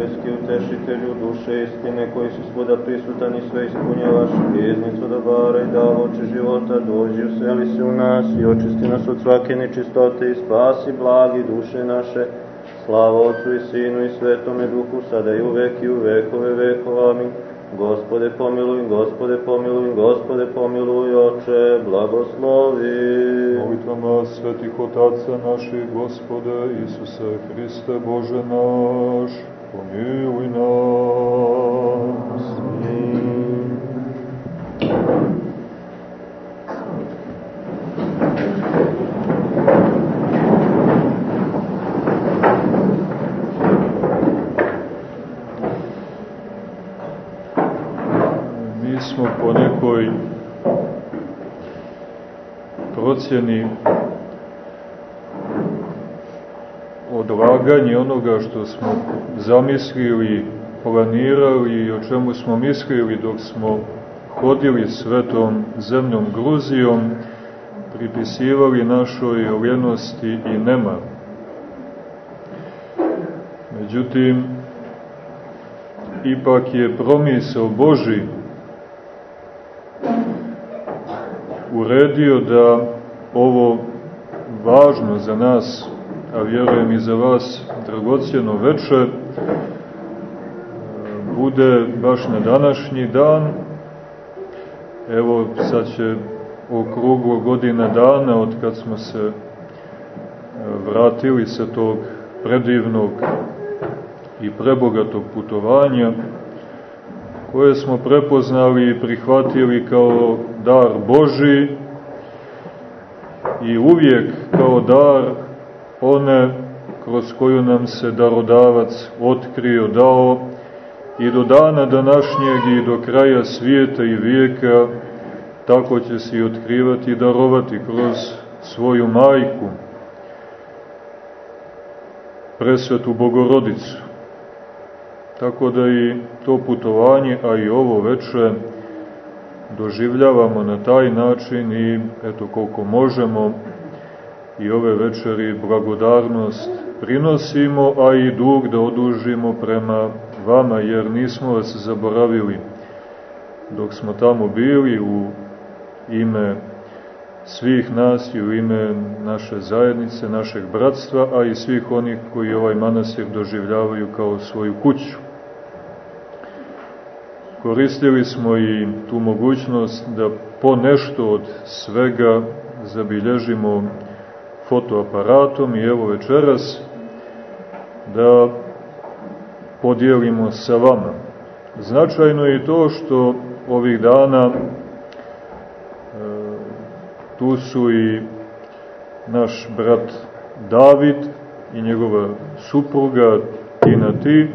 nebeski utešitelju duše istine koji si svuda prisutan i sve ispunjavaš, riznicu dobara i oči života, dođi useli se u nas i očisti nas od svake nečistote i spasi blagi duše naše, Slava Otcu i Sinu i Svetome Duhu, sada i uvek i u vekove vekova. Amin. Gospode pomiluj, Gospode pomiluj, Gospode pomiluj, Oče, blagoslovi. Molitvama svetih otaca naših, Gospode Isuse Hriste, Bože naš, pomiluj nas. Amin. smo po nekoj procjeni odlaganje onoga što smo zamislili, planirali i o čemu smo mislili dok smo hodili svetom zemljom Gruzijom, pripisivali našoj ljenosti i nema. Međutim, ipak je promisao Boži uredio da ovo važno za nas, a vjerujem i za vas, dragocijeno veče, bude baš na današnji dan. Evo, sad će okruglo godina dana od kad smo se e, vratili sa tog predivnog i prebogatog putovanja, koje smo prepoznali i prihvatili kao dar Boži i uvijek kao dar one kroz koju nam se darodavac otkrio, dao i do dana današnjeg i do kraja svijeta i vijeka tako će se i otkrivati i darovati kroz svoju majku, presvetu Bogorodicu. Tako da i to putovanje, a i ovo veče, doživljavamo na taj način i eto koliko možemo i ove večeri blagodarnost prinosimo, a i dug da odužimo prema vama, jer nismo vas zaboravili dok smo tamo bili u ime svih nas i u ime naše zajednice, našeg bratstva, a i svih onih koji ovaj manastir doživljavaju kao svoju kuću. Koristili smo i tu mogućnost da po nešto od svega zabilježimo fotoaparatom i evo večeras da podijelimo sa vama. Značajno je to što ovih dana e, tu su i naš brat David i njegova supruga Tina Ti,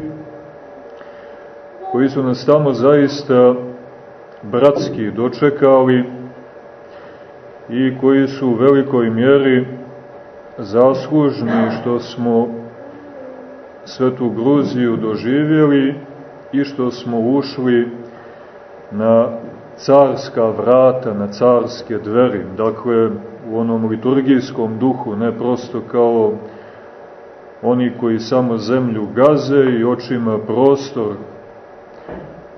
koji su nas tamo zaista bratski dočekali i koji su u velikoj mjeri zaslužni što smo svetu Gruziju doživjeli i što smo ušli na carska vrata, na carske dveri, dakle u onom liturgijskom duhu, ne prosto kao oni koji samo zemlju gaze i očima prostor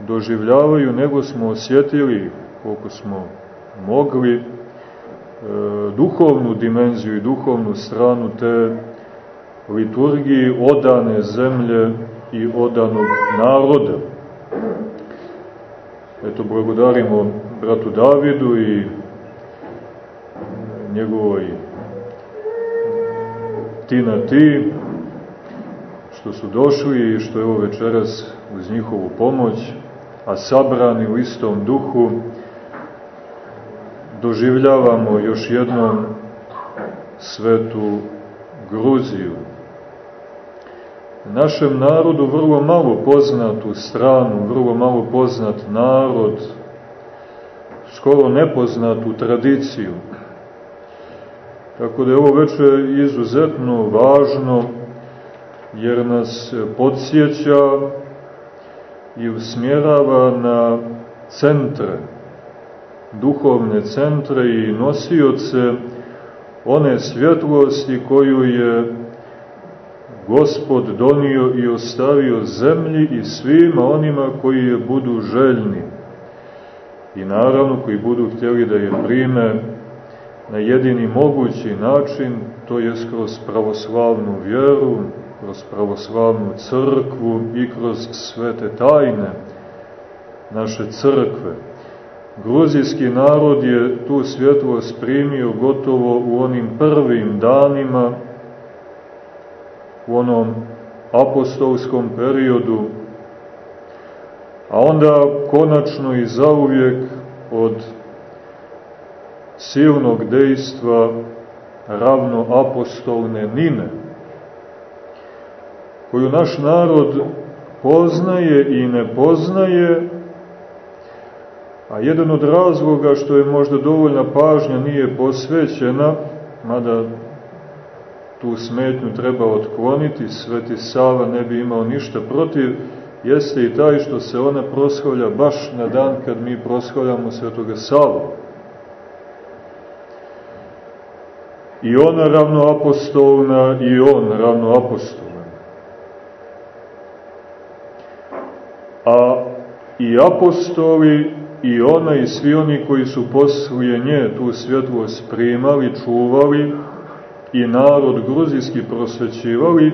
doživljavaju, nego smo osjetili, koliko smo mogli, duhovnu dimenziju i duhovnu stranu te liturgiji odane zemlje i odanog naroda. Eto, blagodarimo bratu Davidu i njegovoj ti na ti, što su došli i što je ovo večeras uz njihovu pomoć a sabrani u istom duhu, doživljavamo još jednom svetu Gruziju. Našem narodu vrlo malo poznatu stranu, vrlo malo poznat narod, skoro nepoznatu tradiciju. Tako da je ovo veče izuzetno važno, jer nas podsjeća i usmjerava na centre, duhovne centre i nosioce one svjetlosti koju je Gospod donio i ostavio zemlji i svima onima koji je budu željni. I naravno koji budu htjeli da je prime na jedini mogući način, to je kroz pravoslavnu vjeru, kroz pravoslavnu crkvu i kroz svete tajne naše crkve. Gruzijski narod je tu svjetlost primio gotovo u onim prvim danima, u onom apostolskom periodu, a onda konačno i zauvijek od silnog dejstva ravno apostolne Nine, koju naš narod poznaje i ne poznaje, a jedan od razloga što je možda dovoljna pažnja nije posvećena, mada tu smetnju treba otkloniti, Sveti Sava ne bi imao ništa protiv, jeste i taj što se ona proslavlja baš na dan kad mi proslavljamo Svetoga Savu. I ona ravno apostolna i on ravno apostolan. A i apostoli i ona i svi oni koji su poslije nje tu svjetlost primali, čuvali i narod gruzijski prosvećivali,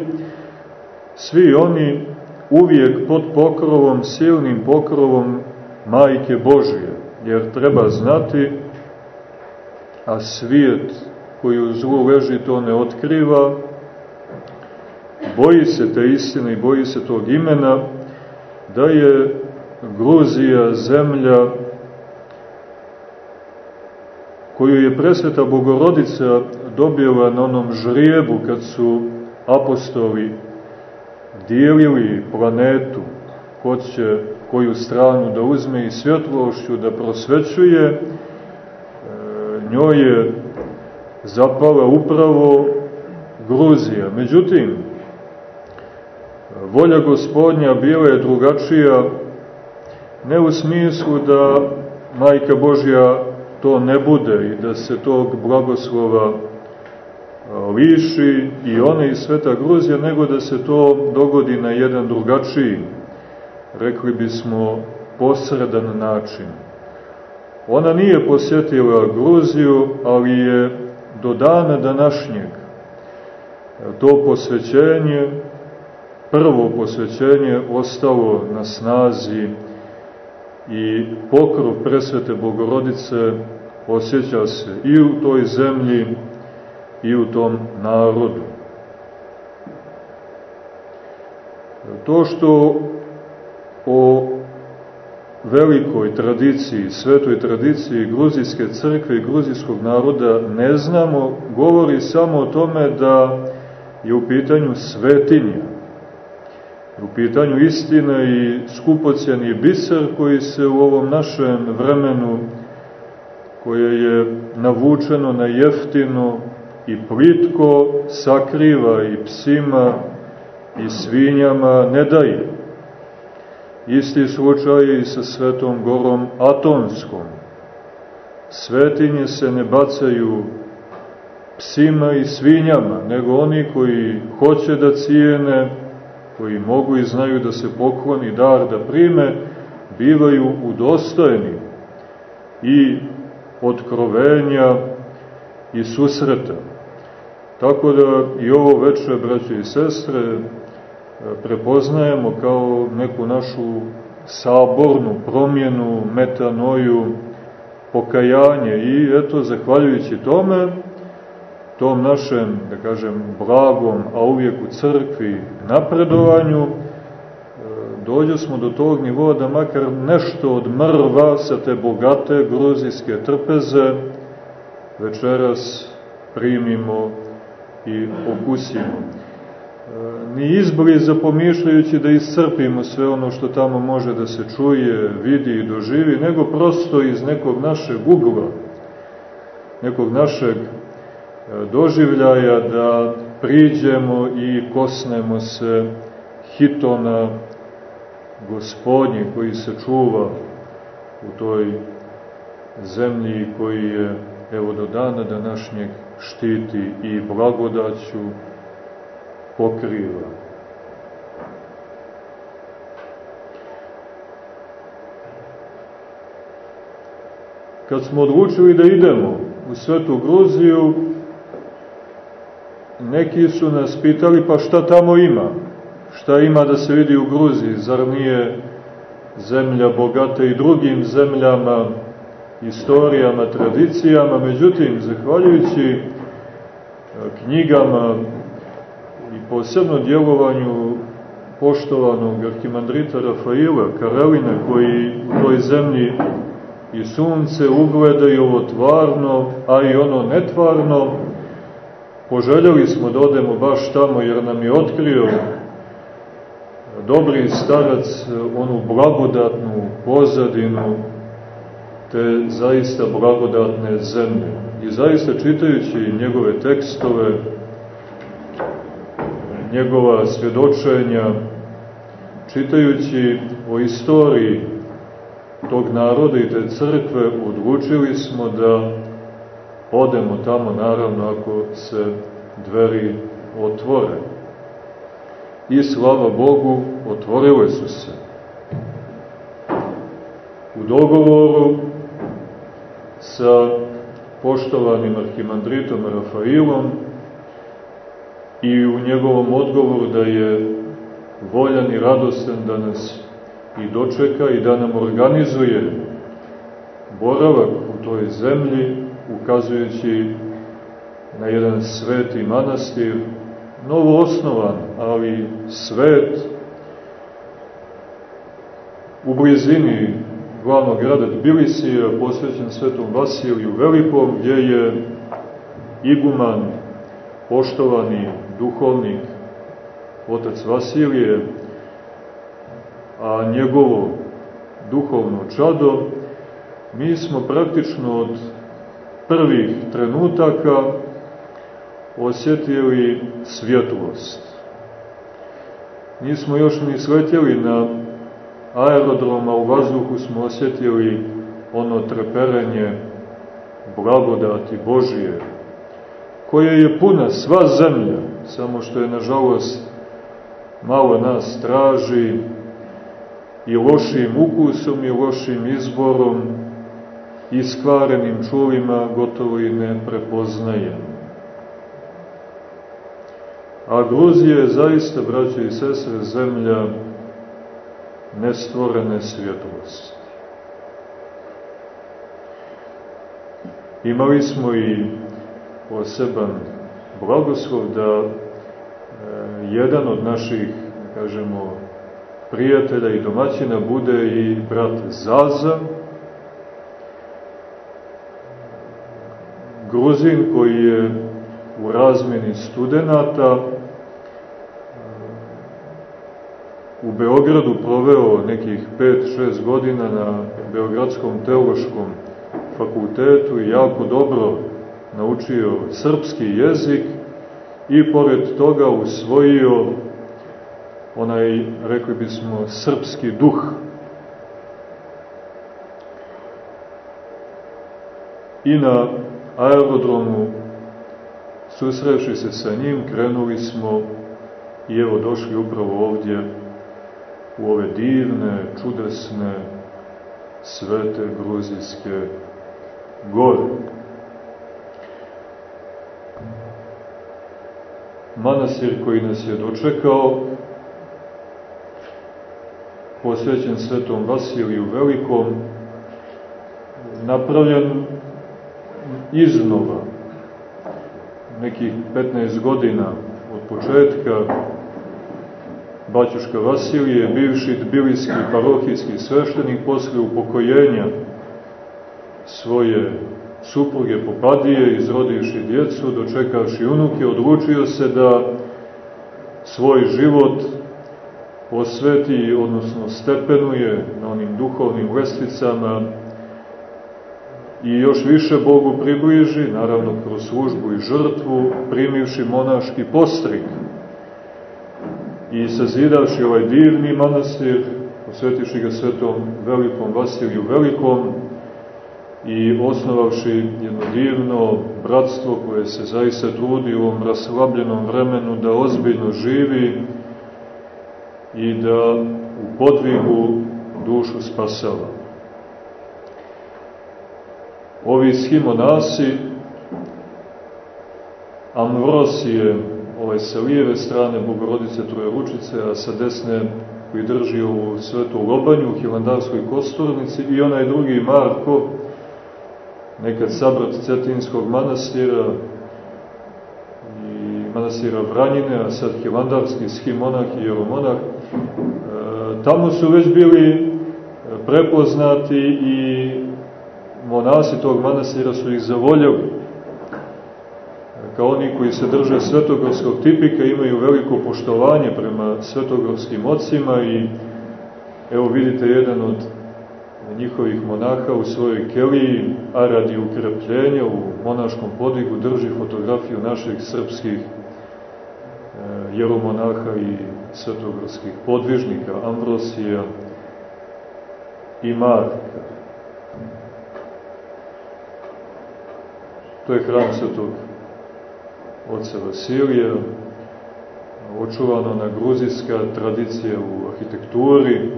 svi oni uvijek pod pokrovom, silnim pokrovom Majke Božije. Jer treba znati, a svijet koji u zlu leži to ne otkriva, boji se te istine i boji se tog imena, da je Gruzija zemlja koju je presveta Bogorodica dobila na onom žrijebu kad su apostoli dijelili planetu, ko će koju stranu da uzme i svjetlošću da prosvećuje, e, njoj je zapala upravo Gruzija. Međutim, volja gospodnja bila je drugačija, ne u smislu da Majka Božja to ne bude i da se tog blagoslova liši i ona i Sveta Gruzija, nego da se to dogodi na jedan drugačiji, rekli bismo, posredan način. Ona nije posjetila Gruziju, ali je do dana današnjeg to posvećenje, prvo posvećenje ostalo na snazi i pokrov presvete Bogorodice osjeća se i u toj zemlji i u tom narodu. To što o velikoj tradiciji, svetoj tradiciji Gruzijske crkve i gruzijskog naroda ne znamo, govori samo o tome da je u pitanju svetinja, u pitanju istina i skupocjeni biser koji se u ovom našem vremenu, koje je navučeno na jeftino i plitko, sakriva i psima i svinjama, ne daje. Isti slučaj i sa Svetom gorom Atonskom. Svetinje se ne bacaju psima i svinjama, nego oni koji hoće da cijene, koji mogu i znaju da se pokloni dar da prime, bivaju udostojeni i otkrovenja i susreta. Tako da i ovo večer, braće i sestre, prepoznajemo kao neku našu sabornu promjenu, metanoju, pokajanje i eto, zahvaljujući tome, tom našem, da kažem, blagom, a uvijek u crkvi napredovanju, e, dođu smo do tog nivoa da makar nešto od mrva sa te bogate gruzijske trpeze večeras primimo i okusimo. Ni izbliza pomišljajući da iscrpimo sve ono što tamo može da se čuje, vidi i doživi, nego prosto iz nekog našeg ugla, nekog našeg e, doživljaja da priđemo i kosnemo se hitona gospodnji koji se čuva u toj zemlji koji je evo do dana današnjeg štiti i blagodaću pokriva. Kad smo odlučili da idemo u Svetu Gruziju, neki su nas pitali pa šta tamo ima? Šta ima da se vidi u Gruziji? Zar nije zemlja bogata i drugim zemljama, istorijama, tradicijama? Međutim, zahvaljujući e, knjigama i posebno djelovanju poštovanog arhimandrita Rafaila Karelina, koji u toj zemlji i sunce ugledaju ovo tvarno, a i ono netvarno, poželjeli smo da odemo baš tamo jer nam je otkrio dobri starac onu blagodatnu pozadinu te zaista blagodatne zemlje. I zaista čitajući njegove tekstove, njegova svjedočenja, čitajući o istoriji tog naroda i te crkve, odlučili smo da odemo tamo, naravno, ako se dveri otvore. I slava Bogu, otvorile su se. U dogovoru sa poštovanim arhimandritom Rafailom i u njegovom odgovoru da je voljan i radostan da nas i dočeka i da nam organizuje boravak u toj zemlji, ukazujući na jedan sveti manastir, novo osnovan, ali svet u blizini glavnog grada Tbilisija, posvećen svetom Vasiliju Velikom, gdje je iguman, poštovani duhovnik, otac Vasilije, a njegovo duhovno čado, mi smo praktično od prvih trenutaka osjetili svjetlost. Nismo još ni sletjeli na aerodroma, u vazduhu smo osjetili ono treperenje blagodati Božije, koje je puna sva zemlja, samo što je, nažalost, malo nas traži, i lošim ukusom i lošim izborom i skvarenim čulima gotovo i ne prepoznajem. A Gruzija je zaista, braćo i sestre, zemlja nestvorene svjetlosti. Imali smo i poseban blagoslov da e, jedan od naših, kažemo, prijatelja i domaćina bude i brat Zaza, Gruzin koji je u razmeni studenata u Beogradu proveo nekih 5-6 godina na Beogradskom teološkom fakultetu i jako dobro naučio srpski jezik i pored toga usvojio onaj, rekli bismo, srpski duh. I na aerodromu, susreši se sa njim, krenuli smo i evo došli upravo ovdje u ove divne, čudesne, svete gruzijske gore. Manasir koji nas je dočekao posvećen svetom Vasiliju Velikom, napravljen iznova, nekih 15 godina od početka, Baćuška Vasilije, bivši tbilijski parohijski sveštenik, posle upokojenja svoje supruge Popadije, izrodivši djecu, dočekavši unuke, odlučio se da svoj život posveti, odnosno stepenuje na onim duhovnim lestvicama i još više Bogu približi, naravno kroz službu i žrtvu, primivši monaški postrik i sazidavši ovaj divni manastir, posvetiši ga svetom velikom Vasiliju Velikom, i osnovavši jedno divno bratstvo koje se zaista trudi u ovom raslabljenom vremenu da ozbiljno živi i da u podvigu dušu spasava. Ovi schimonasi, Amvrosije, ovaj sa lijeve strane Bogorodice Trojeručice, a sa desne koji drži ovu svetu lobanju u Hilandarskoj kosturnici i onaj drugi Marko, nekad sabrat Cetinskog manastira i manastira Vranjine, a sad Hilandarski schimonah i jeromonah, e, tamo su već bili prepoznati i monasi tog manastira su ih zavoljeli. Kao oni koji se drže svetogorskog tipika imaju veliko poštovanje prema svetogorskim ocima i evo vidite jedan od njihovih monaha u svojoj keliji, a radi ukrepljenja u monaškom podigu drži fotografiju naših srpskih e, jeromonaha i svetogorskih podvižnika Ambrosija i Marka. To je hram svetog oca Vasilija, očuvano na gruzijska tradicija u arhitekturi,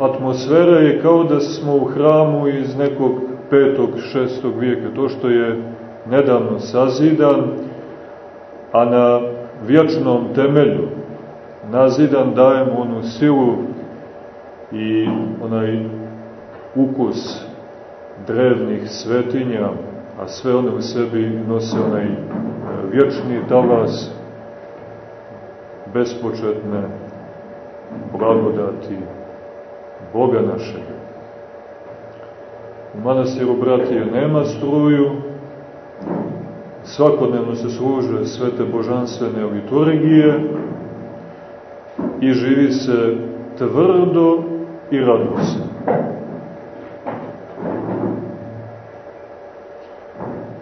atmosfera je kao da smo u hramu iz nekog petog, šestog vijeka, to što je nedavno sazidan, a na vječnom temelju nazidan dajem onu silu i onaj ukus drevnih svetinja, a sve one u sebi nose onaj e, vječni talas bespočetne blagodati Boga našega. U manastiru bratije nema struju, svakodnevno se služe svete božanstvene liturgije i živi se tvrdo i radosno.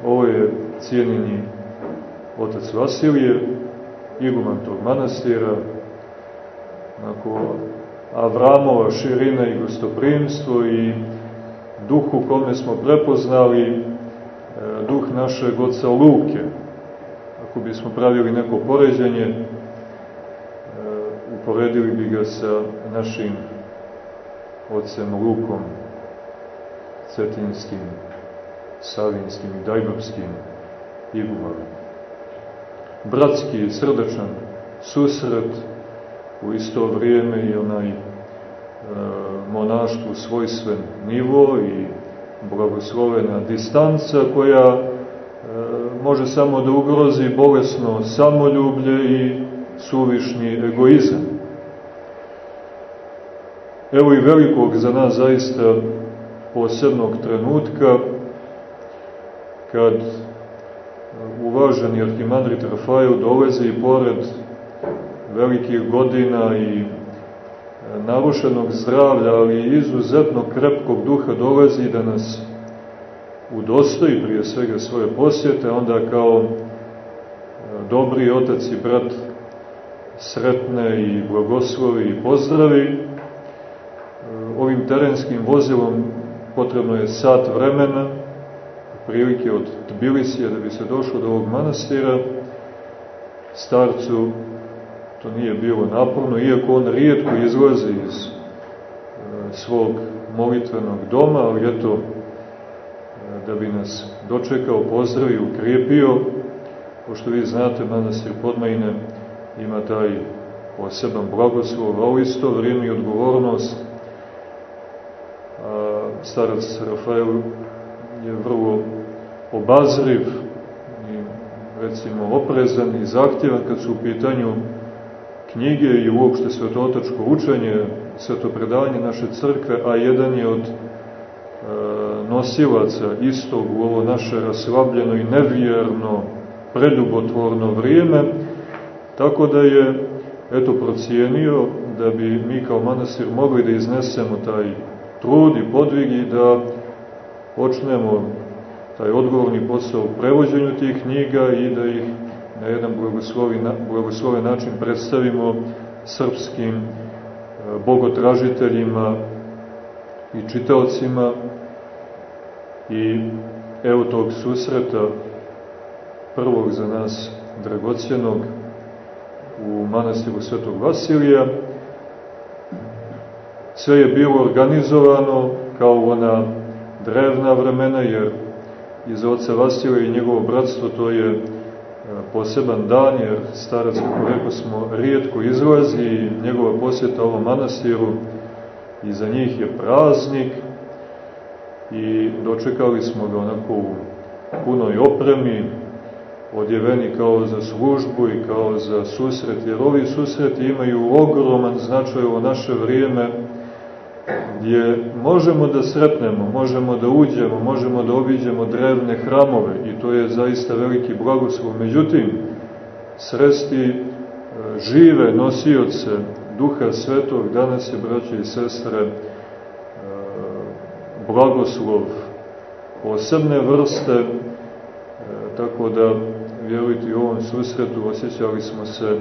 Ovo je cijenjeni otac Vasilije, iguman tog manastira, onako Avramova širina i gostoprimstvo i duh u kome smo prepoznali e, duh našeg oca Luke. Ako bismo pravili neko poređenje, e, uporedili bi ga sa našim ocem Lukom, Cetinskim, Savinskim i Dajbovskim igumanom. Bratski, srdečan susret, u isto vrijeme i onaj e, monaštvu svojstven nivo i blagoslovena distanca koja e, može samo da ugrozi bolesno samoljublje i suvišni egoizam. Evo i velikog za nas zaista posebnog trenutka kad uvaženi arhimandrit Rafael dolazi i pored velikih godina i e, narušenog zdravlja, ali i izuzetno krepkog duha dolazi da nas udostoji prije svega svoje posjete, onda kao e, dobri otac i brat sretne i blagoslovi i pozdravi. E, ovim terenskim vozilom potrebno je sat vremena, prilike od Tbilisija da bi se došlo do ovog manastira. Starcu to nije bilo naporno, iako on rijetko izlazi iz e, svog molitvenog doma, ali eto, e, da bi nas dočekao, pozdravio, ukrijepio, pošto vi znate, manastir Podmajine ima taj poseban blagoslov, a u isto vrijeme i odgovornost. Starac Rafael je vrlo obazriv recimo oprezan i zahtjevan kad su u pitanju knjige i uopšte svetotačko učenje, svetopredavanje naše crkve, a jedan je od e, nosilaca istog u ovo naše raslabljeno i nevjerno, preljubotvorno vrijeme, tako da je eto procijenio da bi mi kao manastir mogli da iznesemo taj trud i podvig da počnemo taj odgovorni posao u prevođenju tih knjiga i da ih na jedan blagosloven način predstavimo srpskim e, bogotražiteljima i čitaocima i evo tog susreta prvog za nas dragocjenog u manastiru Svetog Vasilija. Sve je bilo organizovano kao ona drevna vremena, jer iz oca Vasilija i njegovo bratstvo to je e, poseban dan, jer starac, kako rekao smo, rijetko izlazi i njegova posjeta ovom manastiru i za njih je praznik i dočekali smo ga onako u punoj opremi, odjeveni kao za službu i kao za susret, jer ovi susreti imaju ogroman značaj u naše vrijeme, gdje možemo da sretnemo, možemo da uđemo, možemo da obiđemo drevne hramove i to je zaista veliki blagoslov. Međutim, sresti e, žive nosioce Duha Svetog, danas je, braće i sestre, e, blagoslov posebne vrste, e, tako da, vjerujte, u ovom susretu osjećali smo se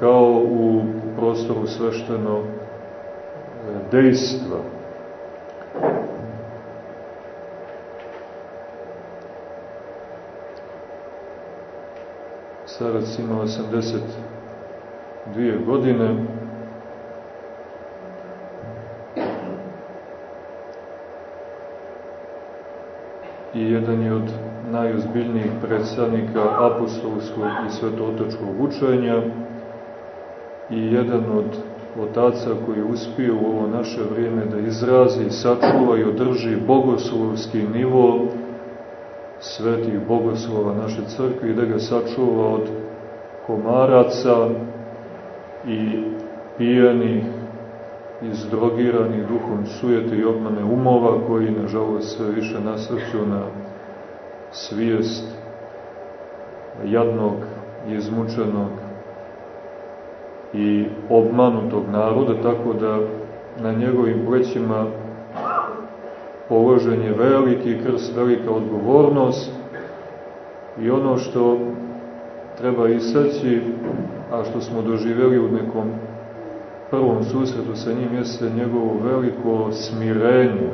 kao u prostoru svešteno dejstva. Starac ima 82 godine. I jedan je od najozbiljnijih predstavnika apostolskog i svetotočkog učenja i jedan od otaca koji je uspio u ovo naše vrijeme da izrazi, sačuva i održi bogoslovski nivo svetih bogoslova naše crkve i da ga sačuva od komaraca i pijanih izdrogiranih duhom sujete i obmane umova koji nažalost sve više nasrću na svijest jadnog i izmučenog i obmanutog naroda, tako da na njegovim plećima položen je veliki krst, velika odgovornost i ono što treba isaći, a što smo doživjeli u nekom prvom susretu sa njim, jeste njegovo veliko smirenje.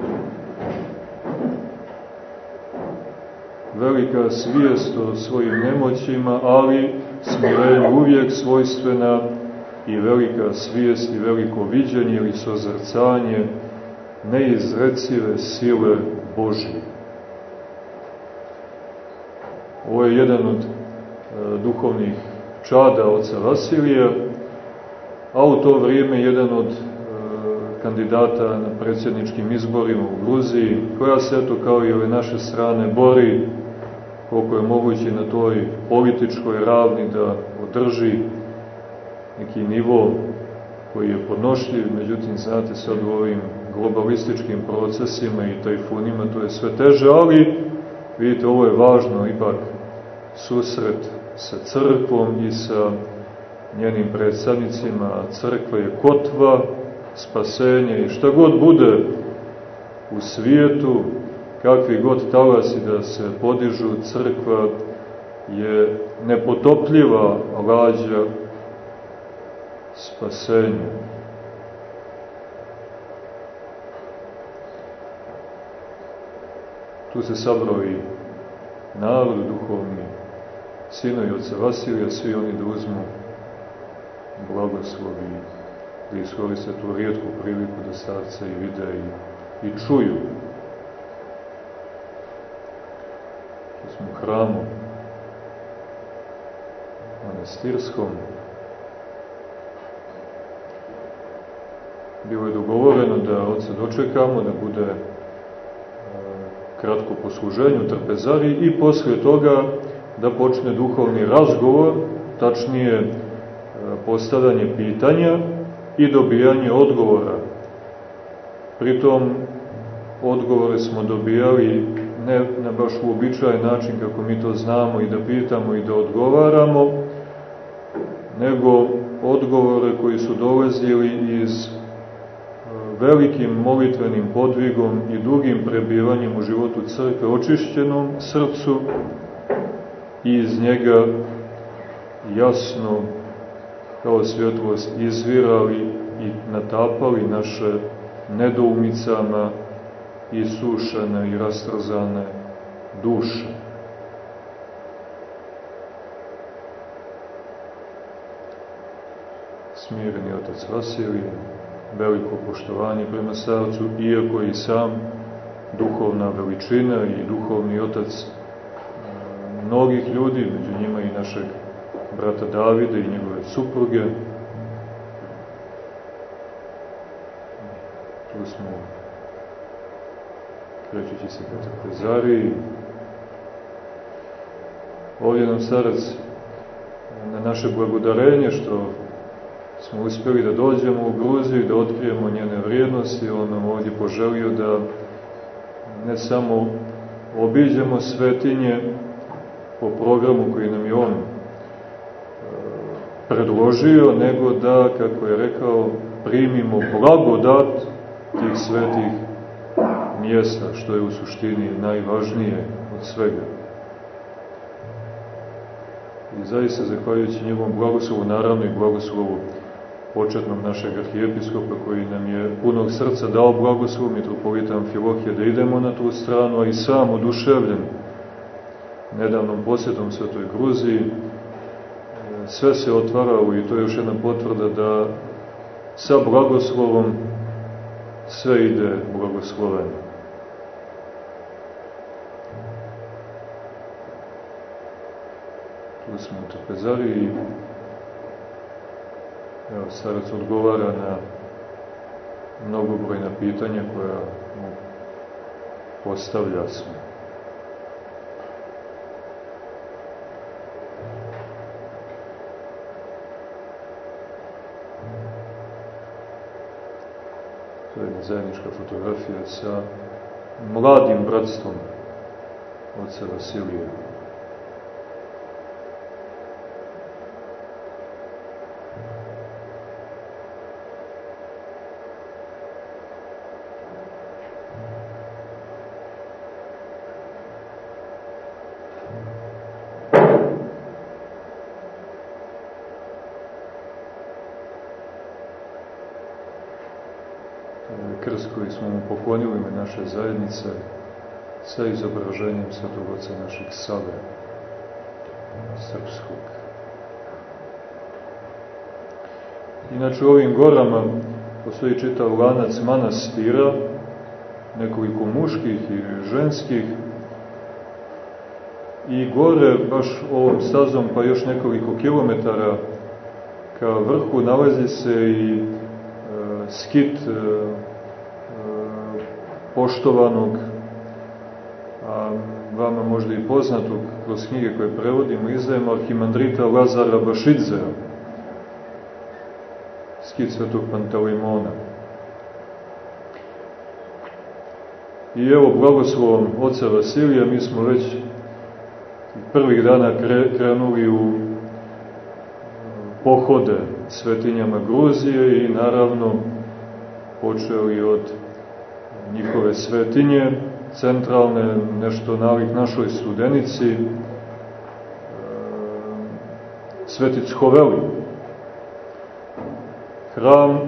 Velika svijest o svojim nemoćima, ali smirenje uvijek svojstvena i velika svijest i veliko viđenje ili sozrcanje neizrecive sile Božije. Ovo je jedan od e, duhovnih čada oca Vasilija, a u to vrijeme jedan od e, kandidata na predsjedničkim izborima u Gruziji, koja se eto kao i ove naše strane bori koliko je moguće na toj političkoj ravni da održi neki nivo koji je podnošljiv, međutim, znate sad u ovim globalističkim procesima i tajfunima, to je sve teže, ali vidite, ovo je važno, ipak susret sa crkvom i sa njenim predstavnicima, crkva je kotva, spasenje i šta god bude u svijetu, kakvi god talasi da se podižu, crkva je nepotopljiva lađa spasenju. Tu se sabrao i narod duhovni, sinovi oca Vasilija, svi oni da uzmu blagoslovi, da iskoriste tu rijetku priliku da starca i vide i, i čuju. Tu smo u hramu monastirskom, bilo je dogovoreno da oca dočekamo, da bude e, kratko posluženje u trpezari i poslije toga da počne duhovni razgovor, tačnije e, postavljanje pitanja i dobijanje odgovora. Pritom odgovore smo dobijali ne na baš uobičajen način kako mi to znamo i da pitamo i da odgovaramo, nego odgovore koji su dolazili iz velikim molitvenim podvigom i dugim prebivanjem u životu crkve, očišćenom srcu i iz njega jasno kao svjetlost izvirali i natapali naše nedoumicama isušene i rastrzane duše. Smireni otac Vasilije, veliko poštovanje prema starcu, iako i sam duhovna veličina i duhovni otac mnogih ljudi, među njima i našeg brata Davida i njegove supruge. Tu smo krećući se ka Trpezariji. Ovdje nam starac na naše blagodarenje što smo uspjeli da dođemo u Gruziju, da otkrijemo njene vrijednosti, on nam ovdje poželio da ne samo obiđemo svetinje po programu koji nam je on e, predložio, nego da, kako je rekao, primimo blagodat tih svetih mjesta, što je u suštini najvažnije od svega. I zaista, zahvaljujući njegovom blagoslovu, naravno i blagoslovu početnog našeg arhijepiskopa koji nam je punog srca dao blagoslov mitropolita Amfilohije da idemo na tu stranu, a i sam oduševljen nedavnom posjetom Svetoj Gruziji. Sve se otvarao i to je još jedna potvrda da sa blagoslovom sve ide blagosloveno. Tu smo u Trpezariji Evo, starac odgovara na mnogobrojna pitanja koja mu postavlja smo. To je zajednička fotografija sa mladim bratstvom oca Vasilija. Poklonili me naše zajednice sa izobraženjem Svetog Oca našeg Save srpskog. Inače u ovim gorama postoji čitav lanac manastira, nekoliko muških i ženskih, i gore, baš ovom stazom, pa još nekoliko kilometara ka vrhu, nalazi se i e, skit e, poštovanog, a vama možda i poznatog kroz knjige koje prevodimo, izdajemo arhimandrita Lazara Bašidzera, skit svetog Pantalimona. I evo, blagoslovom oca Vasilija, mi smo već prvih dana krenuli u pohode svetinjama Gruzije i naravno počeli od njihove svetinje, centralne, nešto nalik našoj studenici, e, Svetic Hoveli. Hram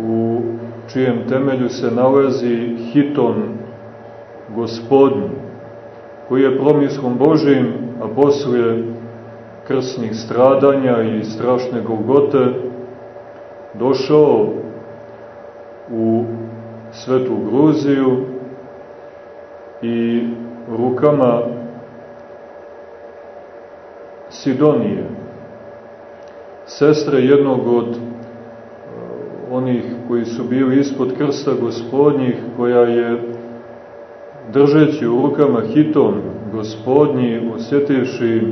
u čijem temelju se nalazi hiton gospodnji, koji je promislom Božim, a poslije krsnih stradanja i strašne Golgote, došao u svetu Gruziju i rukama Sidonije, sestre jednog od uh, onih koji su bili ispod krsta gospodnjih, koja je držeći u rukama hitom gospodnji, osjetivši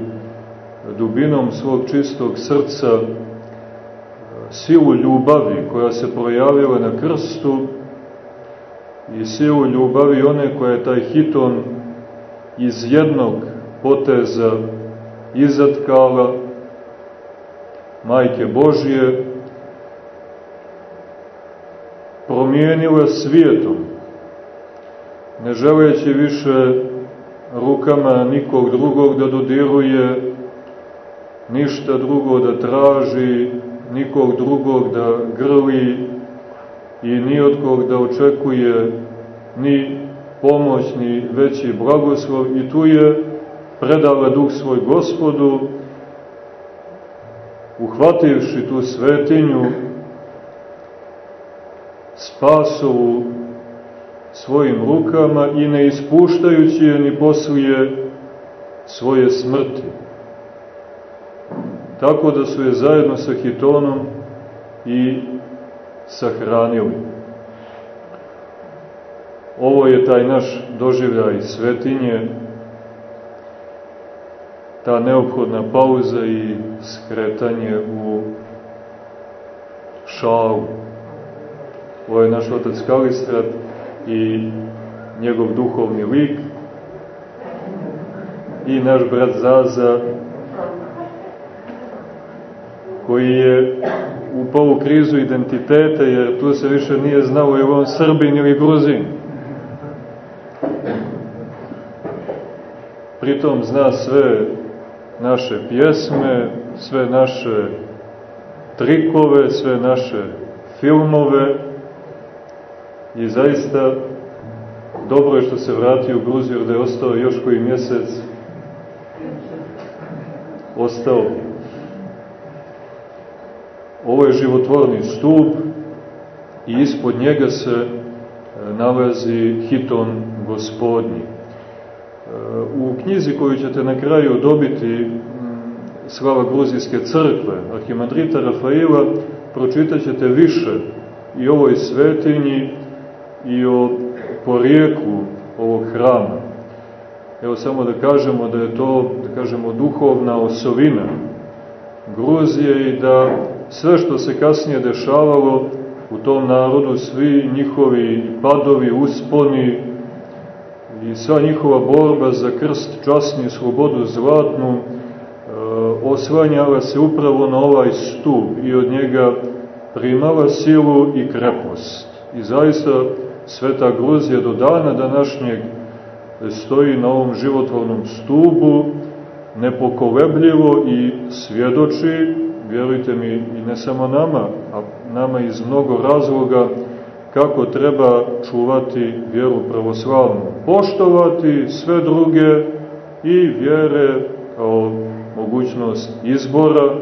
dubinom svog čistog srca uh, silu ljubavi koja se projavila na krstu, i silu ljubavi one koja je taj hiton iz jednog poteza izatkala Majke Božije promijenila svijetom, ne želeći više rukama nikog drugog da dodiruje, ništa drugo da traži, nikog drugog da grli, i ni od kog da očekuje ni pomoć, ni veći blagoslov i tu je predala duh svoj gospodu, uhvativši tu svetinju, spasovu svojim rukama i ne ispuštajući je ni poslije svoje smrti. Tako da su je zajedno sa Hitonom i sahranili. Ovo je taj naš doživljaj svetinje, ta neophodna pauza i skretanje u šalu. Ovo je naš otac Kalistrat i njegov duhovni lik i naš brat Zaza koji je u krizu identiteta jer tu se više nije znao je on Srbin ili Gruzin. Pritom zna sve naše pjesme, sve naše trikove, sve naše filmove i zaista dobro je što se vratio u Gruziju da je ostao još koji mjesec ostao. Ovo je životvorni stup i ispod njega se e, nalazi hiton gospodnji. E, u knjizi koju ćete na kraju dobiti Slava Gruzijske crkve, Arhimandrita Rafaila, pročitat ćete više i ovoj svetinji i o porijeku ovog hrama. Evo samo da kažemo da je to, da kažemo, duhovna osovina Gruzije i da sve što se kasnije dešavalo u tom narodu, svi njihovi padovi, usponi i sva njihova borba za krst, časni, slobodu zlatnu, e, osvanjala se upravo na ovaj stup i od njega primala silu i krepost. I zaista Sveta Gruzija do dana današnjeg stoji na ovom životvornom stubu, nepokolebljivo i svjedoči, vjerujte mi, i ne samo nama, a nama iz mnogo razloga, kako treba čuvati vjeru pravoslavnu. Poštovati sve druge i vjere kao mogućnost izbora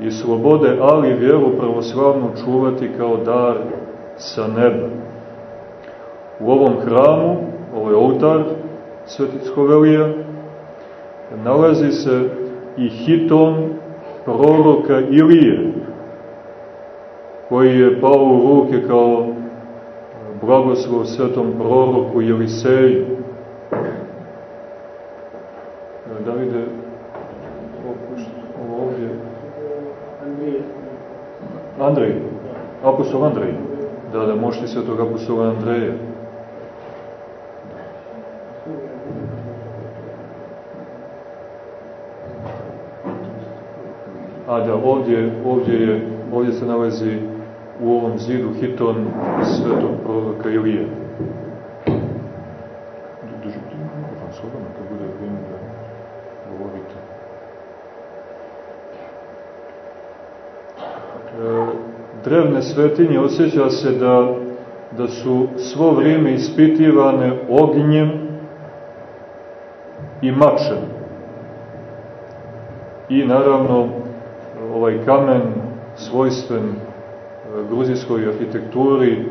i slobode, ali vjeru pravoslavnu čuvati kao dar sa neba. U ovom hramu, ovaj oltar Sveticko Velija, nalazi se i hiton proroka Ilije, koji je pao u ruke kao blagoslov svetom proroku Jeliseju. Davide, ovo ovdje... Andrej. Apostol Andrej. Da, da, mošti svetog apostola Andreja. A da, ovdje, ovdje, je, ovdje se nalazi u ovom zidu hiton svetog proroka Ilije. Držite mikrofon slobodno kad bude vrijeme da govorite. E, drevne svetinje osjeća se da, da su svo vrijeme ispitivane ognjem i mačem. I naravno ovaj kamen svojstven e, gruzijskoj arhitekturi e,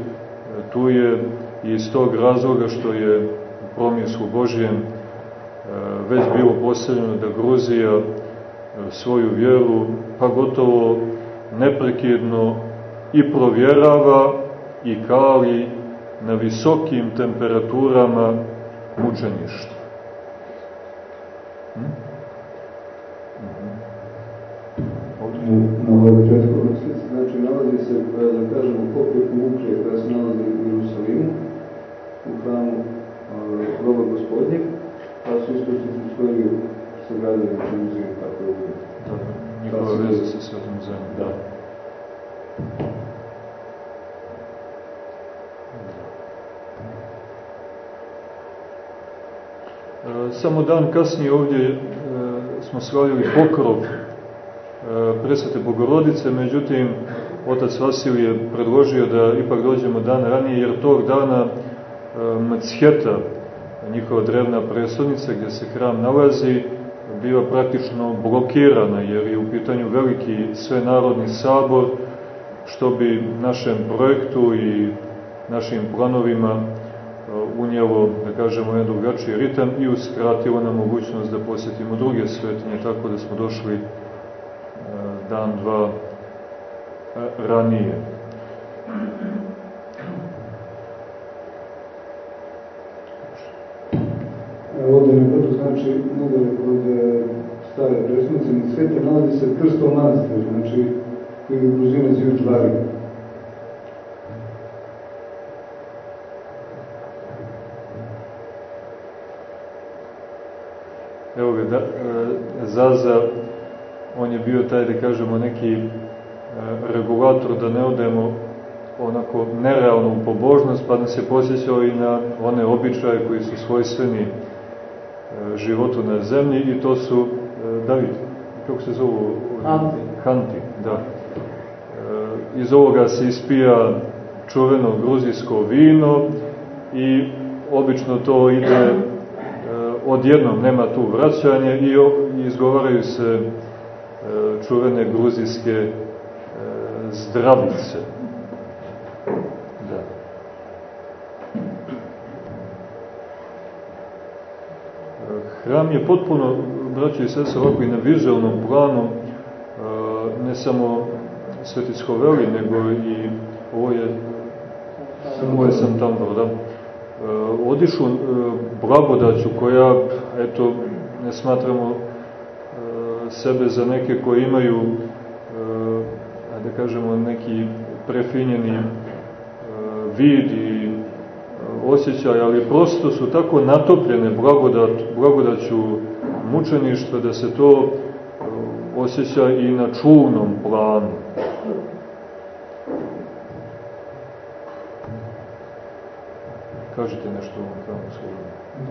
tu je iz tog razloga što je u promjeslu Božijem e, već bilo postavljeno da Gruzija svoju vjeru pa gotovo neprekidno i provjerava i kali na visokim temperaturama mučeništva. Hm? U, početku slici, znači nalazi se, da kažemo, kopija muke koja se nalazi u Jerusalimu, u hramu groba gospodnjeg, pa su ispočnici koji se gradili na Čemuziju, tako je. Da, veza sa svetom zemljom. Da. Samo dan kasnije ovdje e, smo slavili pokrov e, presvete Bogorodice, međutim, otac Vasil je predložio da ipak dođemo dan ranije, jer tog dana Mcjeta, njihova drevna presudnica gdje se hram nalazi, bila praktično blokirana jer je u pitanju veliki svenarodni sabor što bi našem projektu i našim planovima unijelo, da kažemo, jedan drugačiji ritam i uskratilo nam mogućnost da posjetimo druge svetinje, tako da smo došli dan, dva ranije. Ovdje na putu znači nedaleko od e, stare presnice i svete nalazi se Krstov manastir, znači koji je Gruzinac Juč Bari. Evo ga, da, e, Zaza, on je bio taj, da kažemo, neki e, regulator da ne odemo onako nerealno u pobožnost, pa nas je posjećao i na one običaje koji su svojstveni e, životu na zemlji i to su, David, kako se zovu? Hanti. Hanti, da. Iz ovoga se ispija čuveno gruzijsko vino i obično to ide odjednom nema tu vraćanje i izgovaraju se e, čuvene gruzijske e, zdravice. Da. Hram je potpuno, braći i sese, ovako i na vizualnom planu, e, ne samo Svetichoveli, nego i ovo je, ovo je sam tamo, da E, odišu e, blagodaću koja, eto, ne smatramo sebe za neke koji imaju, da kažemo, neki prefinjeni vid i osjećaj, ali prosto su tako natopljene blagodat, blagodaću mučeništva da se to osjeća i na čulnom planu. Kažite nešto o ovom hramu svojom.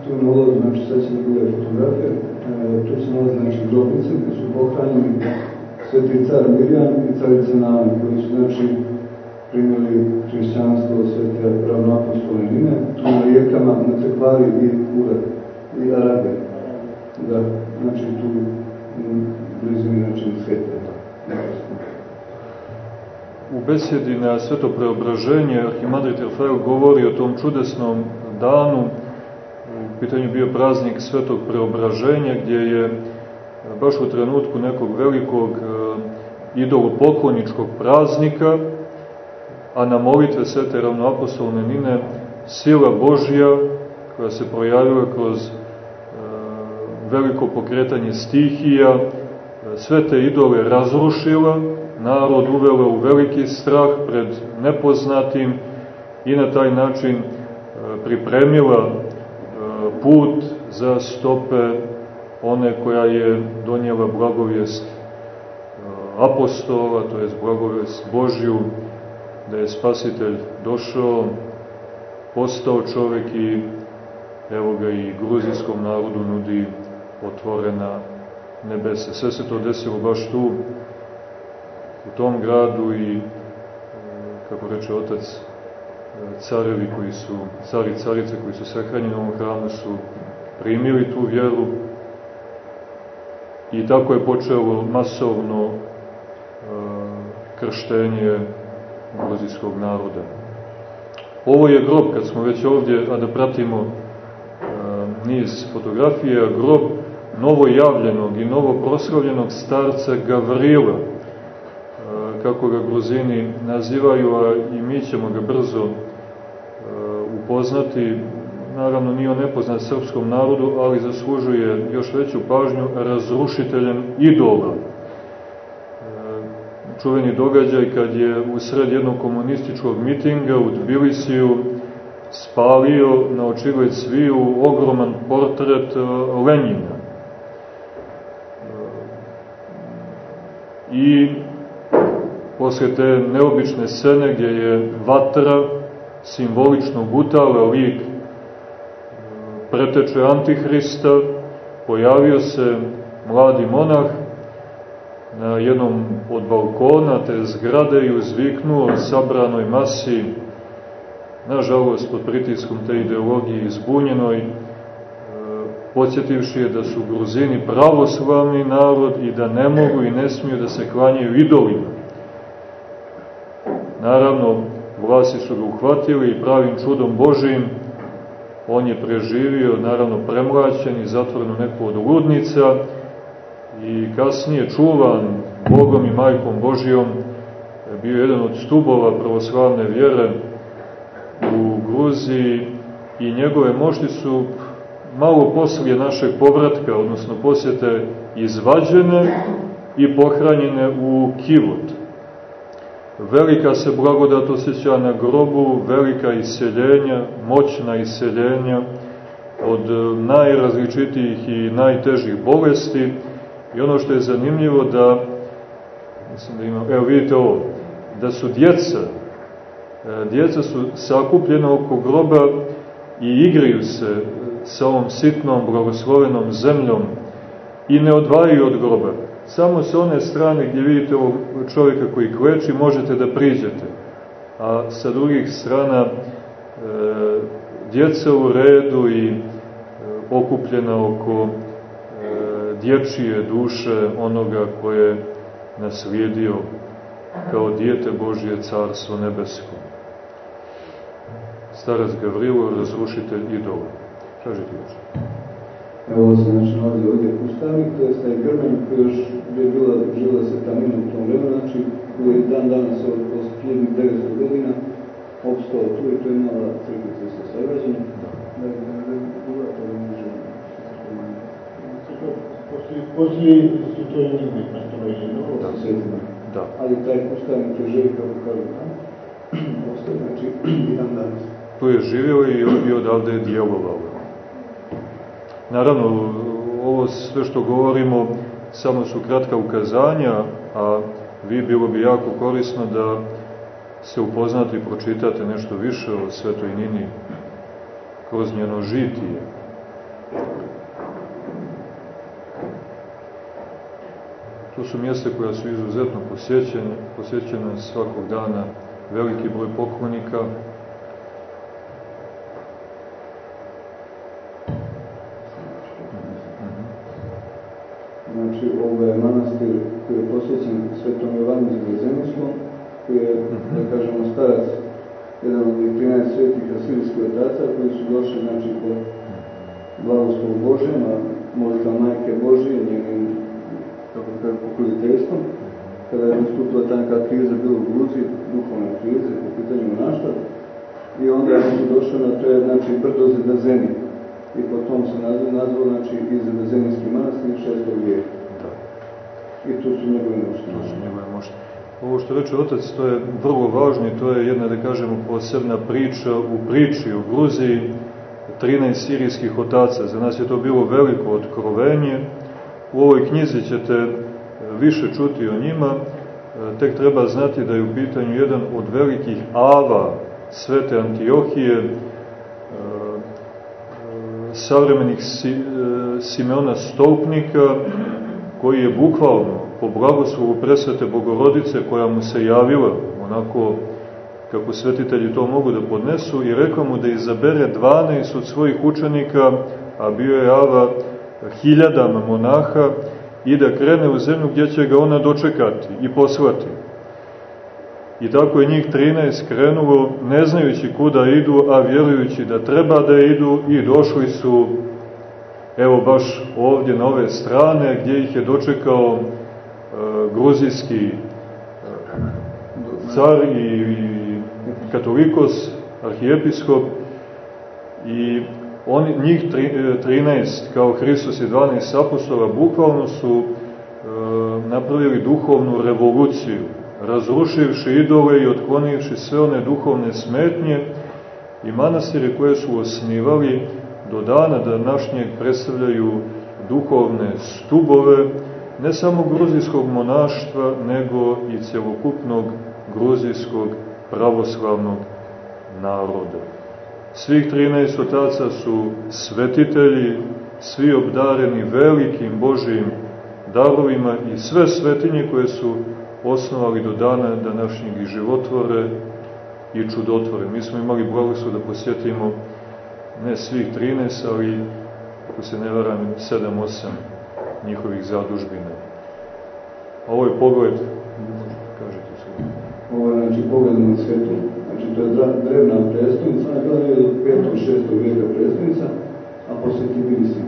Tu nalazi, znači sad će da bude fotografija, e, tu se nalazi znači grobnice gde su pohranjeni sveti car Mirjan i carica Nana, koji su znači primili hrišćanstvo svete ravnoapostolne Nine, tu na rijekama, na crkvari i Ura i Arabe. Da, znači tu blizini znači svete. Da u besedi na sveto preobraženje Arhimandrit Rafael govori o tom čudesnom danu, u pitanju bio praznik svetog preobraženja, gdje je baš u trenutku nekog velikog e, idolopokloničkog praznika, a na molitve svete ravnoapostolne Nine, sila Božja koja se projavila kroz e, veliko pokretanje stihija, e, sve te idole razrušila, narod uvela u veliki strah pred nepoznatim i na taj način e, pripremila e, put za stope one koja je donijela blagovijest e, apostola, to je blagovijest Božju, da je spasitelj došao, postao čovek i evo ga i gruzijskom narodu nudi otvorena nebesa. Sve se to desilo baš tu, u tom gradu i, e, kako reče otac, e, carevi koji su, cari i carice koji su sahranjeni u ovom hramu su primili tu vjeru i tako je počelo masovno e, krštenje gruzijskog naroda. Ovo je grob, kad smo već ovdje, a da pratimo niz fotografija, grob novojavljenog i novoproslavljenog starca Gavrila, kako ga Gruzini nazivaju, a i mi ćemo ga brzo e, upoznati. Naravno, nije on nepoznat srpskom narodu, ali zaslužuje još veću pažnju razrušiteljem idola. E, čuveni događaj kad je u sred jednog komunističkog mitinga u Tbilisiju spalio na očigled sviju ogroman portret e, Lenjina. I posle te neobične scene gdje je vatra simbolično gutala lik e, preteče Antihrista, pojavio se mladi monah na jednom od balkona te zgrade i uzviknuo sabranoj masi nažalost, pod pritiskom te ideologije izbunjenoj, e, podsjetivši je da su Gruzini pravoslavni narod i da ne mogu i ne smiju da se klanjaju idolima. Naravno, vlasi su ga uhvatili i pravim čudom Božijim on je preživio, naravno premlaćen i zatvoren u neku od ludnica i kasnije čuvan Bogom i Majkom Božijom, bio jedan od stubova pravoslavne vjere u Gruziji i njegove mošti su malo poslije našeg povratka, odnosno posjete, izvađene i pohranjene u Kivot. Velika se blagodat osjeća na grobu, velika iseljenja, moćna iseljenja od najrazličitijih i najtežih bolesti. I ono što je zanimljivo da, mislim da ima, evo vidite ovo, da su djeca, e, djeca su sakupljena oko groba i igraju se sa ovom sitnom, blagoslovenom zemljom i ne odvajaju od groba samo sa one strane gdje vidite ovog čovjeka koji kleči možete da priđete. A sa drugih strana e, djeca u redu i e, okupljena oko e, dječije duše onoga koje je naslijedio kao dijete Božije carstvo nebesko. Starac Gavrilo, razrušitelj idola. Kažete još. Evo se znači nalazi ovdje Kustavnik, to je taj Grmanj koji još je bila, žila se tamina u tom vremenu, znači koji je dan danas od posle 1900 godina opstao tu i to je mala crkvica sa sagrađenjem. Da, da, da, da, to ne može Poslije su to i nastrojili, no? Da. Da. Ali taj Kustavnik je živi, kako kažu, da? Ostaje, znači, i dan danas. Tu je živio i, i odavde je djelovao. Naravno, ovo sve što govorimo samo su kratka ukazanja, a vi bilo bi jako korisno da se upoznate i pročitate nešto više o Svetoj Nini kroz njeno žitije. To su mjeste koja su izuzetno posjećene, posjećene svakog dana veliki broj poklonika, znači ovaj manastir koji je posvećen Svetom Jovanu Zvezemijskom, koji je, da kažemo, starac, jedan od 13 svetih asirijskih otaca koji su došli, znači, po blagoslovu Božem, a molitva Majke Božije, njenim, kako kažem, pokluditeljstvom, kada je nastupila ta neka kriza bila u Gruziji, duhovna kriza, po pitanju monaštva, i onda su došli na to je, znači, brdo zemlje i po tom se nazva, nazvao, znači, Izrabezenijski manastir šestog vijeka. I tu su njegove mošte. Tu su njegove mošte. Ovo što reče otac, to je vrlo važno i to je jedna, da kažemo, posebna priča u priči u Gruziji 13 sirijskih otaca. Za nas je to bilo veliko otkrovenje. U ovoj knjizi ćete e, više čuti o njima. E, tek treba znati da je u pitanju jedan od velikih ava Svete Antiohije, savremenih e, Simeona Stolpnika, koji je bukvalno po blagoslovu presvete Bogorodice koja mu se javila, onako kako svetitelji to mogu da podnesu, i rekao mu da izabere 12 od svojih učenika, a bio je Ava hiljadama monaha, i da krene u zemlju gdje će ga ona dočekati i poslati. I tako je njih 13 krenulo, ne znajući kuda idu, a vjerujući da treba da idu i došli su, evo baš ovdje na ove strane, gdje ih je dočekao e, gruzijski e, car i, i katolikos, arhijepiskop, i oni, njih 13, kao Hristos i 12 apostola, bukvalno su e, napravili duhovnu revoluciju razrušivši idole i otklonivši sve one duhovne smetnje i manastire koje su osnivali do dana današnjeg predstavljaju duhovne stubove ne samo gruzijskog monaštva, nego i celokupnog gruzijskog pravoslavnog naroda. Svih 13 otaca su svetitelji, svi obdareni velikim Božijim darovima i sve svetinje koje su osnovali do dana današnjeg i životvore i čudotvore. Mi smo imali blagoslov da posjetimo ne svih 13, ali ako se ne varam 7-8 njihovih zadužbina. A ovo je pogled, kažete se. Ovo je znači pogled na svetu, znači to je drevna predstavnica, ona je bila nekada od 5. 6. vijeka predstavnica, a posle Tibirisi.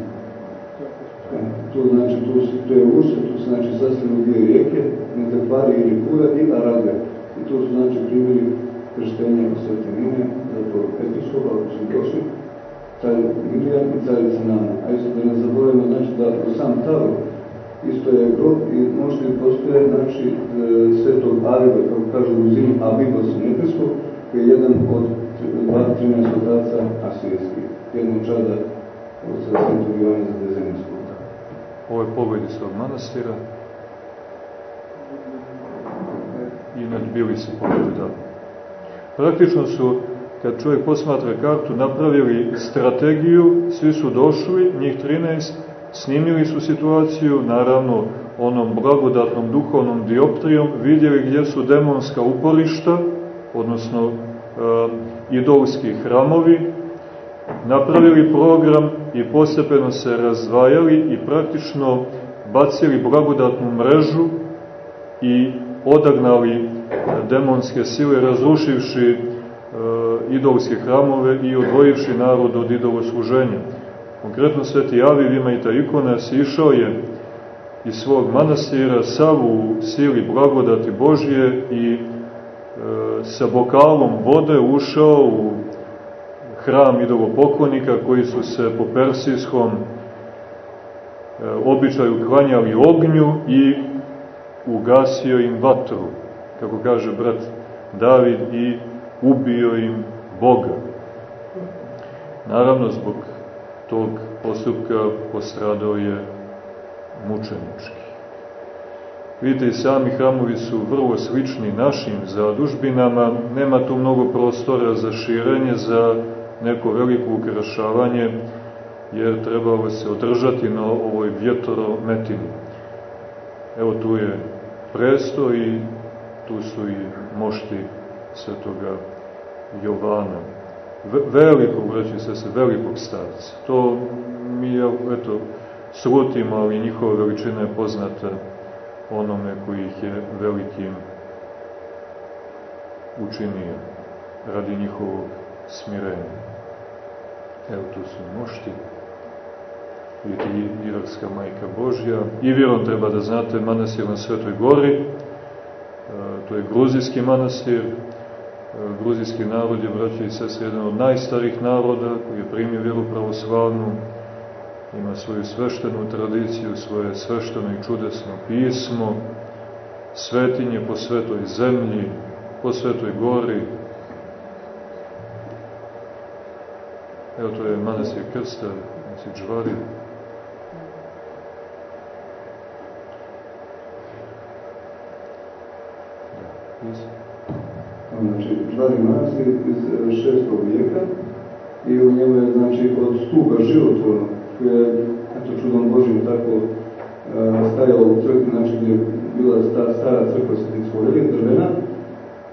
E, tu znači, tu, tu je tu se znači sastavljaju dvije rijeke, Netepari ili Kura i Arabe. I tu su znači primjeri krštenja u Svete Mine, zato episkopa, ako su došli, i carica Nana. A isto da ne zaboravimo, znači da u sam Tavor isto je grob i možda postoje, znači, e, svetog Abiba, kako kažu u zimu, Abiba Suneteskog, koji je jedan od 13 otaca asirijskih, jednog čada od svetog Ivana za Dezenijskog. Ovo je pogled iz manastira i nadbili se pogled, da. Praktično su kad čovjek posmatra kartu, napravili strategiju, svi su došli, njih 13, snimili su situaciju, naravno onom blagodatnom duhovnom dioptrijom, vidjeli gdje su demonska uporišta, odnosno e, idolski hramovi, napravili program i postepeno se razdvajali i praktično bacili blagodatnu mrežu i odagnali demonske sile, razrušivši idolske hramove i odvojivši narod od idolosluženja. Konkretno sveti Aviv ima i ta ikona, sišao je iz svog manastira sav u sili blagodati Božje i e, sa bokalom vode ušao u hram idolopoklonika koji su se po persijskom e, običaju klanjali ognju i ugasio im vatru, kako kaže brat David, i ubio im Boga. Naravno, zbog tog postupka postradao je mučenički. Vidite, i sami hramovi su vrlo slični našim zadužbinama, nema tu mnogo prostora za širenje, za neko veliko ukrašavanje, jer trebalo se održati na ovoj vjetorometini. Evo tu je presto i tu su i mošti svetoga Jovana. Velikog, braći se, se, velikog starca. To mi je, eto, slutimo, ali njihova veličina je poznata onome koji ih je velikim učinio radi njihovog smirenja. Evo tu su mošti, i Irakska majka Božja. I vjerom treba da znate manastir na Svetoj gori, e, to je gruzijski manastir, gruzijski narod je, braće i sestre, jedan od najstarih naroda koji je primio vjeru pravoslavnu, ima svoju sveštenu tradiciju, svoje svešteno i čudesno pismo, svetinje po svetoj zemlji, po svetoj gori. Evo to je manastir Krsta, manastir Džvari. Da, Žvari manastir iz e, šestog vijeka i u njemu je znači od stupa životvornog koji je eto čudom Božim tako uh, stajao u crkvi, znači gdje je bila sta, stara crkva Svetih Svojelik, drvena,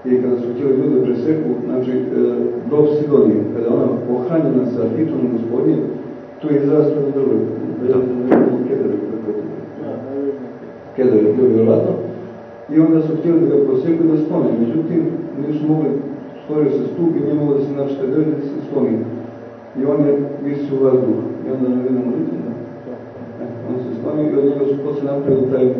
i kada su htjeli ljude preseku, znači e, do Sidonije, kada ona pohranjena sa Hitonom gospodnje, tu je izrastao drvo, da je kedar, kedar je bio vjerovatno, i onda su htjeli da ga poseku da sklone, međutim nisu mogli, stvorio se stup i nije mogli da se načite da da se skloni. I on je visi u vazduh. I onda na vidimo lice, da. E, on se sklonio i od njega su posle napravili taj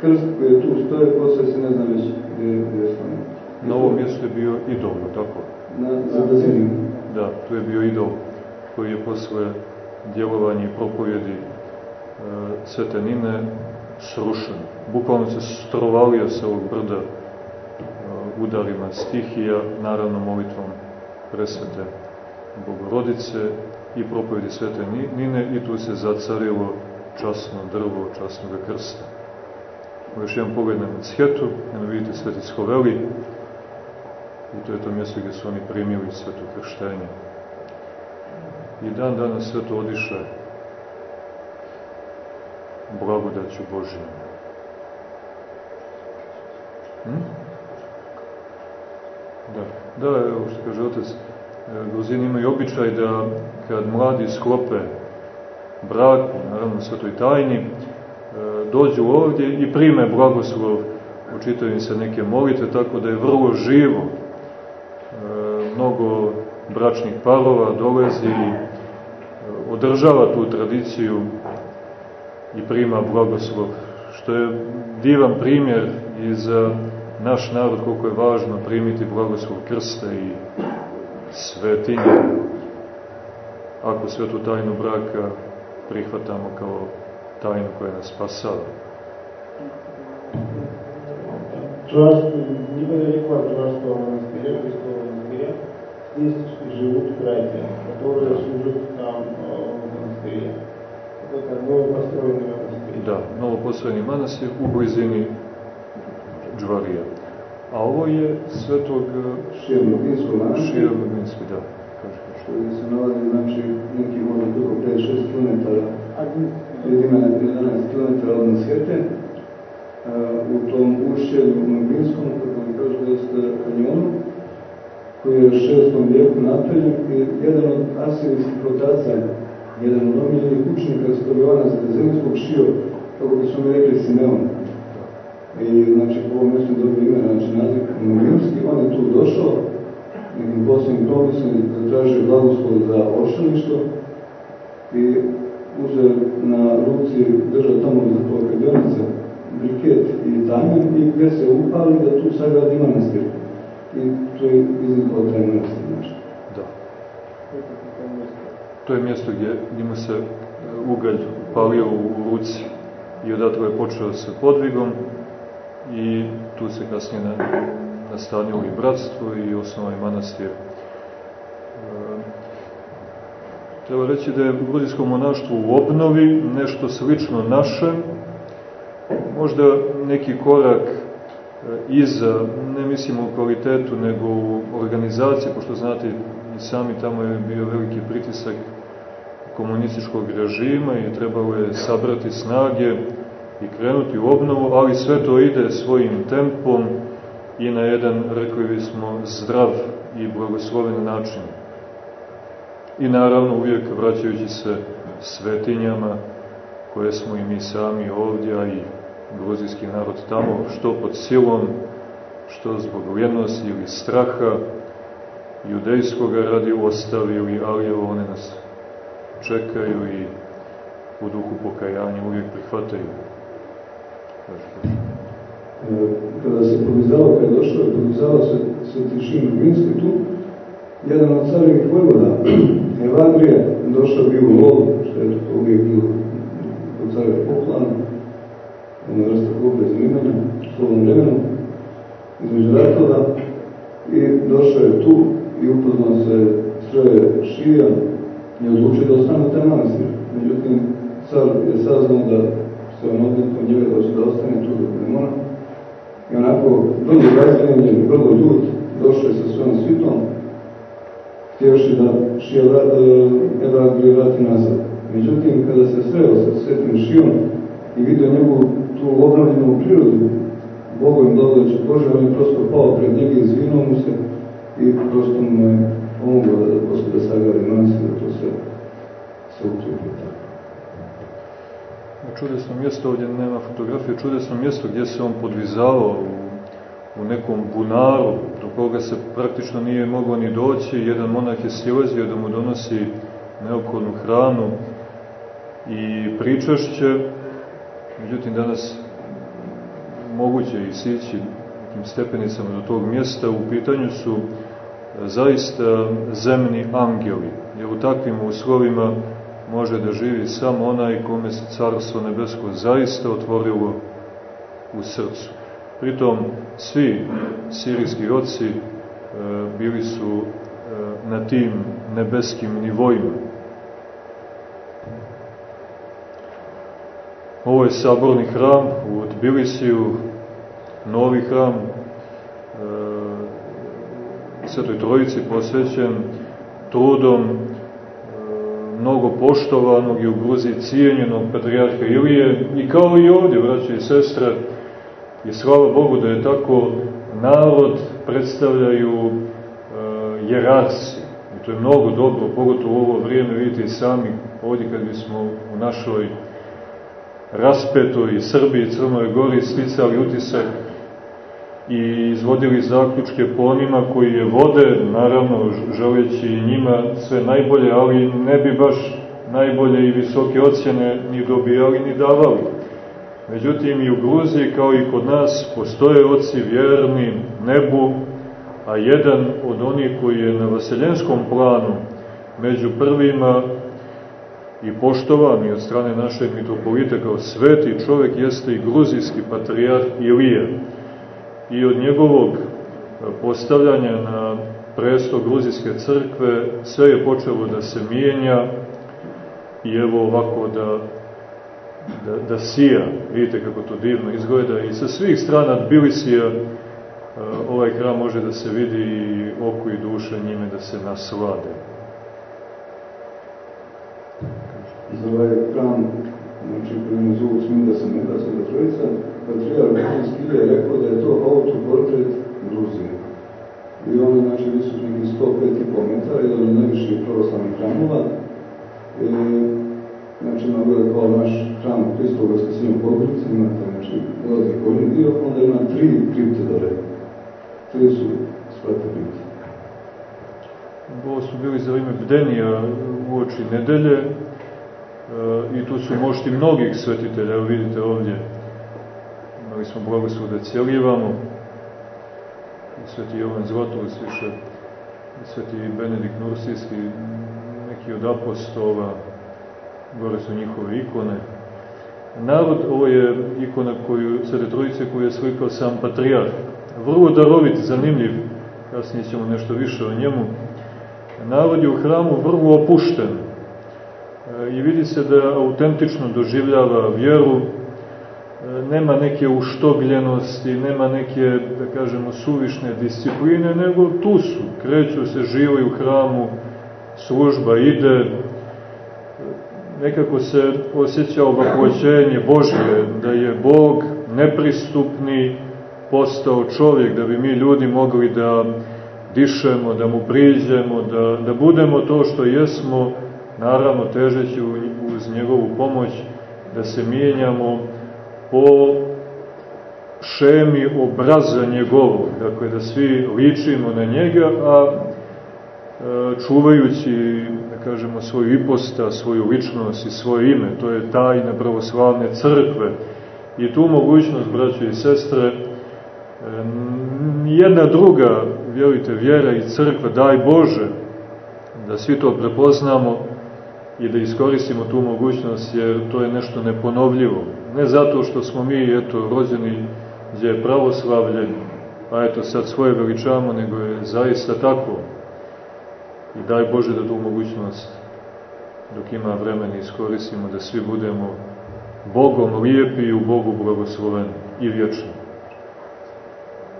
krst koji je tu stoje, posle se ne znam već gdje, gdje je sklonio. Na ovom mjestu je bio idol, tako? Na, za Baziliju. Da, tu je bio idol koji je posle djelovanja i propovjedi e, Svetenine srušen. Bukvalno se strovalio sa ovog brda udarima stihija, naravno molitvom presvete Bogorodice i propovedi svete Nine i tu se zacarilo časno drvo časnog krsta. Još jedan pogled na Sjetu, eno vidite sveti Schoveli i to je to mjesto gdje su oni primili sveto krštenje. I dan danas sve to odiše blagodaću Božijom. Hm? Da, da evo što kaže otac, e, Gruzini imaju običaj da kad mladi sklope brak, naravno svetoj tajni, e, dođu ovdje i prime blagoslov, učitaju im se neke molitve, tako da je vrlo živo. E, mnogo bračnih parova dolazi i održava tu tradiciju i prima blagoslov, što je divan primjer i za naš narod koliko je važno primiti blagoslov krsta i svetinje, ako svetu tajnu braka prihvatamo kao tajnu koja nas spasava. Часто, неподалеку от Уральского монастыря, Христового монастыря, есть живут братья, которые служат там в монастыре. Это новопостроенный монастырь. Da, novopostроjený manastir u blizini Džvarija. A ovo je svetog manastir. Širovinski, da. Kaže, Što se nalazi, znači, neki možda dugo 5-6 km, od imena 11 km od Nasjete, u tom ušćelju u Novinskom, kako mi kažu, jeste kanjonu, koji je u šestom vijeku napravljen i jedan od asirijskih otaca, jedan od omiljenih učenika Stovjovana Zrezelinskog šio, kako bi su mi rekli Simeon. I znači po ovom mjestu dobio ime, znači naziv Novinski, on je tu došao, nekim poslednjim promisom da traži blagoslov za ošaništvo i uzeo na ruci, držao tamo za polkadionica, briket i tanjem i gde se upali da tu sagradi manastir. I to je iznikao taj manastir. Znači. Da. To je mjesto gdje, gdje mu se e, ugalj palio u ruci i odatle je počeo sa podvigom i tu se kasnije na, nastanilo i bratstvo i osnovno manastir. E, treba reći da je gruzijsko monaštvo u obnovi, nešto slično našem, možda neki korak e, iza, ne mislim u kvalitetu, nego u organizaciji, pošto znate i sami tamo je bio veliki pritisak komunističkog režima i trebalo je sabrati snage i krenuti u obnovu, ali sve to ide svojim tempom i na jedan, rekli bismo, zdrav i blagosloven način. I naravno uvijek vraćajući se svetinjama koje smo i mi sami ovdje, a i gruzijski narod tamo, što pod silom, što zbog ljenosti ili straha, judejskog radi ostavili, ali evo one nas čekaju i u duhu pokajanja uvijek prihvataju. Kada se podizalo, kada je došao, podizalo se Svetišin Vinski tu, jedan od carevih vojvoda, Evandrije, došao bio u lov, što je to uvijek bilo u carevih poplanu, jedna vrsta kluba zanimanja, u slovnom vremenu, između ratova, i došao je tu i upoznao se s troje šija i odlučio da ostane u taj manastir. Međutim, car je saznao da se on odlikom njega da će da ostane tu dok ne mora. I onako, vrlo razgledan, vrlo ljud, došao je sa svojom svitom, htjevši da šija Evangelije vrati nazad. Međutim, kada se sreo sa svetim šijom i vidio njegovu tu obnovljenu prirodu, Bogom blagodaću Bože, on je prosto pao pred njega, izvinuo mu se i prosto mu je pomogao da, da da sagradi manastir, da to sve se uključi tako. Čudesno mjesto, ovdje nema fotografije, čudesno mjesto gdje se on podvizavao u, u nekom bunaru, do koga se praktično nije moglo ni doći, jedan monah je silazio da mu donosi neophodnu hranu i pričašće, međutim danas moguće i sići tim stepenicama do tog mjesta, u pitanju su e, zaista zemni angeli, jer u takvim uslovima može da živi samo onaj kome se carstvo nebesko zaista otvorilo u srcu. Pritom svi sirijski oci e, bili su e, na tim nebeskim nivoima. Ovo je saborni hram u Tbilisiju, novi hram e, Svetoj Trojici posvećen trudom mnogo poštovanog i u Gruziji cijenjenog patrijarha Ilije i kao i ovdje, braće i sestre, i slava Bogu da je tako narod predstavljaju jerarsi. I to je mnogo dobro, pogotovo u ovo vrijeme, vidite i sami, ovdje kad bismo u našoj raspetoj Srbiji, Crnoj Gori sticali utisak i izvodili zaključke po onima koji je vode, naravno želeći njima sve najbolje, ali ne bi baš najbolje i visoke ocjene ni dobijali ni davali. Međutim, i u Gruziji, kao i kod nas, postoje oci vjerni nebu, a jedan od onih koji je na vaseljenskom planu među prvima i poštovani od strane našeg mitropolita kao sveti čovjek jeste i gruzijski patrijarh Ilija. I od njegovog postavljanja na presto gruzijske crkve sve je počelo da se mijenja i evo ovako da, da, da sija, vidite kako to divno izgleda i sa svih strana Tbilisija ovaj hram može da se vidi i oko i duša njime da se naslade. Za ovaj hram, znači koji mu zovu Sminda Sameta Sveta Trojica, patrijar Bosanski je rekao da je to autoportret Gruzije. I on je znači visok nekih 105,5 metara, jedan od najviših pravoslavnih hramova. E, znači ima gleda kao naš hram Hristov Vaskrsenja u Pogrici, imate znači dolazi gornji dio, onda ima tri kripte dole Tri su svete biti. Ovo su bili za ime Bdenija u oči nedelje e, i tu su mošti mnogih svetitelja, evo vidite ovdje. Imali smo blagoslov da cijelivamo. Sveti Jovan Zlatovac više, sveti Benedikt Nursijski, neki od apostola, gore su njihove ikone. Narod, ovo je ikona koju, Svete Trojice koju je slikao sam patrijarh vrlo darovit, zanimljiv, kasnije ćemo nešto više o njemu. Narod je u hramu vrlo opušten e, i vidi se da autentično doživljava vjeru, nema neke uštogljenosti, nema neke, da kažemo, suvišne discipline, nego tu su, kreću se, živo u hramu, služba ide, nekako se osjeća obakvoćenje Božje, da je Bog nepristupni, postao čovjek, da bi mi ljudi mogli da dišemo, da mu priđemo, da, da budemo to što jesmo, naravno težeći uz njegovu pomoć, da se mijenjamo po šemi obraza njegovog, dakle da svi ličimo na njega, a e, čuvajući, da kažemo, svoju iposta, svoju ličnost i svoje ime, to je tajna pravoslavne crkve. I tu mogućnost, braćo i sestre, Nijedna druga, vjerujte, vjera i crkva, daj Bože, da svi to prepoznamo i da iskoristimo tu mogućnost, jer to je nešto neponovljivo. Ne zato što smo mi, eto, rođeni gdje je pravoslavlje, a eto, sad svoje veličamo, nego je zaista tako. I daj Bože da tu mogućnost, dok ima vremena, iskoristimo da svi budemo Bogom lijepi i u Bogu blagosloveni i vječni.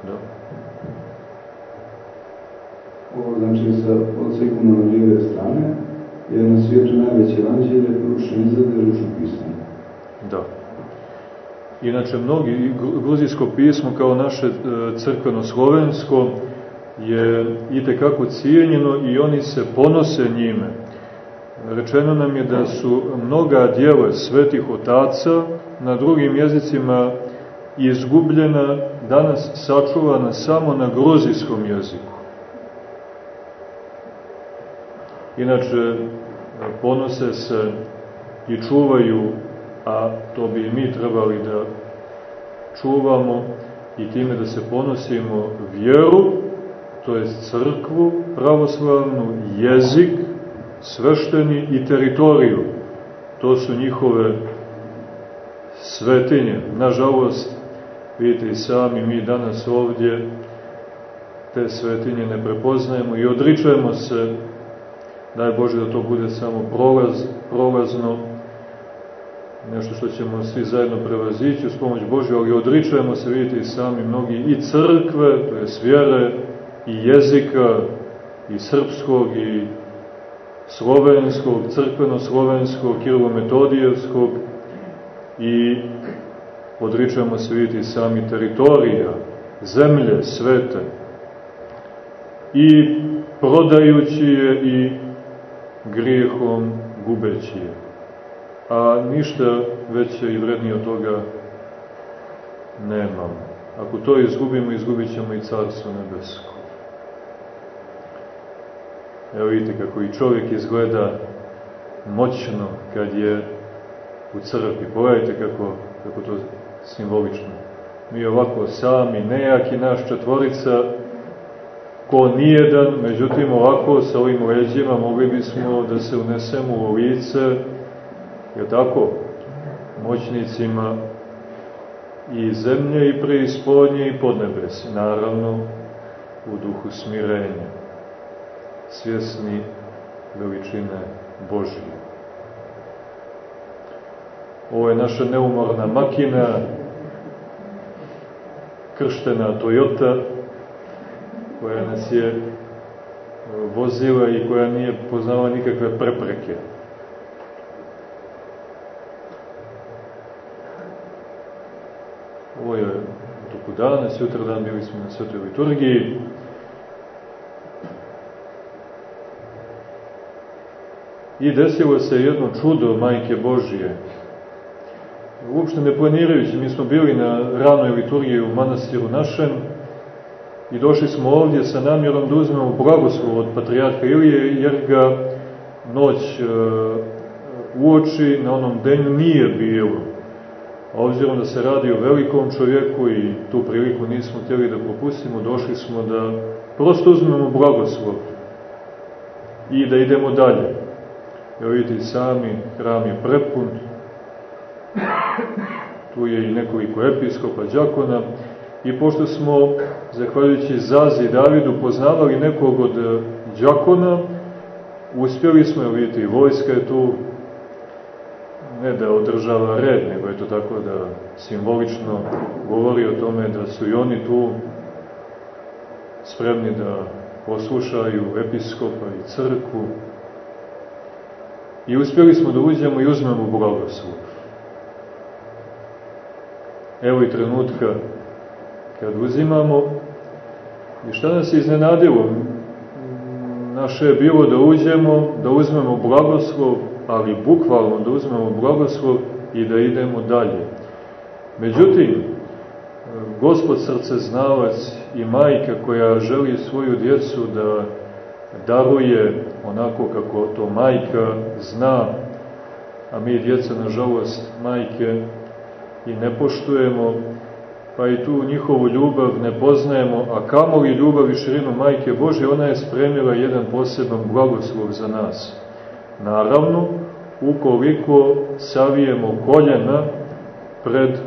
Da. Ovo znači sa odsekom na lijeve strane je na svijetu najveće evanđelje ručno izrade ručno pismo. Da. Inače, mnogi, gruzijsko pismo kao naše e, crkveno-slovensko je i tekako cijenjeno i oni se ponose njime. Rečeno nam je da su mnoga dijela svetih otaca na drugim jezicima izgubljena, danas sačuvana samo na gruzijskom jeziku. Inače, ponose se i čuvaju, a to bi mi trebali da čuvamo i time da se ponosimo vjeru, to je crkvu, pravoslavnu, jezik, svešteni i teritoriju. To su njihove svetinje. Nažalost, Vidite i sami, mi danas ovdje te svetinje ne prepoznajemo i odričujemo se, daj Bože da to bude samo prolaz, prolazno, nešto što ćemo svi zajedno prevazići uz pomoć Božju, ali odričujemo se, vidite i sami, mnogi i crkve, to je vjere, i jezika, i srpskog, i slovenskog, crkveno-slovenskog, kirilo-metodijevskog, i odričemo se vidjeti sami teritorija, zemlje svete. i prodajući je i grijehom gubeći je. A ništa veće i vrednije od toga nemamo. Ako to izgubimo, izgubit ćemo i Carstvo nebesko. Evo vidite kako i čovjek izgleda moćno kad je u crkvi. Pogledajte kako, kako to simbolično. Mi ovako sami, nejaki naš četvorica, ko nijedan, međutim ovako sa ovim leđima mogli bismo da se unesemo u lice, je tako, moćnicima i zemlje i preispodnje i podnebesi, naravno u duhu smirenja, svjesni veličine Božije. Ovo je naša neumorna makina, krštena Toyota, koja nas je e, vozila i koja nije poznala nikakve prepreke. Ovo je toku dana, sutra dan bili smo na svetoj liturgiji. I desilo se jedno čudo Majke Božije. Uopšte ne planirajući, mi smo bili na ranoj liturgiji u manastiru našem, i došli smo ovdje sa namjerom da uzmemo blagoslov od patrijarha Ilije, jer ga noć e, uoči na onom denju nije bilo. A obzirom da se radi o velikom čovjeku i tu priliku nismo htjeli da propustimo, došli smo da prosto uzmemo blagoslov i da idemo dalje. Evo vidite sami, hram je prepun, tu je i nekoliko episkopa, džakona, i pošto smo, zahvaljujući Zazi Davidu, poznavali nekog od e, džakona, uspjeli smo, evo vidite, i vojska je tu, ne da održava red, nego je to tako da simbolično govori o tome da su i oni tu spremni da poslušaju episkopa i crkvu. I uspjeli smo da uđemo i uzmemo blagoslov. Evo i trenutka kad uzimamo, i šta nas je iznenadilo? Naše je bilo da uđemo, da uzmemo blagoslov, ali bukvalno da uzmemo blagoslov i da idemo dalje. Međutim, gospod srce znalac i majka koja želi svoju djecu da daruje onako kako to majka zna, a mi djeca, nažalost, majke i ne poštujemo, pa i tu njihovu ljubav ne poznajemo, a kamo li ljubav i širinu Majke Bože, ona je spremila jedan poseban blagoslov za nas. Naravno, ukoliko savijemo koljena pred e,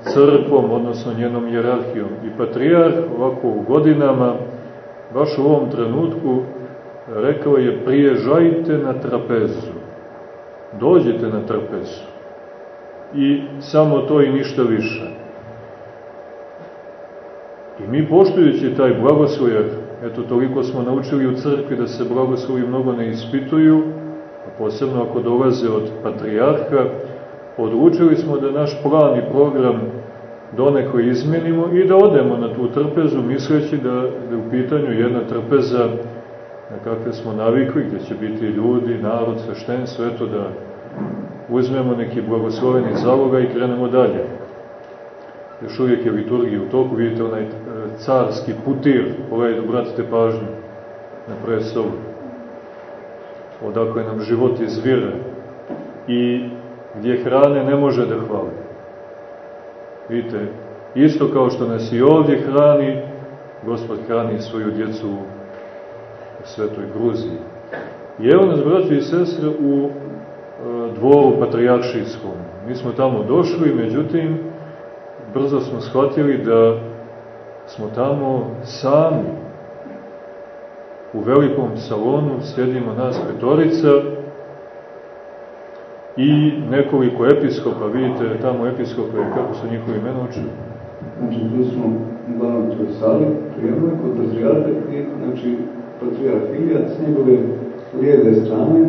crkvom, odnosno njenom jerarhijom. I patrijarh ovako u godinama, baš u ovom trenutku, rekao je priježajte na trapezu. Dođite na trapezu. I samo to i ništa više. I mi poštujući taj blagoslov, eto toliko smo naučili u crkvi da se blagoslovi mnogo ne ispituju, a posebno ako dolaze od patrijarha, odlučili smo da naš plan i program doneko izmenimo i da odemo na tu trpezu misleći da, da je u pitanju jedna trpeza na kakve smo navikli, gdje će biti ljudi, narod, sveštenstvo, eto da uzmemo neki blagosloveni zaloga i krenemo dalje još uvijek je liturgija u toku, vidite onaj e, carski putir, pogledajte, obratite pažnju na presovu, odakle nam život izvire i gdje hrane ne može da hvali. Vidite, isto kao što nas i ovdje hrani, Gospod hrani svoju djecu u Svetoj Gruziji. I evo nas, braći i sestre, u e, dvoru patrijaršijskom. Mi smo tamo došli, međutim, brzo smo shvatili da smo tamo sami. U velikom salonu sjedimo nas petorica i nekoliko episkopa, vidite tamo episkopa je kako su njihovi imena učili. Znači, tu smo uglavnom toj sali, prijemno kod patrijarha i znači, patrijarh Ilija s njegove lijeve strane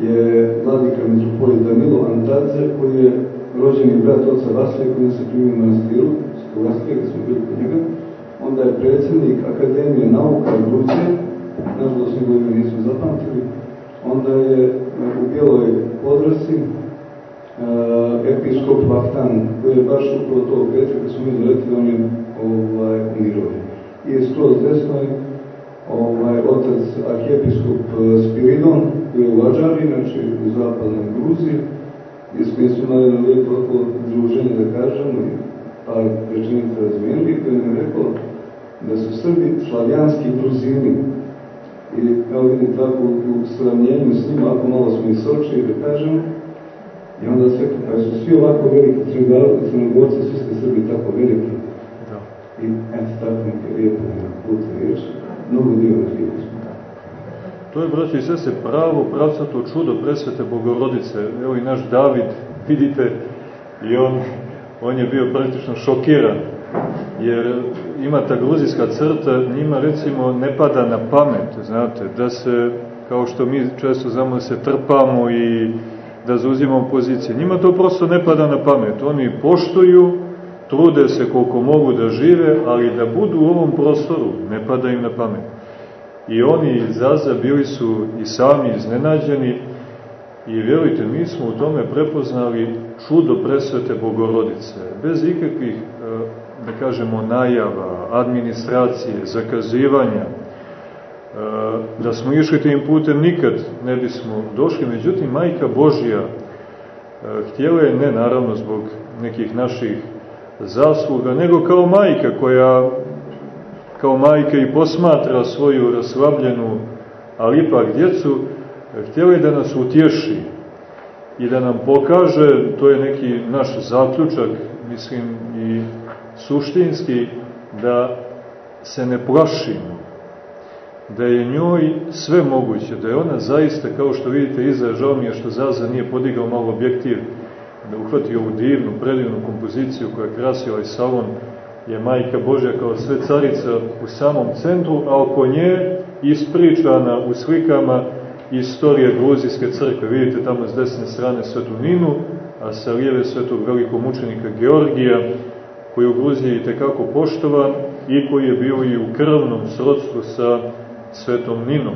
je vladika metropolit Danilo Antadze koji je rođeni brat oca Vasilija koji se primio na stiru, Vasilija, kad smo bili kod njega, onda je predsjednik Akademije nauka Gruzije, nažalost njegovi nisu zapamtili, onda je u Bijeloj Podrasi uh, episkop Vahtan, koji je baš upravo tog petka kad smo mi doletili, on je ovaj, umirovljen. I skroz desno je ovaj, otac arhijepiskop e, Spiridon, koji je u Ađari, znači u zapadnoj Gruziji, i s kojim smo imali na lijepo druženje, da kažemo, i par rečenica razmijenili, koji nam je rekao da su Srbi slavijanski gruzini. I kao vidim tako u sravnjenju s njima, ako malo smo i soči, da kažemo, i onda se pa su svi ovako veliki crnogorci, svi ste Srbi tako veliki. Da. I eto tako neke lijepo na putu riječi mnogo divno To je, braći i sese, pravo, pravcato čudo presvete Bogorodice. Evo i naš David, vidite, i on, on je bio praktično šokiran, jer ima ta gruzijska crta, njima recimo ne pada na pamet, znate, da se, kao što mi često znamo, da se trpamo i da zauzimamo pozicije. Njima to prosto ne pada na pamet. Oni poštuju trude se koliko mogu da žive, ali da budu u ovom prostoru, ne pada im na pamet. I oni zaza bili su i sami iznenađeni i vjerujte, mi smo u tome prepoznali čudo presvete Bogorodice, bez ikakvih, e, da kažemo, najava, administracije, zakazivanja, e, da smo išli tim putem nikad ne bismo došli, međutim, Majka Božja e, htjela je, ne naravno zbog nekih naših zasluga, nego kao majka koja kao majka i posmatra svoju raslabljenu, ali ipak djecu, htjeli da nas utješi i da nam pokaže, to je neki naš zaključak, mislim i suštinski, da se ne plašimo, da je njoj sve moguće, da je ona zaista, kao što vidite iza, žao mi je što Zaza nije podigao malo objektiv, da uhvati ovu divnu, predivnu kompoziciju koja krasi ovaj salon, je Majka Božja kao sve carica u samom centru, a oko nje ispričana u slikama istorije Gruzijske crkve. Vidite tamo s desne strane svetu Ninu, a sa lijeve svetog velikog mučenika Georgija, koji u Gruziji tekako poštovan i koji je bio i u krvnom srodstvu sa svetom Ninom.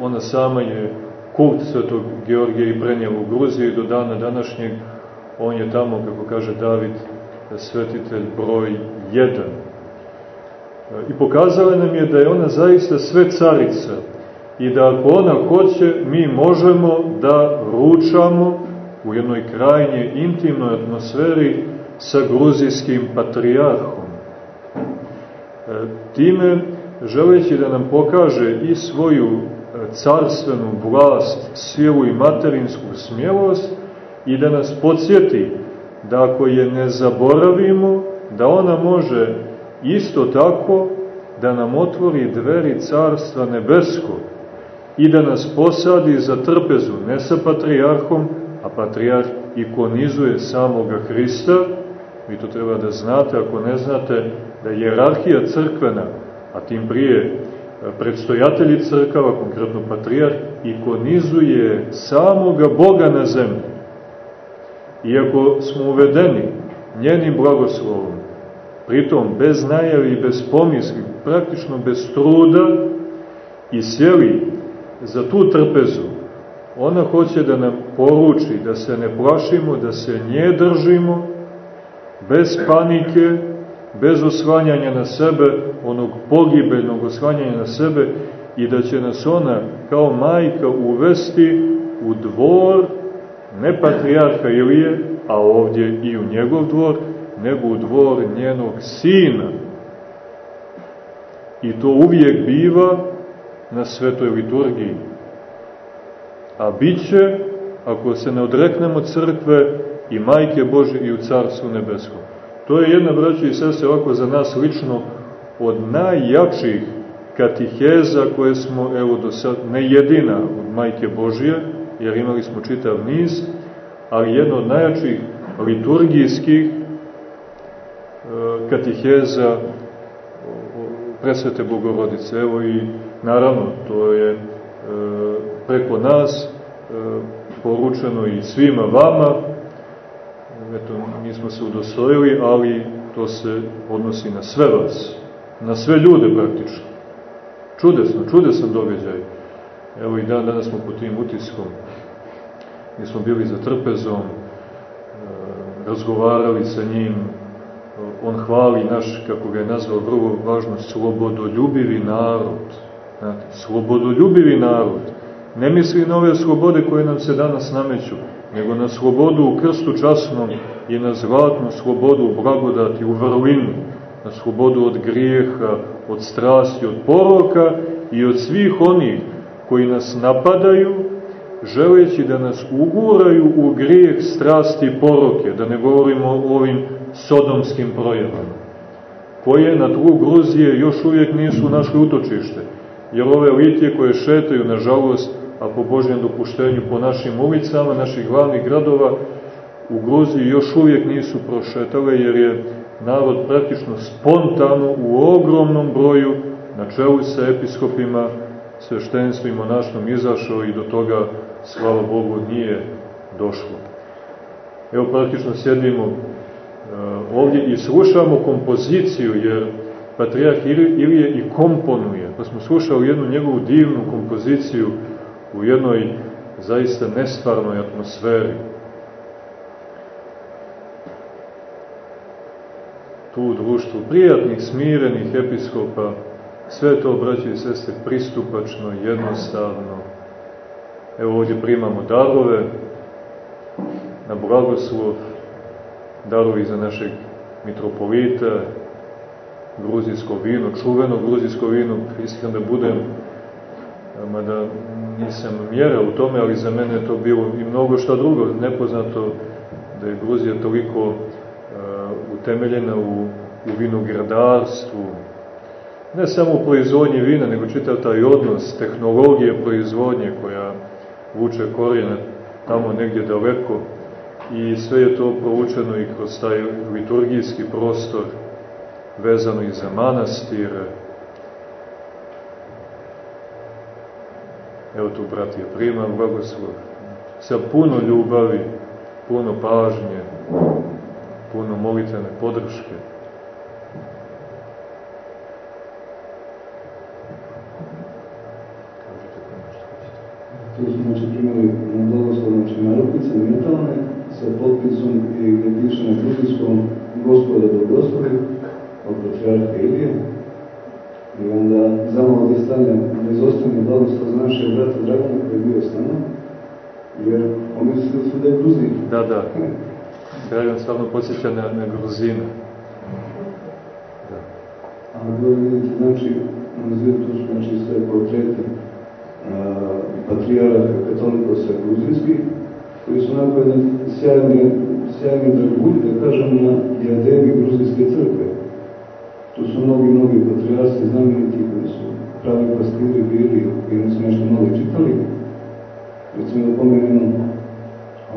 Ona sama je kult svetog Georgija i prenijela u Gruziju do dana današnjeg on je tamo, kako kaže David, svetitelj broj 1. I pokazala nam je da je ona zaista sve carica i da ako ona hoće, mi možemo da ručamo u jednoj krajnje intimnoj atmosferi sa gruzijskim patrijarhom. E, time, želeći da nam pokaže i svoju carstvenu vlast, silu i materinsku smjelost i da nas podsjeti da ako je ne zaboravimo, da ona može isto tako da nam otvori dveri carstva nebeskog i da nas posadi za trpezu, ne sa patrijarhom, a patrijarh ikonizuje samoga Hrista, vi to treba da znate, ako ne znate, da je jerarhija crkvena, a tim prije predstojatelji crkava, konkretno patrijarh, ikonizuje samoga Boga na zemlji. Iako smo uvedeni njenim blagoslovom, pritom bez najavi i bez pomisli, praktično bez truda i sjeli za tu trpezu, ona hoće da nam poruči da se ne plašimo, da se nje držimo, bez panike, bez osvanjanja na sebe, onog pogibeljnog osvanjanja na sebe i da će nas ona kao majka uvesti u dvor, ne patrijarha Ilije, a ovdje i u njegov dvor, nego u dvor njenog sina. I to uvijek biva na svetoj liturgiji. A bit će, ako se ne odreknemo crkve, i majke Bože i u Carstvu Nebeskom. To je jedna, braća i sese, ovako za nas lično, od najjačih katiheza koje smo, evo do sad, ne jedina od Majke Božije, jer imali smo čitav niz, ali jedna od najjačih liturgijskih e, katiheza presvete Bogorodice. Evo i, naravno, to je e, preko nas e, poručeno i svima vama, eto, mi smo se udostojili, ali to se odnosi na sve vas, na sve ljude praktično. Čudesno, čudesan događaj. Evo i dan danas smo po tim utiskom, mi smo bili za trpezom, e, razgovarali sa njim, on hvali naš, kako ga je nazvao vrlo važno, slobodoljubivi narod. Znate, slobodoljubivi narod. Ne misli na ove slobode koje nam se danas nameću, nego na slobodu u krstu časnom i na zlatnu slobodu u blagodati, u vrlinu, na slobodu od grijeha, od strasti, od poroka i od svih onih koji nas napadaju, želeći da nas uguraju u grijeh, strasti i poroke, da ne govorimo o ovim sodomskim projevama, koje na tlu Gruzije još uvijek nisu našli utočište, jer ove litije koje šetaju, nažalost, a po Božjem dopuštenju po našim ulicama, naših glavnih gradova, u Gruziji još uvijek nisu prošetale, jer je narod praktično spontano u ogromnom broju na čelu sa episkopima, sveštenstvom i izašao i do toga, slava Bogu, nije došlo. Evo praktično sjedimo uh, ovdje i slušamo kompoziciju, jer Patriarh Ilije i komponuje. Pa smo slušali jednu njegovu divnu kompoziciju u jednoj zaista nestvarnoj atmosferi. Tu u društvu prijatnih, smirenih episkopa, sve to, braći i sestre, pristupačno, jednostavno. Evo ovdje primamo darove na blagoslov, darovi za našeg mitropolita, gruzijsko vino, čuveno gruzijsko vino, iskren da budem, mada nisam mjera u tome, ali za mene to bilo i mnogo šta drugo, nepoznato da je Gruzija toliko uh, utemeljena u, u vinogradarstvu, ne samo u proizvodnji vina, nego čitav taj odnos tehnologije proizvodnje koja vuče korijene tamo negdje daleko i sve je to provučeno i kroz taj liturgijski prostor vezano i za manastire, Evo tu, bratije, primam blagoslov sa puno ljubavi, puno pažnje, puno molitvene podrške. Sa potpisom i na gruzijskom gospoda blagoslovi od patriarha Ilije, I onda zamalo da stane, da izostane blagoslov našeg brata Dragana koji je bio s nama, jer pomislili su da je Gruzin. Da, da. Dragan stvarno podsjeća na, na Gruzina. Da. A da vidite, znači, nazivaju tu znači sve portrete patrijara katolikosa gruzijskih, koji su onako jedan sjajni, sjajni dragulji, da kažem, na diademi gruzijske crkve. Tu su mnogi, mnogi patrijarski znameniti koji su pravi pastiri bili, koji su nešto mnogo čitali. Recimo da pomenemo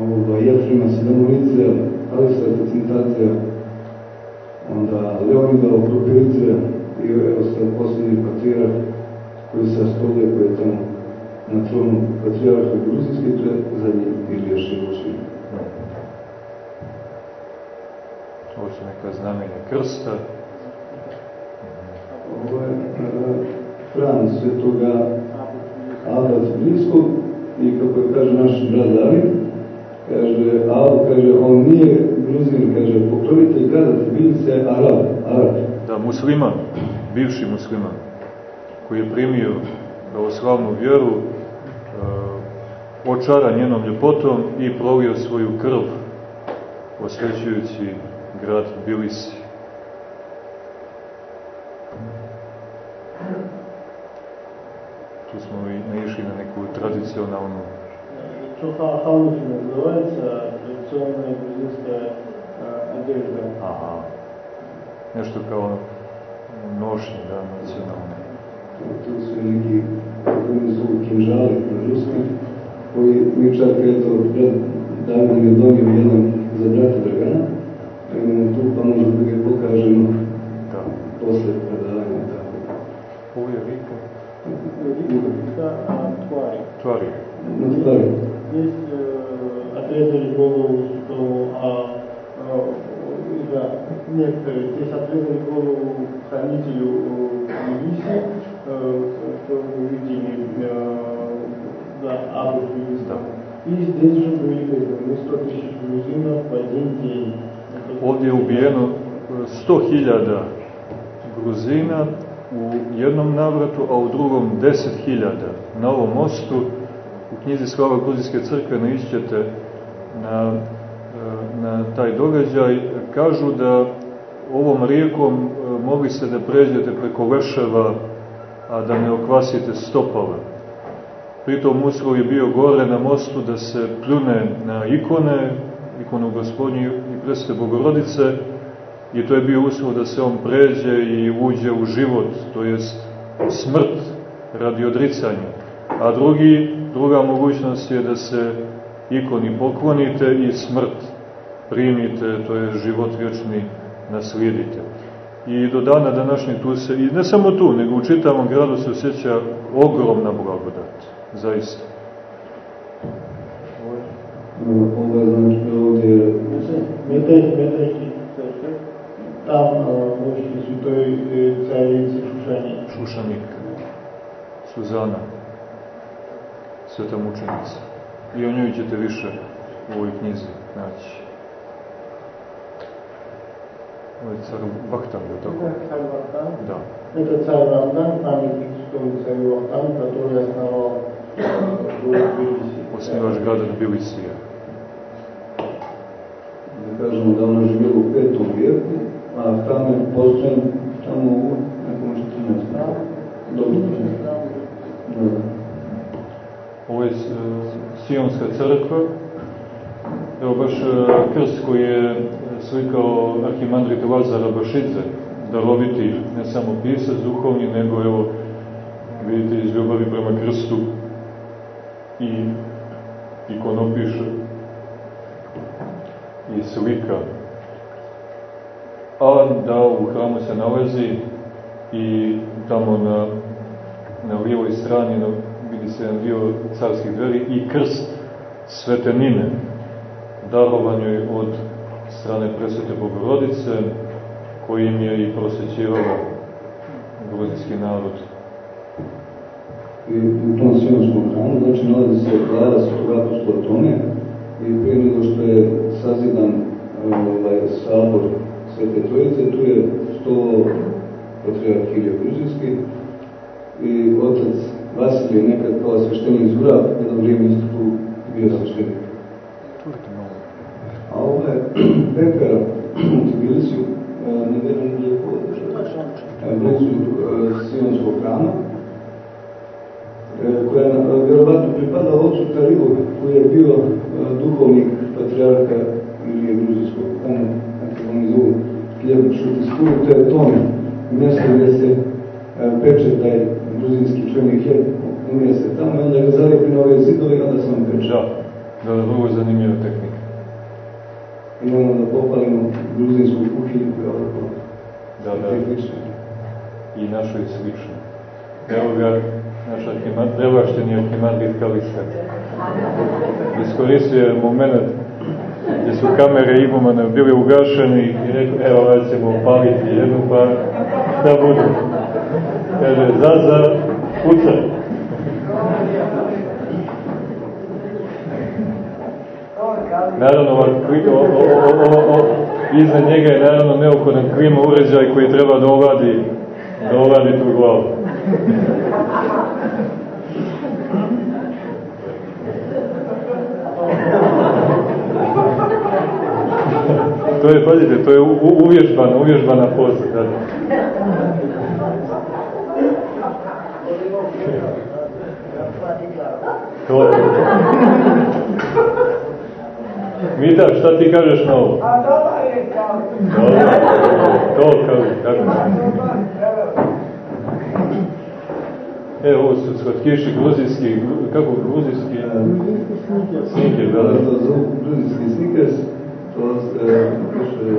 ovoga Jefrima Sidamonice, Alisata Cintacija, onda Leonida Okropilice i evo sad posljednji patrijarh koji se stole, koji je tamo na tronu patrijarha Gruzijske, to je zadnji Ilija Šilošin. Ovo su neka znamenja krsta, ovo je hran svetoga Ava Zbrinskog i kako je kaže naš brat David, kaže, Ava, kaže, on nije Gruzin, kaže, pokrovitelj grada Tbilise, Arab, Arab. Da, musliman, bivši musliman, koji je primio pravoslavnu vjeru, uh, očara njenom ljepotom i prolio svoju krv, osvećujući grad Tbilisi. tu smo i naišli na neku tradicionalnu... To хаус называется, традиционная грузинская одежда. Ага. Nešto kao nošnje, da, nacionalne. Tu su neki, mi zovu, kinžali na ruskom, koji mi čak, eto, brat David je donio jedan za brata Dragana, imamo tu, pa možda da ga pokažemo da. posle predavanja. Tako. Ovo je vika Велика твари. Твари. На твари. Здесь э, отрезали голову святому, а, а, да, Нет, те соответствовали хранителю Тбилиси, И здесь же были мы 100 тысяч грузинов в один день. Ovdje je ubijeno 100.000 Gruzina u jednom navratu, a u drugom 10.000 na ovom mostu. U knjizi Slava Gruzijske crkve naišćete na, na taj događaj. Kažu da ovom rijekom e, mogli ste da pređete preko Vrševa, a da ne okvasite stopala. Pritom uslov je bio gore na mostu da se pljune na ikone, ikonu gospodnju i presve Bogorodice, i to je bio uslov da se on pređe i uđe u život, to jest smrt radi odricanja. A drugi, druga mogućnost je da se ikoni poklonite i smrt primite, to je život vječni naslijedite. I do dana današnje tu se, i ne samo tu, nego u čitavom gradu se osjeća ogromna blagodat, zaista. Ovo je znači ovdje... Tam su toj carici Suzana, sveta mučenica. I o njoj ćete više u ovoj knjizi naći. Ovo je car je tako? Da. Это царь Вахтан, памятник святому царю Вахтану, который основал город Тбилиси. Osnivač grada Tbilisija. Da kažemo da ona živjela u petom vijeku, a hram je postojen tamo u nekom 14. Dobro, 14. Da, da. Ovo je Sionska crkva. Evo baš krst koji je slikao arhimandrit Lazara Bašidze, daroviti, ne samo pisac duhovni, nego evo, vidite, iz ljubavi prema krstu i ikonopiše i slika. A da u hramu se nalazi i tamo na, na lijevoj strani na, vidi se jedan dio carskih dveri i krst svetenine darovan joj od strane presvete Bogorodice kojim je i prosjećivala gruzijski narod. I u tom Sionskom hramu, znači nalazi se Svetog apostola Tome i prije nego što je sazidan ovaj, sabor Svete Trojice, tu je sto patriarhilija gruzijski i otac Vasilij nekad kao sveštenik Zurav, jedno vrijeme tu bio sveštenik. Ovo je pekara u Tbilisiju, e, ne vjerujem gdje je podržao. E, blizu e, Sionskog hrama, e, koja je e, vjerovatno pripadala ocu Tarilu, koji je bio e, duhovnik patrijarha Ilije Gruzijskog, tamo, kako oni zovu, hljeb šutiskuru, to je tome, mjesto gdje se e, peče taj gruzijski čveni hljeb, umije se tamo onda ga zalijepi na ove zidove i onda se on peče. Da, da, da, vrlo zanimljiva tehnika. Imamo da popalimo gruzinsku kuhinju koja je ovako Da, da. i našoj slično. Evo ga, naš arhimand, prevašteni arhimandrit Kalista. Iskoristio je moment gdje su kamere imumana bili ugašeni i rekao, evo ovaj ćemo opaliti jednu, pa šta bude? Kaže, Zaza, kucaj. Naravno, ova, kli- o, o, o, o, o, iznad njega je naravno neophodan klima uređaj koji treba da ovadi, da ovadi tu glavu. To je, pazite, to je uvježbana, uvježbana poza. Da. To. Mita, šta ti kažeš na ovo? A dobar je kao. Dobro, to kao, kako? E, ovo su slatkiši gruzijski, kako gruzijski? Sniker, da, Da, da. to zovu gruzijski snikers, to e, kaže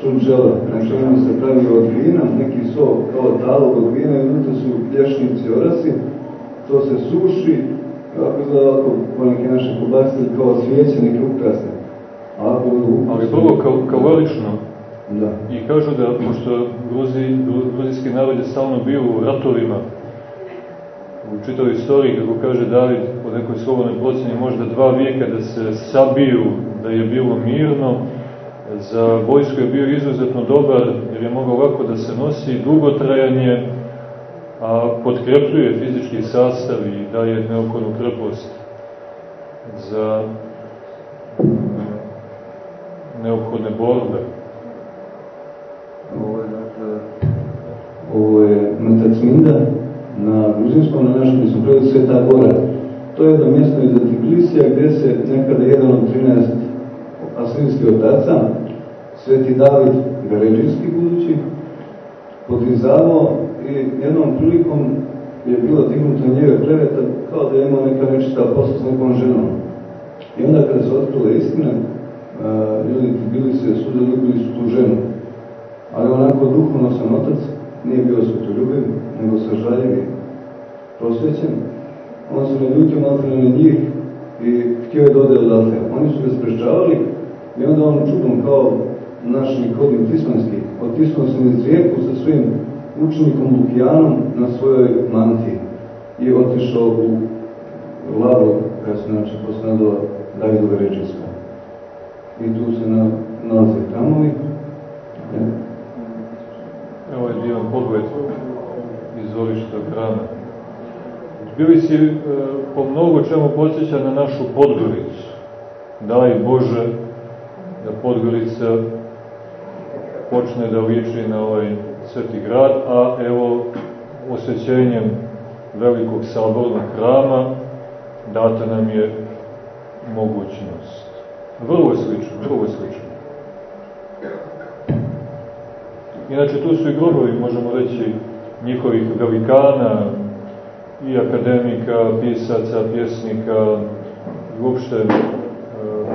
čunčela. Znači ono se pravi od vina, neki sok kao talog od vina i unutra su plješnici orasi, to se suši, ovako izgleda po neke naše kobasice kao svijeće, neke ukrasne. Ako Ali vrlo kal kalorično. Da. I kažu da, pošto Gruzi, gruzijski narod je stalno bio u ratovima, u čitavoj istoriji, kako kaže David, po nekoj slobodnoj proceni, možda dva vijeka da se sabiju, da je bilo mirno, za vojsku je bio izuzetno dobar, jer je mogao ovako da se nosi dugotrajanje, a potkrepljuje fizički sastav i daje neophodnu krepost za neophodne borbe. Ovo je, dakle, ovo je Metacminda, na gruzinskom, na našem smo preveli Sveta Gora. To je jedno mjesto iza Tbilisija gdje se nekada jedan od 13 asirijskih otaca, Sveti David Gaređinski budući, podizavao i jednom prilikom je bilo dignuto njeve kleveta kao da je imao neka nečista posla s nekom ženom. I onda kada se otkrila istina, ljudi bili se sude ljubili su tu ženu. Ali onako duhovno sam otac, nije bio svetoljubiv, nego sažaljiv i prosvećen. On se ne ljutio malo na njih i htio je da odatle. Oni su ga sprečavali i onda on čudom kao naš Nikodim Tismanski otisnuo se niz rijeku sa svojim učenikom Lukijanom na svojoj mantiji i otišao u lavu kada se znači posnadila Davidove rečiska. I tu se na, nalaze tamovi. Evo je divan pogled iz olišta hrana. Bili si e, po mnogo čemu podsjeća na našu Podgoricu. Daj Bože da Podgorica počne da liči na ovaj sveti grad, a evo osvećenjem velikog sabornog hrama data nam je mogućnost. Vrlo slično, vrlo slično. Inače, tu su i grobovi, možemo reći, njihovih velikana, i akademika, pisaca, pjesnika, uopšte e,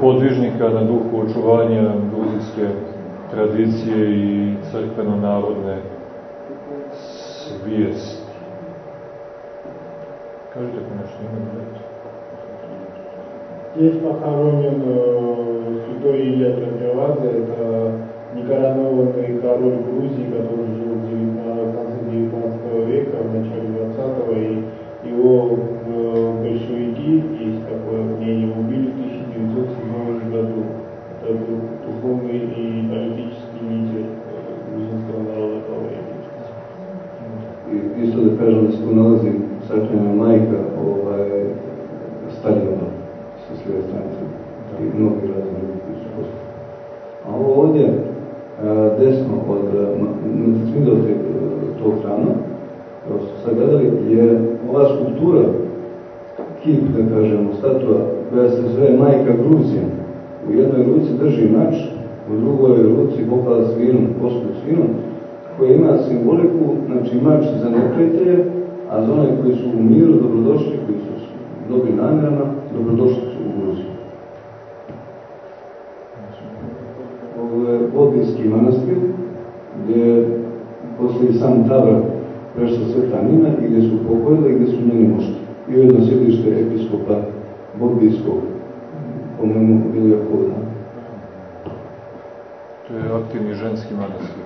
podvižnika na duhu očuvanja gruzijske tradicije i crkveno-narodne svijesti. Kažete ako nešto ima reći. Здесь похоронен святой Илья Трофеладзе, это некоронованный король Грузии, который жил в конце 19 века, в начале 20 и его э, большевики, есть такое мнение, убили в 1907 году. Это духовный и политический э, грузинского народа того времени. Isto da kažem da se tu nalazi sakrena majka ovaj, Staljinova sa slijede stranice i mnogi razni ljudi koji su postali. A ovo ovdje, desno od Metacmida od tog hrana, kao što sad gledali, je ova skulptura, kip, da kažemo, statua, koja se zove Majka Gruzija. U jednoj ruci drži mač, u drugoj ruci bokala s vinom, poslu s vinom, koja ima simboliku, znači mač za neprijatelje, a za one koji su u miru, dobrodošli, koji su dobri namjerama, dobrodošli su u Gruziju. Ovo je Bodinski manastir, gdje posle sam Tavra prešla Sveta Nina i gdje su pokojili i gdje su njeni muški. I ujedno sjedište episkopa Bodbijskog, po mojemu Ilija Kovna. To je aktivni ženski manastir.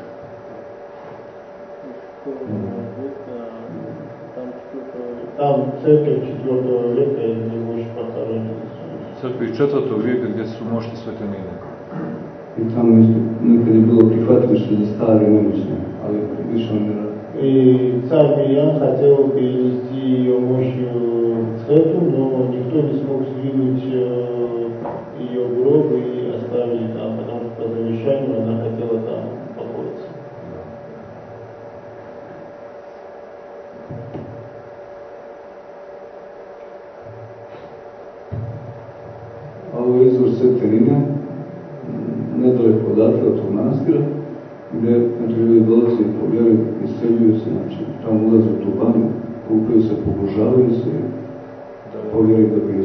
Там церковь четвертого века, где больше похоронен Crkva iz četvrtog vijeka gdje su mošti svetenine. I tamo isto nekad je bilo prihvatilište za stare i nemoćne, ali više on ne radi. И царь Мирьям хотел перенести ее мощь в церковь, но никто не смог сдвинуть ее гроб и оставили там, потому что по завещанию она хотела там покоиться. Ovo je izvor Rine, nedaleko odatle od tog manastira, gdje znači, ljudi dolazi po vjeri, isceljuju se, znači tamo ulaze u tu banju, kupaju se, pobožavaju se i po vjeri dobiju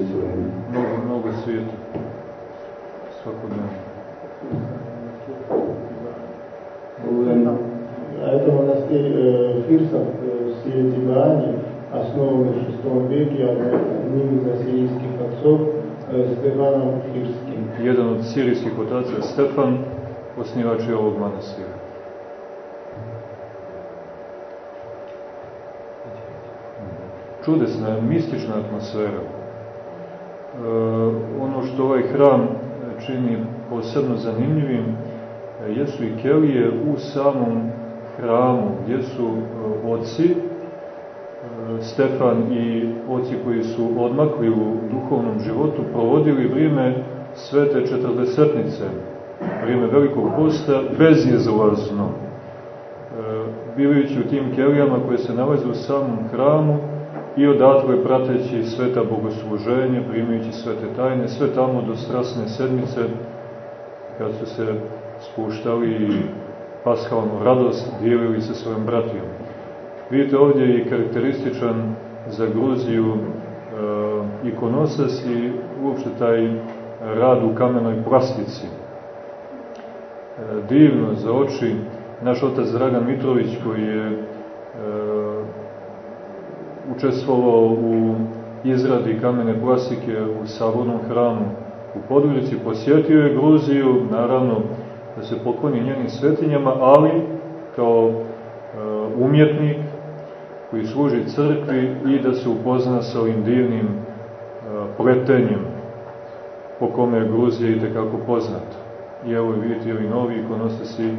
основанный в VI веке одним из ассирийских отцов э, Стефаном Фирским. Jedan od sirijskih otaca, Stefan, osnivač ovog manastira. Čudesna, mistična atmosfera. E, ono što ovaj hram čini posebno zanimljivim jesu i kelije u samom hramu, gdje su e, oci, e, Stefan i oci koji su odmakli u duhovnom životu, provodili vrijeme svete četrdesetnice, vrijeme velikog posta, bezizlazno. E, bivajući u tim kelijama koje se nalaze u samom hramu i odatle prateći sveta bogosluženje, primajući svete tajne, sve tamo do strasne sedmice, kad su se spuštali i paskalnu radost dijelili sa svojim bratijom. Vidite ovdje i karakterističan za Gruziju e, ikonosas i uopšte taj rad u kamenoj plastici. E, divno za oči. Naš otac Dragan Mitrović koji je e, učestvovao u izradi kamene plastike u Savornom hramu u Podgorici, posjetio je Gruziju, naravno da se pokloni njenim svetinjama, ali kao e, umjetnik koji služi crkvi i da se upozna sa ovim divnim e, pletenjem po kome je Gruzija i tekako poznata. I evo vidite, ovi novi ikonostasi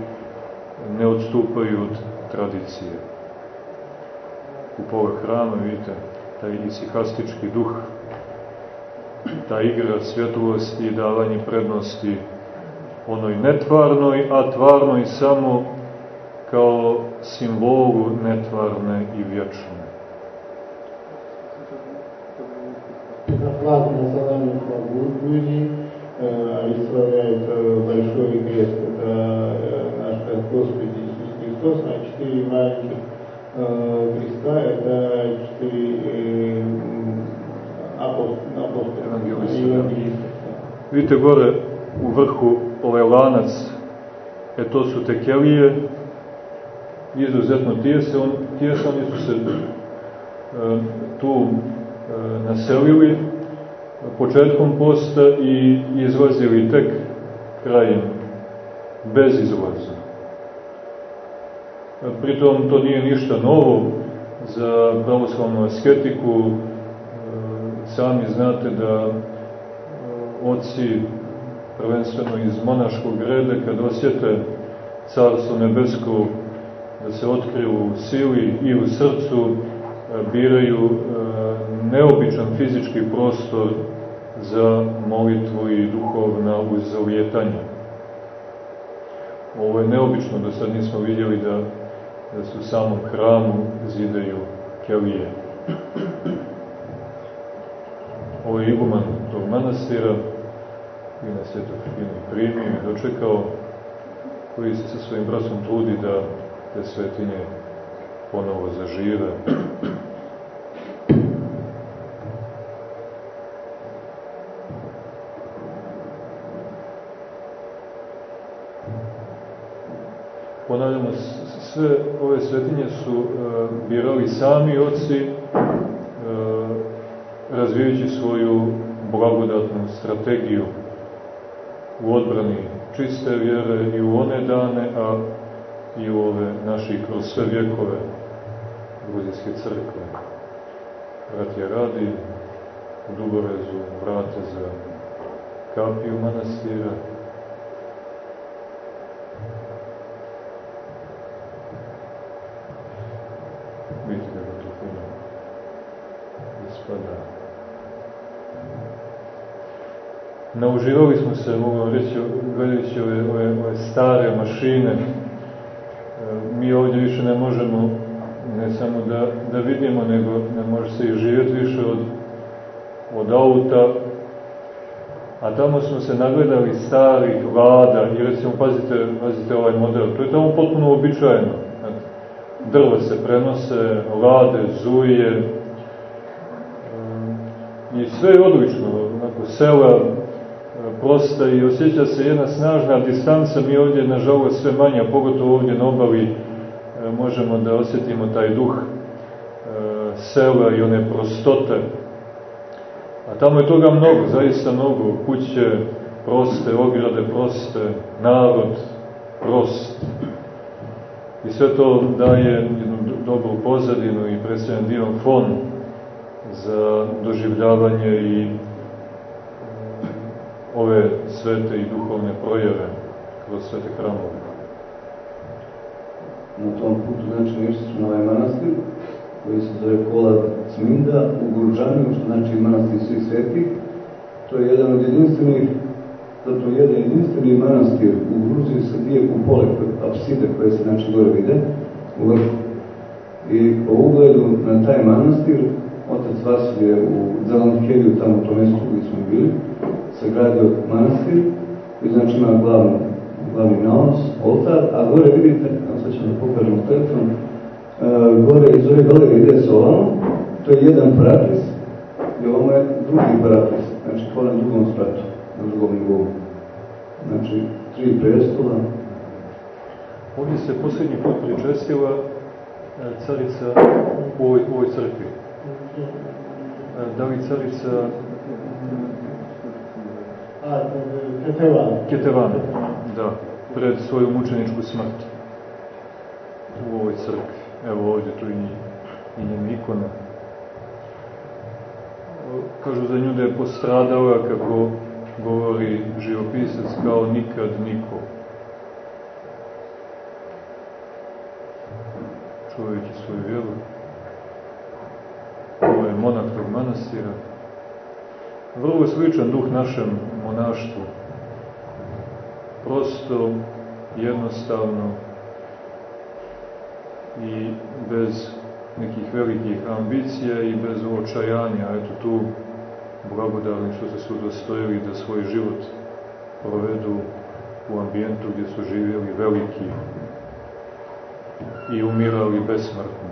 ne odstupaju od tradicije. U pola hrama vidite taj isihastički duh, ta igra svjetlosti i davanje prednosti onoj netvarnoj, a tvarnoj samo kao simbolu netvarne i vječne. Флаг национальный флаг Грузии олицетворяет большой крест. Это наш Господь Иисус Христос, а четыре маленьких креста – это четыре апостола. Vidite gore u vrhu ovaj lanac, e to su tekelije, izuzetno tijesan, tijesan su se e, tu e, naselili početkom posta i izlazili tek krajem, bez izlaza. Pritom to nije ništa novo za pravoslavnu asketiku. E, sami znate da oci prvenstveno iz monaškog reda, kad osjete Carstvo nebesko da se otkriju u sili i u srcu, e, biraju e, neobičan fizički prostor za molitvu i duhovna uzavjetanja. Ovo je neobično, do sad nismo vidjeli da, da su u samom hramu zidaju kelije. Ovo je iguman tog manastira, i na svetu Finu primio i dočekao, koji se sa svojim brasom trudi da te svetinje ponovo zažive. Ponavljamo, sve ove svetinje su uh, birali sami oci, uh, razvijajući svoju blagodatnu strategiju u odbrani čiste vjere i u one dane, a i u ove naše kroz sve vjekove Gruzijske crkve. Bratija radi u Duborezu vrate za kapiju manastira. Vidite kako to fino ispada. nauživali smo se, mogu reći, gledajući ove, ove, ove stare mašine. E, mi ovdje više ne možemo ne samo da, da vidimo, nego ne može se i živjeti više od, od auta, a tamo smo se nagledali starih vlada i recimo, pazite, pazite ovaj model, to je tamo potpuno običajno. Drva se prenose, lade, zuje, e, i sve je odlično, onako, sela, prosta i osjeća se jedna snažna distanca, mi ovdje, nažalost, sve manja, pogotovo ovdje na obali, e, možemo da osjetimo taj duh e, sela i one prostote. A tamo je toga mnogo, zaista mnogo, kuće proste, ograde proste, narod prost. I sve to daje jednu dobru pozadinu i predstavljan divan fon za doživljavanje i ove svete i duhovne projeve kroz svete hramove. Na tom putu, znači, išli smo ovaj manastir, koji se zove Kola Cminda u Guruđanju, što znači manastir svih svetih. To je jedan od jedinstvenih, zato jedan jedinstveni manastir u Gruziji sa dvije kupole, apside koje se znači gore vide u vrhu. I po ugledu na taj manastir, otac Vasilije u Zelandkelju, tamo to mesto gdje smo bili, sagradio manastir, koji znači ima glavnu, glavni naos, oltar, a gore vidite, a sad ćemo da pokažemo telefon, uh, gore iz ove galerije ide se ovamo, to je jedan parapis, i ovamo je drugi parapis, znači to na drugom spratu, na drugom nivou. Znači, tri prestola. Ovdje se posljednji put pričestila e, carica u ovoj, u ovoj crkvi. E, da li carica A, Ketevan. Ketevan, da, pred svoju mučeničku smrt u ovoj crkvi. Evo ovdje tu i, i njena ikona. Kažu za nju da je postradala, kako govori živopisac, kao nikad niko. Čuvajući svoju vjeru. Ovo je monak tog manastira. Vrlo sličan duh našem monaštvu. Prosto, jednostavno i bez nekih velikih ambicija i bez očajanja. Eto tu blagodarni što se su dostojili da svoj život provedu u ambijentu gdje su živjeli veliki i umirali besmrtno.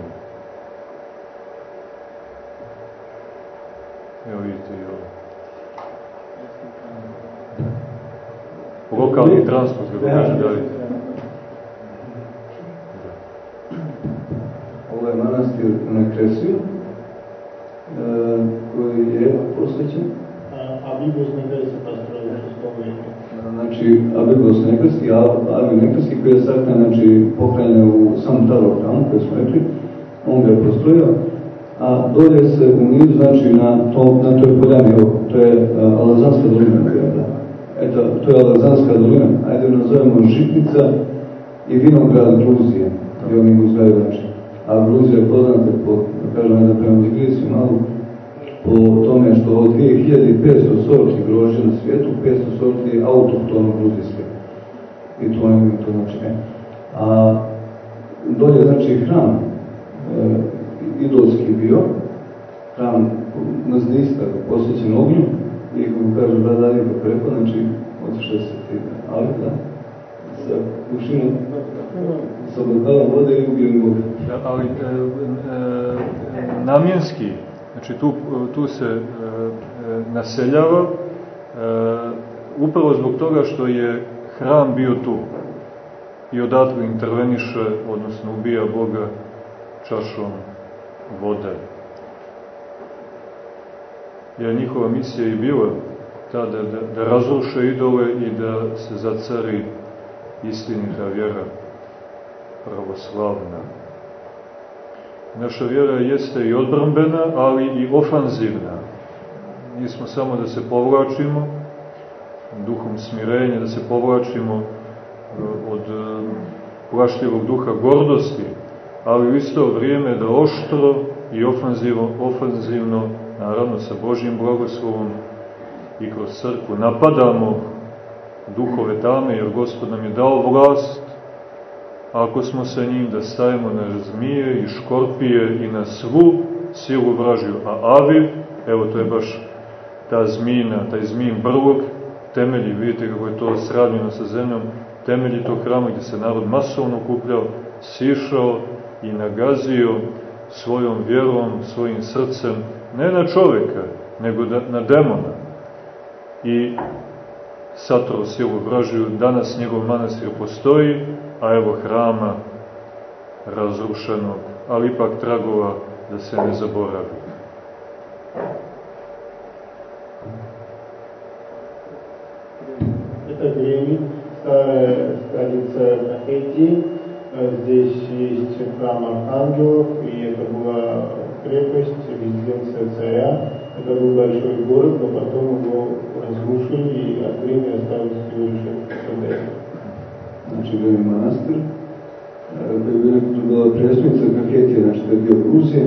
Evo vidite i ovo. Lokalni transport, kako kaže David. Ovo je manastir na Kresiju, e, koji je posvećen. Abibos Nekresi pastoral u šestom veku. Znači, Abibos Nekrski, Abi Nekrski koji je sakna, znači, pohranjen u sam Taro hramu, koji smo rekli, on ga je postrojio, a dolje se u nizu, znači, na, tom, na toj poljani, to je uh, Alazanska dolina, da. Eto, to je Alazanska dolina, ajde nazovemo Žitnica i Vinograd Gruzije, i oni uzgaju, znači. A Gruzija je poznata po, da kažem, da prema digresiju malu, po tome što od 2500 sorti grožđa na svijetu, 500 sorti je autohtono gruzijske. I to je to znači ne. A dolje znači hram e, idolski bio, hram nazdista posvećen ognju i kako kažu da dalje kako rekao, znači otišao se ti ali da, sa kušinom, sa bokalom vode i ubio Boga. Da, ali e, e, namjenski, Znači tu, tu se e, e, naseljava e, upravo zbog toga što je hram bio tu i odatle interveniše, odnosno ubija Boga čašom vode. Jer njihova misija je bila ta da, da, da razruše idole i da se zacari istinita vjera pravoslavna. Naša vjera jeste i odbrambena, ali i ofanzivna. Nismo samo da se povlačimo, duhom smirenja, da se povlačimo e, od e, plaštljivog duha gordosti, ali u isto vrijeme da oštro i ofanzivno, ofanzivno, naravno sa Božjim blagoslovom i kroz crkvu, napadamo duhove tame, jer Gospod nam je dao vlast ako smo sa njim da stajemo na zmije i škorpije i na svu silu vražju. A Aviv, evo to je baš ta zmina, taj zmin brlog, temelji, vidite kako je to sravnjeno sa zemljom, temelji tog hrama gdje se narod masovno kupljao, sišao i nagazio svojom vjerom, svojim srcem, ne na čoveka, nego da, na demona. I satro silu vražju, danas njegov manastir postoji, a evo hrama razrušenog, ali ipak tragova da se ne zaboravi. Это древний старая столица Кахетии. Здесь есть храм Архангелов, и это была крепость, царя. Это был большой город, но потом его разрушили, и от времени осталось всего лишь Znači, manastir, koji je bila tu bila predstavnica Kaketije, znači to je dio Gruzije,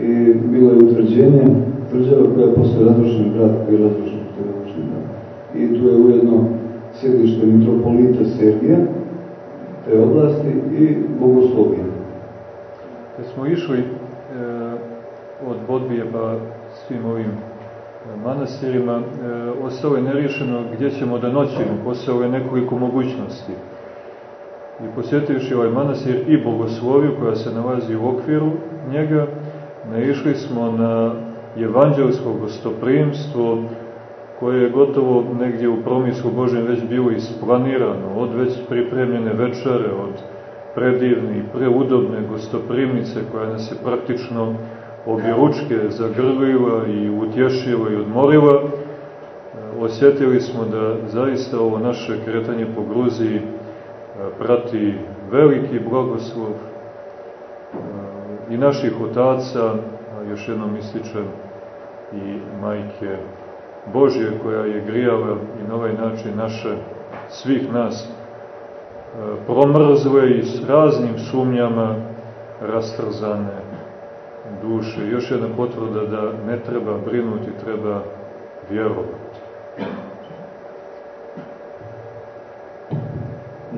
i bilo je utvrđenje tvrđava koja je posle razrušena grad koji je razrušen, to je razrušen grad. I tu je ujedno sjedište mitropolita te oblasti i. Kad smo išli e, od Bodbijeba svim ovim e, manastirima, e, ostalo je neriješeno gdje ćemo da noćimo, postalo je nekoliko mogućnosti. I posjetivši ovaj manastir i bogosloviju koja se nalazi u okviru njega, naišli smo na evanđelsko gostoprimstvo koje je gotovo negdje u promislu Božem već bilo isplanirano, od već pripremljene večere, od predivne i preudobne gostoprimnice koja nas je praktično obje ručke zagrlila i utješila i odmorila, osjetili smo da zaista ovo naše kretanje po Gruziji prati veliki blagoslov i naših otaca, još jednom ističem i majke Božje koja je grijala i na ovaj način naše, svih nas, promrzle i s raznim sumnjama rastrzane duše. Još jedna potvrda da ne treba brinuti, treba vjerovati.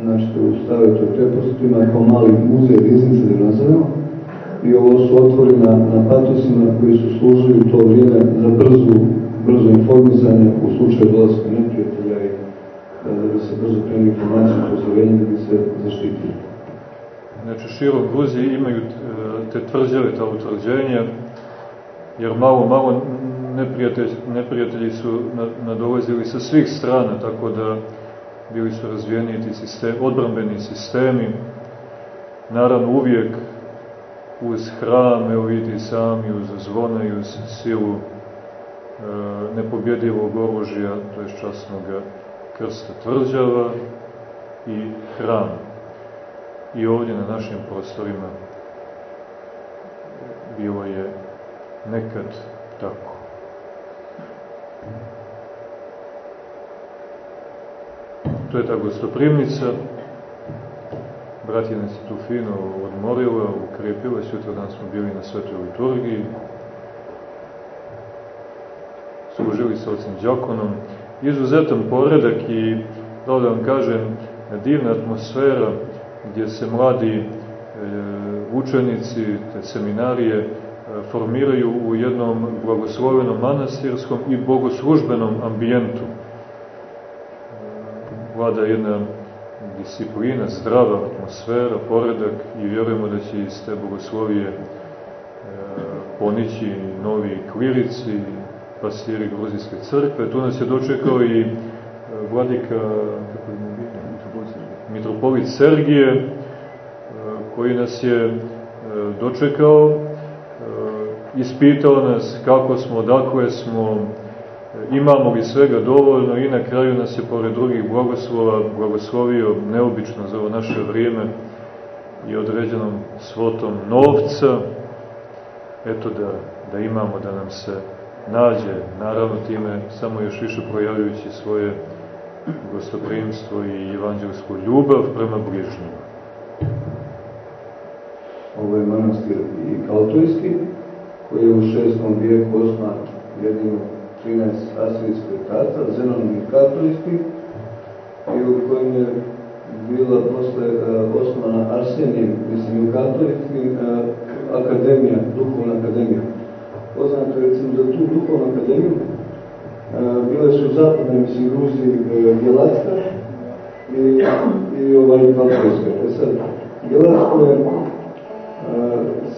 Znači, u stavitoj preposti ima kao mali muzej riznice dinozava i ovo su otvori na, na patosima koji su služili u to vrijeme za brzu, brzo informisanje u slučaju dolaska neprijatelja da brzo premi informaciju upozorenja da bi se zaštitili. Znači, širom Gruzije imaju te tvrđave, ta utvrđenja, jer malo, malo neprijatelji, neprijatelji su nadolazili sa svih strana, tako da bili su razvijeni ti sistem, odbrambeni sistemi, naravno uvijek uz hram, evo vidi sami, uz zvona i uz silu e, nepobjedivog oružja, to je časnog krsta tvrđava i hram. I ovdje na našim prostorima bilo je nekad tako. To je ta gostoprimnica. Bratija nas je tu fino odmorila, ukrepila, sutra dan smo bili na svetoj liturgiji. Služili sa ocem Đakonom. Izuzetan poredak i, da vam kažem, divna atmosfera gdje se mladi e, učenici te seminarije e, formiraju u jednom blagoslovenom manastirskom i bogoslužbenom ambijentu. E, vlada jedna disciplina, zdrava atmosfera, poredak i vjerujemo da će iz te bogoslovije ponići novi klirici, pastiri Gruzijske crkve. Tu nas je dočekao i vladika mitropolit Sergije, koji nas je dočekao, ispitao nas kako smo, dakle smo, imamo li svega dovoljno i na kraju nas je pored drugih blagoslova blagoslovio neobično za ovo naše vrijeme i određenom svotom novca, eto da, da imamo, da nam se nađe, naravno time samo još više projavljujući svoje gostoprimstvo i evanđelsku ljubav prema bližnjima. Ovo je manastir i Kaltojski, koji je u šestom vijeku osman jedinu 13 asirijskih tata, Zenon i Kaltojski, i u kojem je bila posle uh, osmana Arsenijem, mislim, u Kaltojskim, uh, akademija, duhovna akademija. Poznato recimo za tu duhovnu akademiju, uh, bile su zapadne, mislim, Gruziji, uh, Gjelatska i, i ovaj Kaltojska. E sad, Gjelatsko je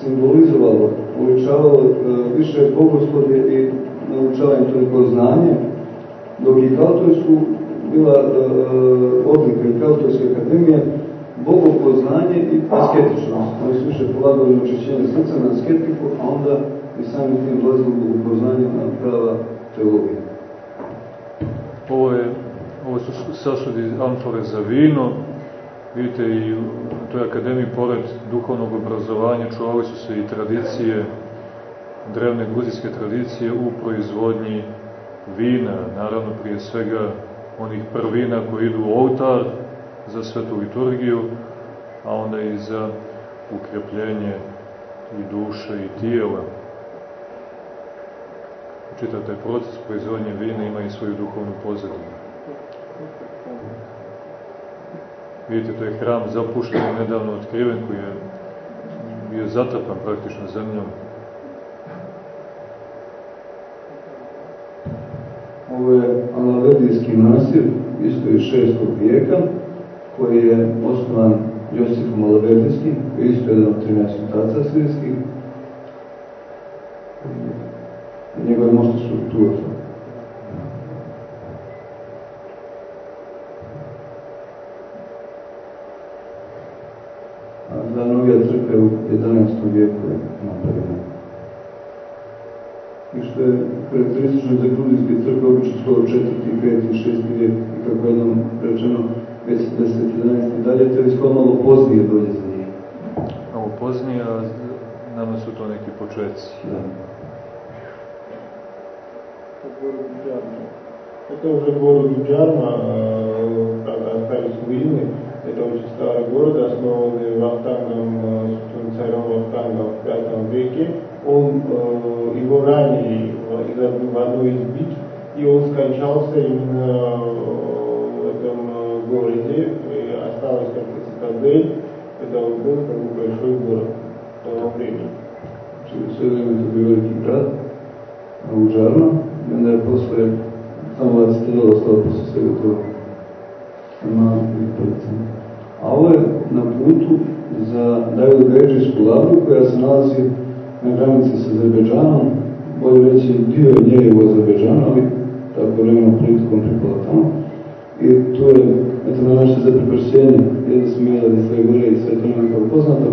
simbolizovalo, uličavalo više bogoslovje i naučavanje toliko znanje, dok i Kaltojsku bila odlika i Kaltojske akademije bogopoznanje i asketičnost. Oni su više polagali na očišćenje srca na asketiku, a onda i sami tim dolazili bogopoznanje na prava teologija. Ovo je ovo su sasudi amfore za vino, vidite i u toj akademiji pored duhovnog obrazovanja čuvali su se i tradicije, drevne gruzijske tradicije u proizvodnji vina, naravno prije svega onih prvina koji idu u oltar za svetu liturgiju, a onda i za ukrepljenje i duše i tijela. Čitav taj proces proizvodnje vina ima i svoju duhovnu pozadinu. Vidite, to je hram zapušten i nedavno otkriven koji je bio zatapan praktično zemljom. Ovo je Alavedijski nasir, isto iz šestog vijeka, koji je osnovan Josifom Alavedijskim, isto jedan od 13 taca svirskih. Njegove mošte su tu za novija crkve u 11. vijeku je napravljena. I što je karakteristično za gruzijske crkve, obično skoro 4. 5. 6. vijek, i kako je jednom rečeno, već 10. 11. dalje, to je skoro malo poznije dođe za njih. Malo poznije, a nama su to neki početci. Da. Это уже город Джарма, когда остались руины, Это очень старый город, основанный Вахтангом, собственно, царем Вахтангом в V веке. Он, его ранили в одной из битв, и он скончался именно в этом городе, и осталась только цитадель. Это он был как большой город того времени. Все это был великий град, Уджарна, и onda после самого цитадела стало после svega toga. Ima i a ovo je na putu za Davido-Gajđijsku lavru koja se nalazi na granici sa Azerbeđanom, bolje reći dio nje je u Azerbeđanu, ali tako vremeno politikom pripala tamo. I tu je, eto na naše zaprepršćenje, jedno smo jeli sve gore i sve to nam kao poznato,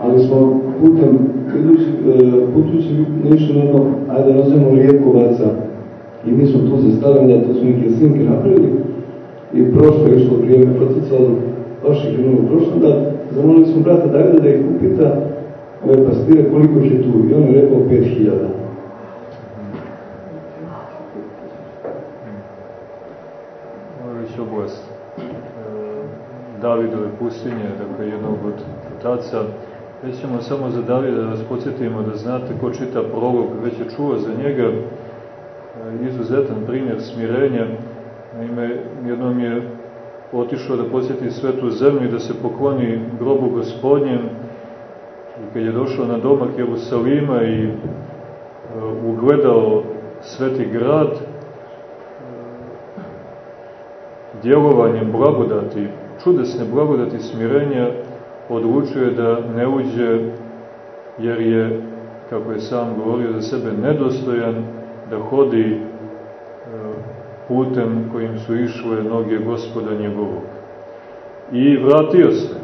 ali smo putem, idući, e, putujući nešto jedno, ajde nazovemo Rijekovaca, i mi smo tu zastavili, da to smo neke snimke napravili, i prošlo je išlo vrijeme, procicalo, vaših u prošlom, da zamolili smo brata Davida da ih upita ove pastire koliko je tu. I on je rekao 5000. Ovo je već oblast e, Davidove pustinje, dakle jednog od taca. Već ćemo samo za Davida da vas podsjetimo da znate ko čita prolog, već je čuo za njega e, izuzetan primjer smirenja. Naime, jednom je otišao da posjeti svetu zemlju i da se pokloni grobu gospodnjem i kad je došao na domak Jerusalima i uh, ugledao sveti grad uh, djelovanjem blagodati, čudesne blagodati smirenja odlučuje da ne uđe jer je, kako je sam govorio za sebe, nedostojan da hodi putem kojim su išle noge gospoda njegovog. I vratio se,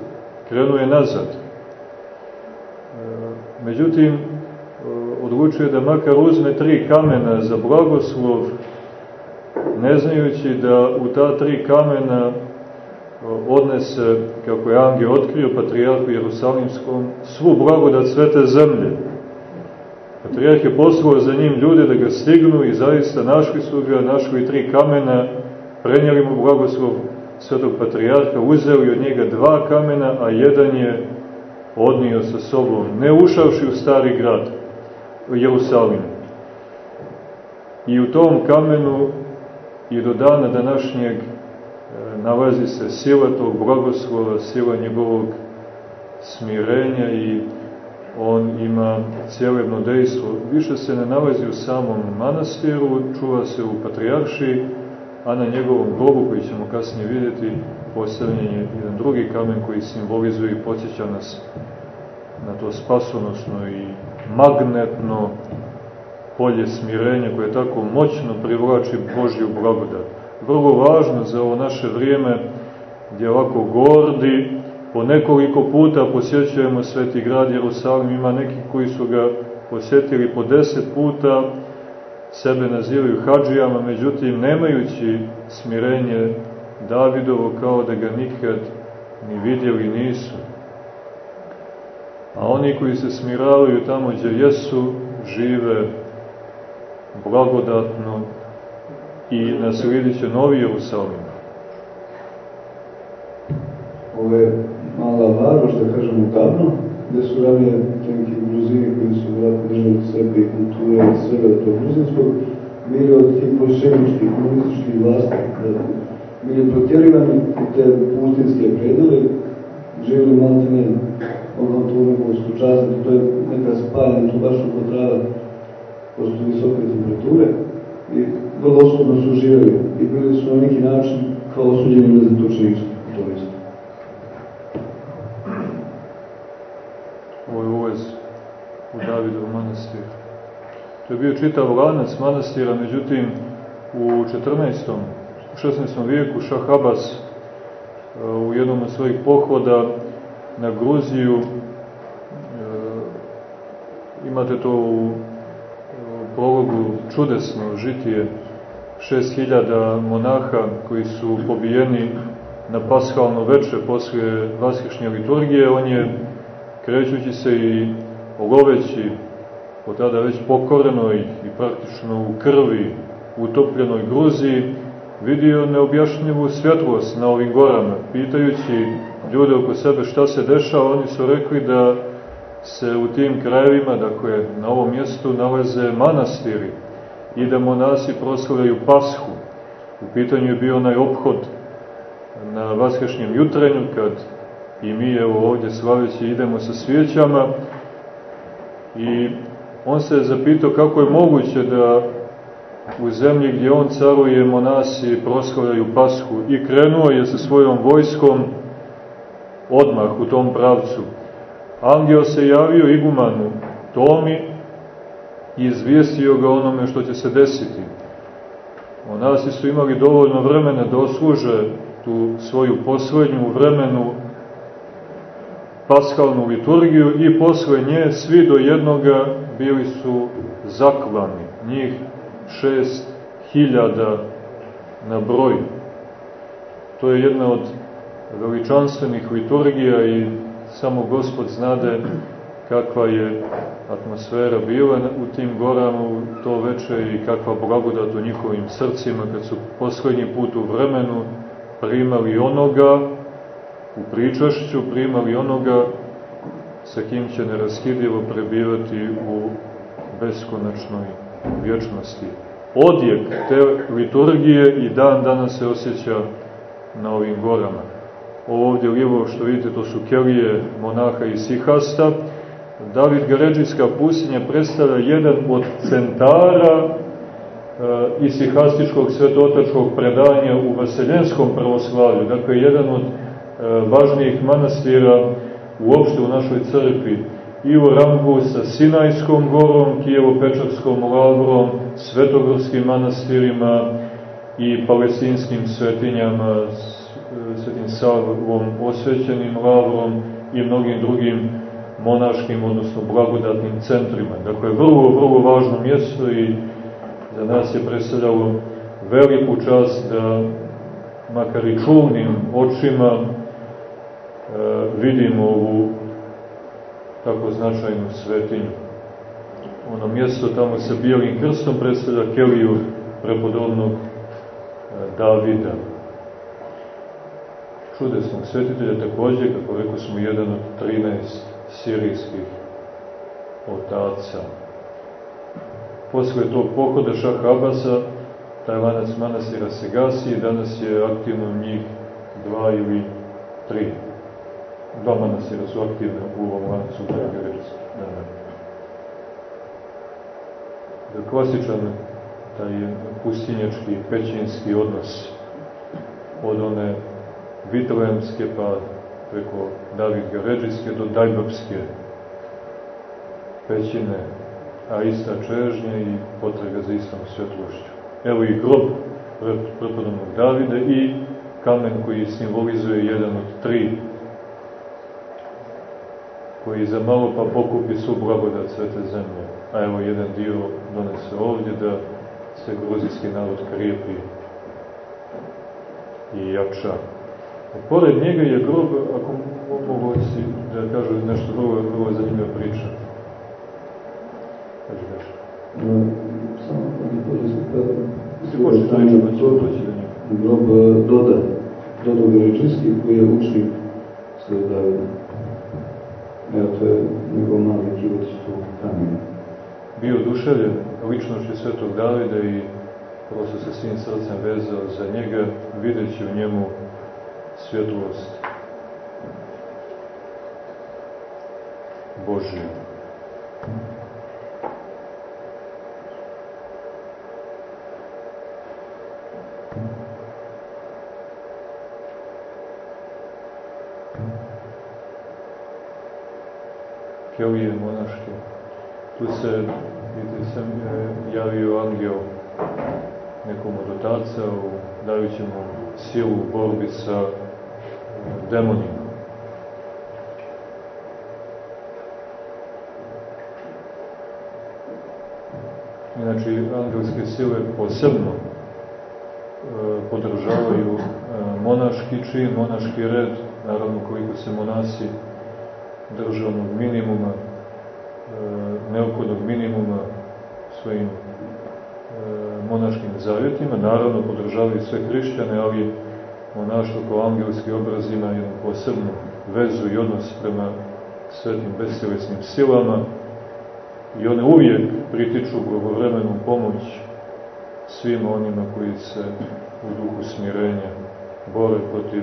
krenuo je nazad. E, međutim, e, odlučuje da makar uzme tri kamena za blagoslov, ne znajući da u ta tri kamena e, odnese, kako je angel otkrio patrijarhu Jerusalimskom, svu blagodat svete zemlje Patrijarh je poslao za njim ljude da ga stignu i zaista našli su ga, našli tri kamena, prenijeli mu blagoslov svetog patrijarha, uzeli od njega dva kamena, a jedan je odnio sa sobom, ne ušavši u stari grad, Jerusalim. I u tom kamenu i do dana današnjeg nalazi se sila tog blagoslova, sila njegovog smirenja i on ima cijelebno dejstvo. Više se ne nalazi u samom manastiru, čuva se u patrijaršiji, a na njegovom grobu, koji ćemo kasnije vidjeti, postavljen je jedan drugi kamen koji simbolizuje i podsjeća nas na to spasonosno i magnetno polje smirenja koje tako moćno privlači Božju blagodat. Vrlo važno za ovo naše vrijeme gdje ovako gordi Po nekoliko puta posjećujemo sveti grad Jerusalim, ima neki koji su ga posjetili po deset puta sebe nazivaju hađijama, međutim nemajući smirenje Davidovo kao da ga nikad ni vidjeli nisu. A oni koji se smiravaju tamo gdje jesu, žive blagodatno i naslijedit će novi Jerusalim. Ovo je mala varoš, da kažemo, davno, gde su ranije neki gruzini koji su vratno držali sebe i kulture i svega to gruzinskog, bili od tih bolševičkih, komunističkih vlasti, bili protjerivani u te pustinske predele, živjeli malo te ne onom tu nekom skučazniku, to je neka spaljena tu baš oko trava, posto visoke temperature, i vrlo osobno su živjeli i bili su na neki način kao osuđeni za isto, to isto. Ovo je uvez u Davidov manastir. To je bio čitav lanac manastira, međutim u 14. u 16. vijeku Šah Abbas e, u jednom od svojih pohoda na Gruziju e, imate to u prologu čudesno žitije 6000 monaha koji su pobijeni na paskalno veče posle vaskršnje liturgije, on je krećući se i loveći po tada već pokorenoj i praktično u krvi utopljenoj Gruziji, vidio neobjašnjivu svjetlost na ovim gorama. Pitajući ljude oko sebe šta se dešava, oni su rekli da se u tim krajevima, dakle na ovom mjestu, nalaze manastiri i da monasi proslavljaju pashu. U pitanju je bio onaj obhod na vaskršnjem jutrenju, kad i mi evo ovdje slaveći idemo sa svijećama i on se je zapitao kako je moguće da u zemlji gdje on caruje monasi proslavljaju pashu i krenuo je sa svojom vojskom odmah u tom pravcu. Angel se javio igumanu Tomi i izvijestio ga onome što će se desiti. Monasi su imali dovoljno vremena da osluže tu svoju poslednju vremenu paskalnu liturgiju i posle nje svi do jednoga bili su zaklani, njih šest hiljada na broj. To je jedna od veličanstvenih liturgija i samo Gospod znade kakva je atmosfera bila u tim gorama u to veče i kakva blagodat u njihovim srcima kad su poslednji put u vremenu primali onoga u pričašću, primali onoga sa kim će neraskidivo prebivati u beskonačnoj vječnosti. Odjek te liturgije i dan danas se osjeća na ovim gorama. Ovdje lijevo što vidite to su kelije monaha i sihasta. David Gaređijska pustinja predstavlja jedan od centara e, isihastičkog svetotačkog predanja u vaseljenskom pravoslavlju. Dakle, jedan od e, važnijih manastira uopšte u našoj crkvi i u rangu sa Sinajskom gorom, Kijevo-Pečarskom lavrom, Svetogorskim manastirima i palestinskim svetinjama, Svetim Savom osvećenim lavrom i mnogim drugim monaškim, odnosno blagodatnim centrima. Dakle, vrlo, vrlo važno mjesto i za nas je predstavljalo veliku čast da makar i čulnim očima e, vidimo ovu tako značajnu svetinju. Ono mjesto tamo sa bijelim krstom predstavlja keliju prepodobnog e, Davida. Čudesnog svetitelja takođe, kako rekao smo, jedan od 13 sirijskih otaca. Posle tog pohoda Šah Abasa, taj lanac manastira se gasi i danas je aktivno njih dva ili tri dva manastira su aktivne u ovom lancu Dragorečski. Da, da. da. Klasičan taj pustinjački, pećinski odnos od one Vitlejemske pa preko David Gaređijske do Dajbapske pećine, a ista čežnja i potrega za istom svjetlošću. Evo i grob prepodobnog Davida i kamen koji simbolizuje jedan od tri koji za malo pa pokupi su blagodat svete zemlje. A evo jedan dio donese ovdje da se gruzijski narod krijepi i jača. Pored njega je grob, ako mogu si da kažu nešto drugo, vrlo zanimljiva priča. Kaži nešto. Samo da pođe se kada... Ti počeš priča, pa ćemo doći do njega. Grob e, Doda, Dodo Geričinski, koji je učnik sve Davida. Evo, to je njegov mali život u kamenu. Bio oduševljen ličnošću svetog Davida i prosto se svim srcem vezao za njega, videći u njemu svjetlost Božiju. Kelije monaške. Tu se, vidite, sam javio angel nekom od otaca, dajući mu silu u borbi sa demonima. Inače, angelske sile posebno e, podržavaju e, monaški čin, monaški red, naravno koliko se monasi drže onog minimuma, e, neophodnog minimuma svojim monaškim zavjetima, naravno podržavaju sve hrišćane, ali monaštvo kao angelski obraz ima jednu posebnu vezu i odnos prema svetim besilesnim silama i one uvijek pritiču blagovremenu pomoć svima onima koji se u duhu smirenja bore protiv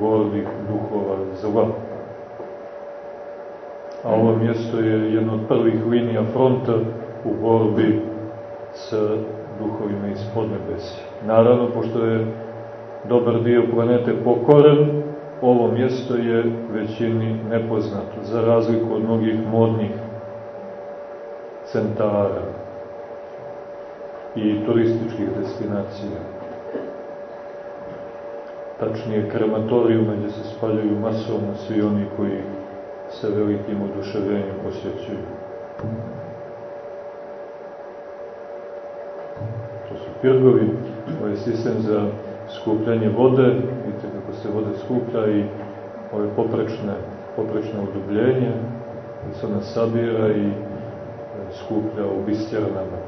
gordih duhova zla. A ovo mjesto je jedno od prvih linija fronta u borbi sa duhovima iz podnebesja. Naravno, pošto je dobar dio planete pokoren, ovo mjesto je većini nepoznato, za razliku od mnogih modnih centara i turističkih destinacija. Tačnije krematorijuma gdje se spaljuju masovno svi oni koji se velikim oduševljenjem posjećuju. To su pirgovi, ovaj sistem za skupljanje vode, vidite kako se vode skuplja i ove poprečne, poprečne udubljenje, se ona sabira i e, skuplja u bistjernama.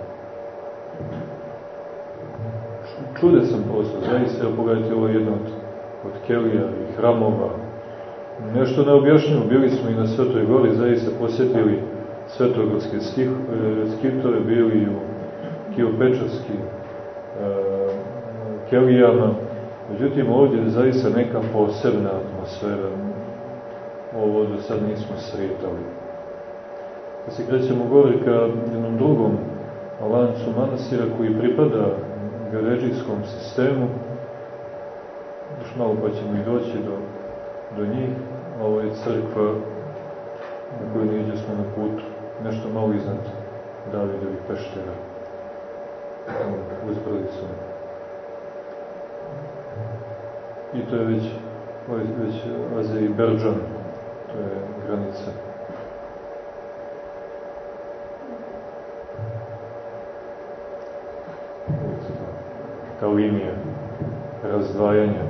Čude sam prosto, zaista, pogledajte ovo jedno od, od kelija i hramova, nešto neobjašnjivo, bili smo i na Svetoj gori, zaista posjetili svetogorske stih, e, skitove, bili u Kijopečarskim e, kelijama, međutim ovdje je zaista neka posebna atmosfera, ovo do sad nismo sretali. Kad se krećemo gore ka jednom drugom lancu manastira koji pripada gaređijskom sistemu, još malo pa ćemo i doći do, do njih, ovo je crkva na kojoj niđe smo na putu, nešto malo iznad Davidovih peštera, uz brdicom. I to je već, ovo je već Azerbejdžan, to je granica. Ta linija razdvajanja.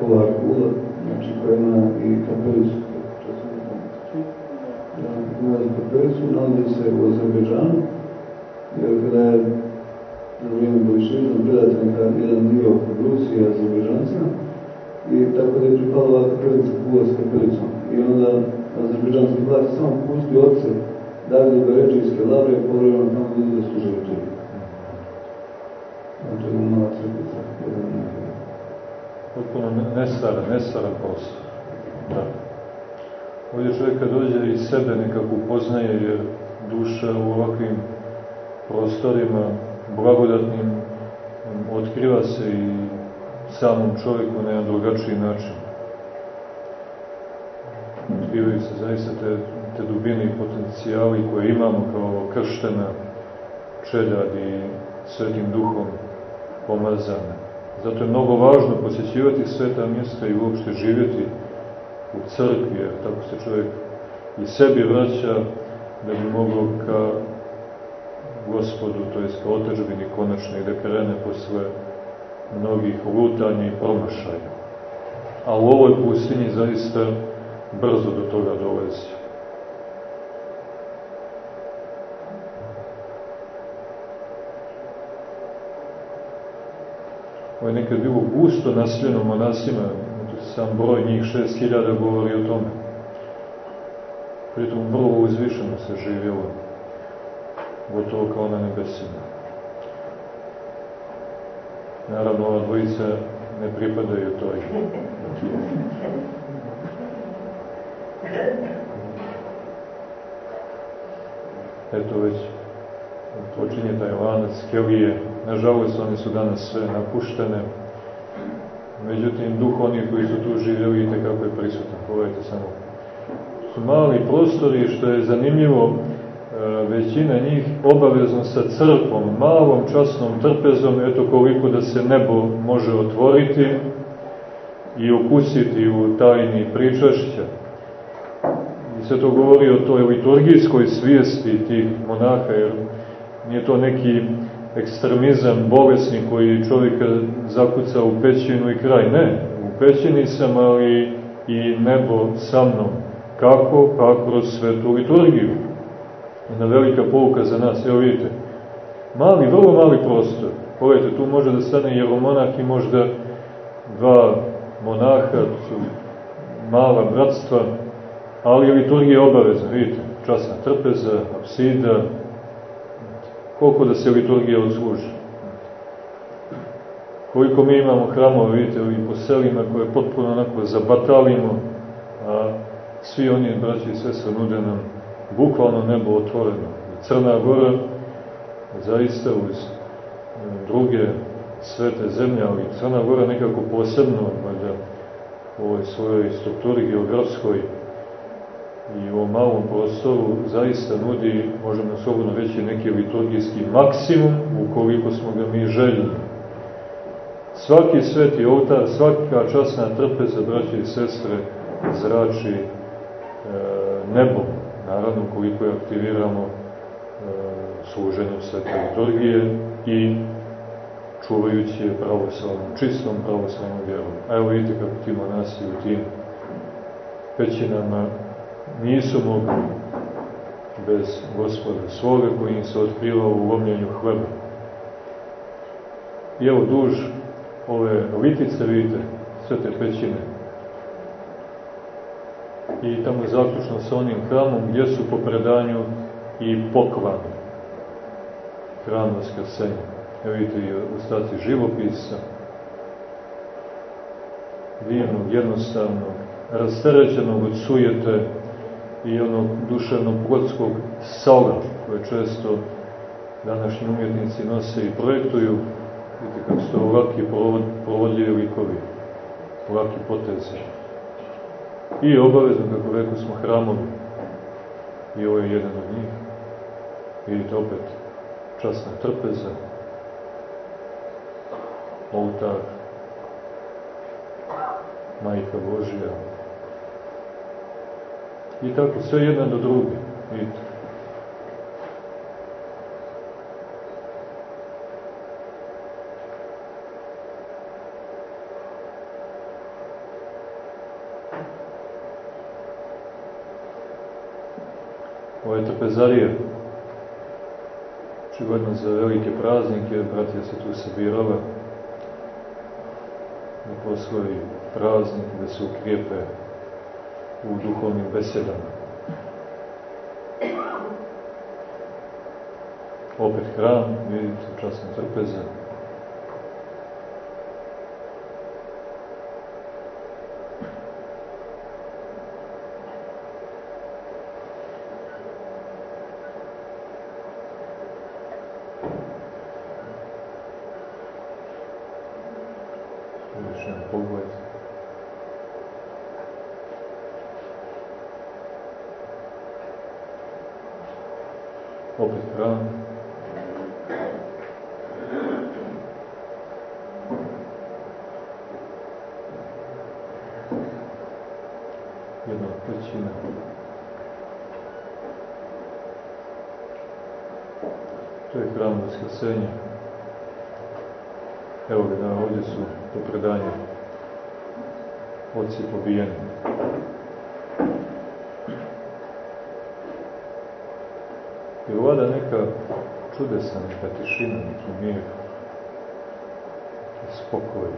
Ova kula, znači koja ima i kapelicu, ulazi kapelicu, nalazi se u Azerbejdžanu, jer kada je za vrijeme bolševizma predateljnika jedan dio Rusije i Azerbejdžancima i tako da je pripala kula s kapelicom. I onda azerbejdžanski vlasti samo pusti oce Davide Beređijske lavre i povremeno tamo ljudi da su žrtvi. Znači, jedna mala crkvica, jedan nekada. Potpuno nestara, nestara prostor. Da. Ovdje čovjek kad dođe iz sebe nekako upoznaje, jer duša u ovakvim prostorima blagodatnim otkriva se i samom čovjeku na jedan drugačiji način. Otkrivaju se zaista te, te dubine i potencijali koje imamo kao krštena čeljad i svetim duhom pomazane. Zato je mnogo važno posjećivati sveta mjesta i uopšte živjeti u crkvi, jer tako se čovjek i sebi vraća da bi mogao ka gospodu, to je ka otačbini konačno i krene posle mnogih lutanja i promašaja. A u ovoj pustinji zaista brzo do toga dolazi. Ovo je nekad bilo gusto naseljeno monasima, sam broj njih 6000 govori o tome. Pritom vrlo uzvišeno se živjelo, gotovo kao na nebesima. Naravno, ova dvojica ne pripadaju toj. Eto već počinje taj lanac Kelije. Nažalost, one su danas sve napuštene. Međutim, duh onih koji su tu živjeli i tekako je prisutan. Pogledajte samo. Su mali prostori, što je zanimljivo, većina njih obavezno sa crkvom, malom časnom trpezom, eto koliko da se nebo može otvoriti i okusiti u tajni pričašća. I sve to govori o toj liturgijskoj svijesti tih monaha, jer nije to neki ekstremizam bolesni koji čovjeka zakuca u pećinu i kraj. Ne, u pećini sam, ali i nebo sa mnom. Kako? Pa kroz svetu liturgiju. Jedna velika pouka za nas, evo vidite. Mali, vrlo mali prostor. Pogledajte, tu može da stane jeromonah i možda dva monaha, su mala bratstva, ali liturgija je obavezna, vidite, časna trpeza, apsida, koliko da se liturgija odsluži. Koliko mi imamo hramova, vidite, i po selima koje potpuno onako zabatalimo, a svi oni, braći i sestre, nude nam bukvalno nebo otvoreno. Crna Gora, zaista uz druge svete zemlje, ali Crna Gora nekako posebno, valjda, u ovoj svojoj strukturi geografskoj, i u ovom malom prostoru zaista nudi, možemo slobodno reći, neki liturgijski maksimum ukoliko smo ga mi željeli. Svaki sveti oltar, svaka časna trpeza, braće i sestre, zrači e, nebom, naravno koliko je aktiviramo e, služenjem svete liturgije i čuvajući je pravoslavnom, čistom pravoslavnom vjerom. A evo vidite kako ti monasi u tim pećinama nisu mogli bez gospoda svoga koji im se otkrivao u lomljenju hleba. I evo duž ove litice, vidite, sve te pećine. I tamo je zaključno sa onim hramom gdje su po predanju i pokvan. Hram Vaskrsenja. Evo vidite i ustaci živopisa. Divnog, jednostavnog, rasterećenog od sujete, i onog duševnog plotskog sala koje često današnji umjetnici nose i projektuju, vidite kako su to laki provodljivi likovi, laki poteze. I obavezno, kako rekao smo, hramovi. I ovo je jedan od njih. Vidite opet časna trpeza, oltar, Majka Božija, I tako, sve jedna do druge. Vidite. Ovo je trpezarija. Očigledno za velike praznike, bratija se tu sabirala da postoji praznik, da se ukrijepe u duhovnim besedama. Opet hram, vidite, časna trpeza. spokoj.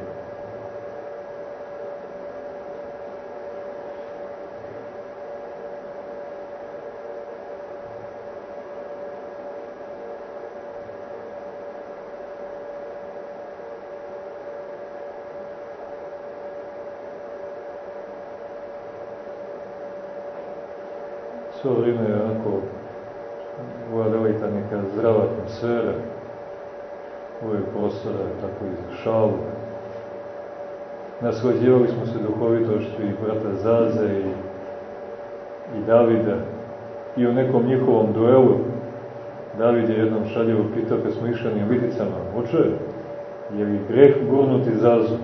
Svo vrijeme je onako, ova relika neka zdrava atmosfera, uvek prostora, tako i šalu. Naslađivali smo se duhovitošću i brata Zaze i, i Davida i u nekom njihovom duelu David je jednom šaljivo pitao kad smo išli na liticama, oče, je li greh gurnuti Zazu?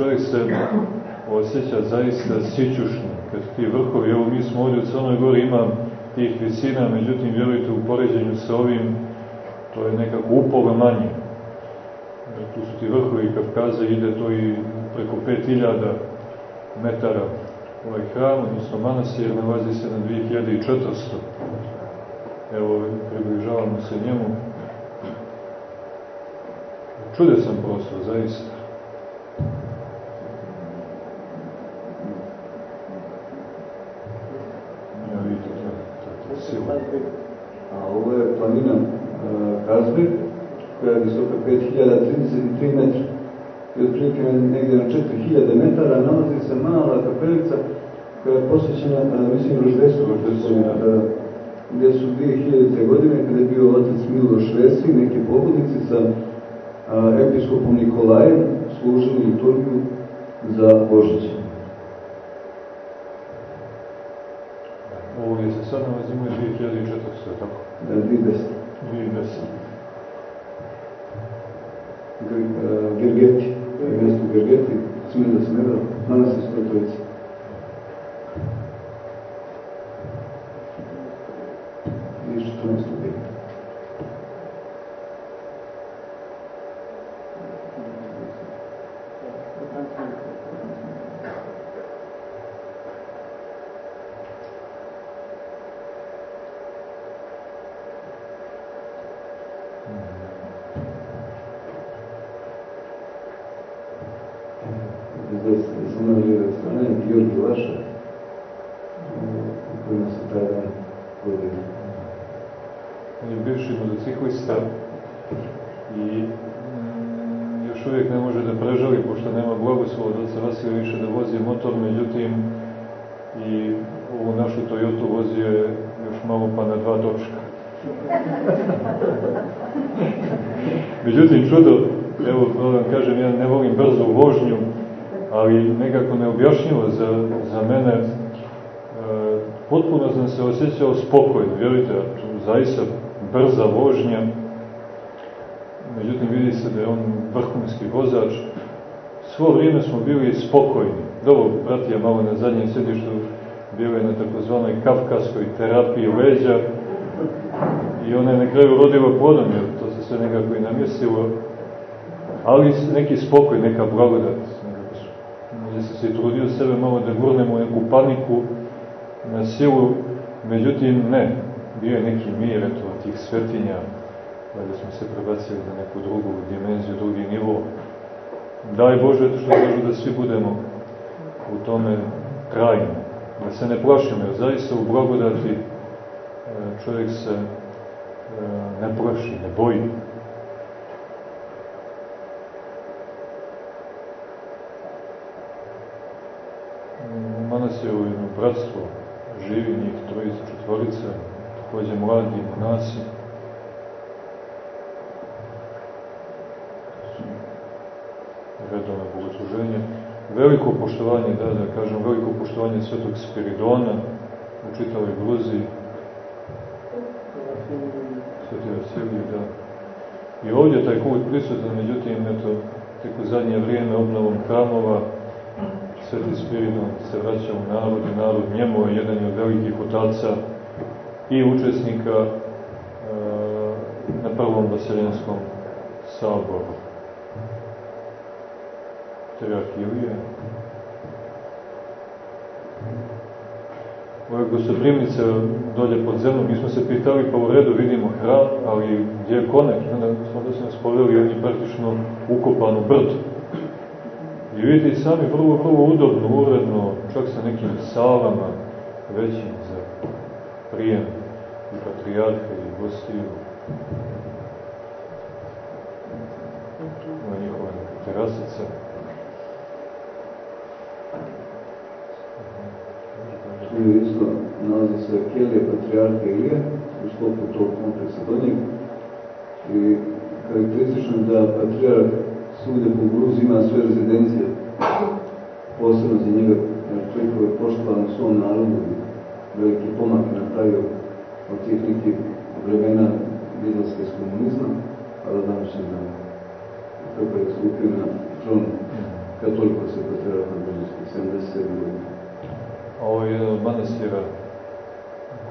čovjek se osjeća zaista sićušno. Kad ti vrhovi, evo mi smo ovdje u Crnoj Gori, imam tih visina, međutim, vjerujte, u poređenju sa ovim, to je nekako upola manje. E, tu su ti vrhovi Kavkaze, ide to i preko 5000 metara ovaj hram, odnosno manasir, nalazi se na 2400. Evo, približavamo se njemu. Čudesan prostor, zaista. Kazbir. A ovo je planina e, Kazbir, koja je visoka 5033 metra. I otprilike negde na 4000 metara nalazi se mala kapelica koja je posvećena, e, mislim, Roždesu, e, gde su, gde su 2000. godine, kada je bio otac Miloš Vesi, neki pobudnici sa episkopom Nikolajem, služili liturgiju za Božića. Ovo je sad nalazimo 2400, tako? Da, 2010. 2010. Gergeti, mjesto Gergeti, Smilja Smeda, manastir Stotovica. I 14. vijeka. Здесь со мной живет страна Георгий Лаша, koji nas je taj dan vodio. On je bivši motociklista i mm, još uvijek ne može da prežali, pošto nema blagoslova da se Vasilija više da vozi motor, međutim i ovu našu Toyota vozio je još malo pa na dva točka. međutim, čudo, evo, da vam kažem, ja ne volim brzu vožnju, ali nekako neobjašnjivo za, za mene, e, potpuno sam se osjećao spokojno, vjerujte, zaista brza vožnja, međutim vidi se da je on vrhunski vozač, svo vrijeme smo bili spokojni. Dobro, bratija malo na zadnjem sedištu bio je na takozvanoj kafkaskoj terapiji leđa i ona je na kraju rodila plodom, jer to se sve nekako i namjestilo, ali neki spokoj, neka blagodat, gdje se se trudio sebe malo da gurnemo neku paniku na silu, međutim ne, bio je neki mir eto, tih svetinja, da smo se prebacili na neku drugu dimenziju, drugi nivo. Daj Bože, eto što kažu da svi budemo u tome trajni, da se ne plašimo, jer zaista u blagodati čovjek se ne plaši, ne boji. U manastiru jedno bratstvo živi njih trojica, četvorica, takođe mladi monasi. Redovno bogosluženje. Veliko poštovanje, da, da kažem, veliko poštovanje svetog Spiridona u čitavoj Gruziji. Sveti Vasilij, da. I ovdje je taj kult prisutan, međutim, eto, tek u zadnje vrijeme obnovom hramova, Sveti Spiridon se vraća u narod i narod njemu je jedan od velikih otaca i učesnika e, na prvom Vaseljenskom saboru. Trajak Ilije. Ovo je gostoprimnica dolje pod zemljom. Mi smo se pitali, pa u redu vidimo hram, ali gdje je konek? Onda smo da se nas poveli, on je praktično ukopan u brdu. I vidite sami vrlo, vrlo udobno, uredno, čak sa nekim salama većim za prijem i patrijarha i gostiju. Ova njihova terasica. Tu isto nalazi se Kelija patrijarha Ilije u sklopu tog kompleksa do. I karakteristično da patrijarh svugde po Gruziji ima sve rezidencije, posebno za njega, jer čovjek je poštovan u svom narodu, veliki pomak je napravio od tih nekih vremena izlaska iz komunizma, a da danas je da kako je stupio na tron katoliko se patrijarha na Gruzijski, 77 godina. Ovo je jedan od manastira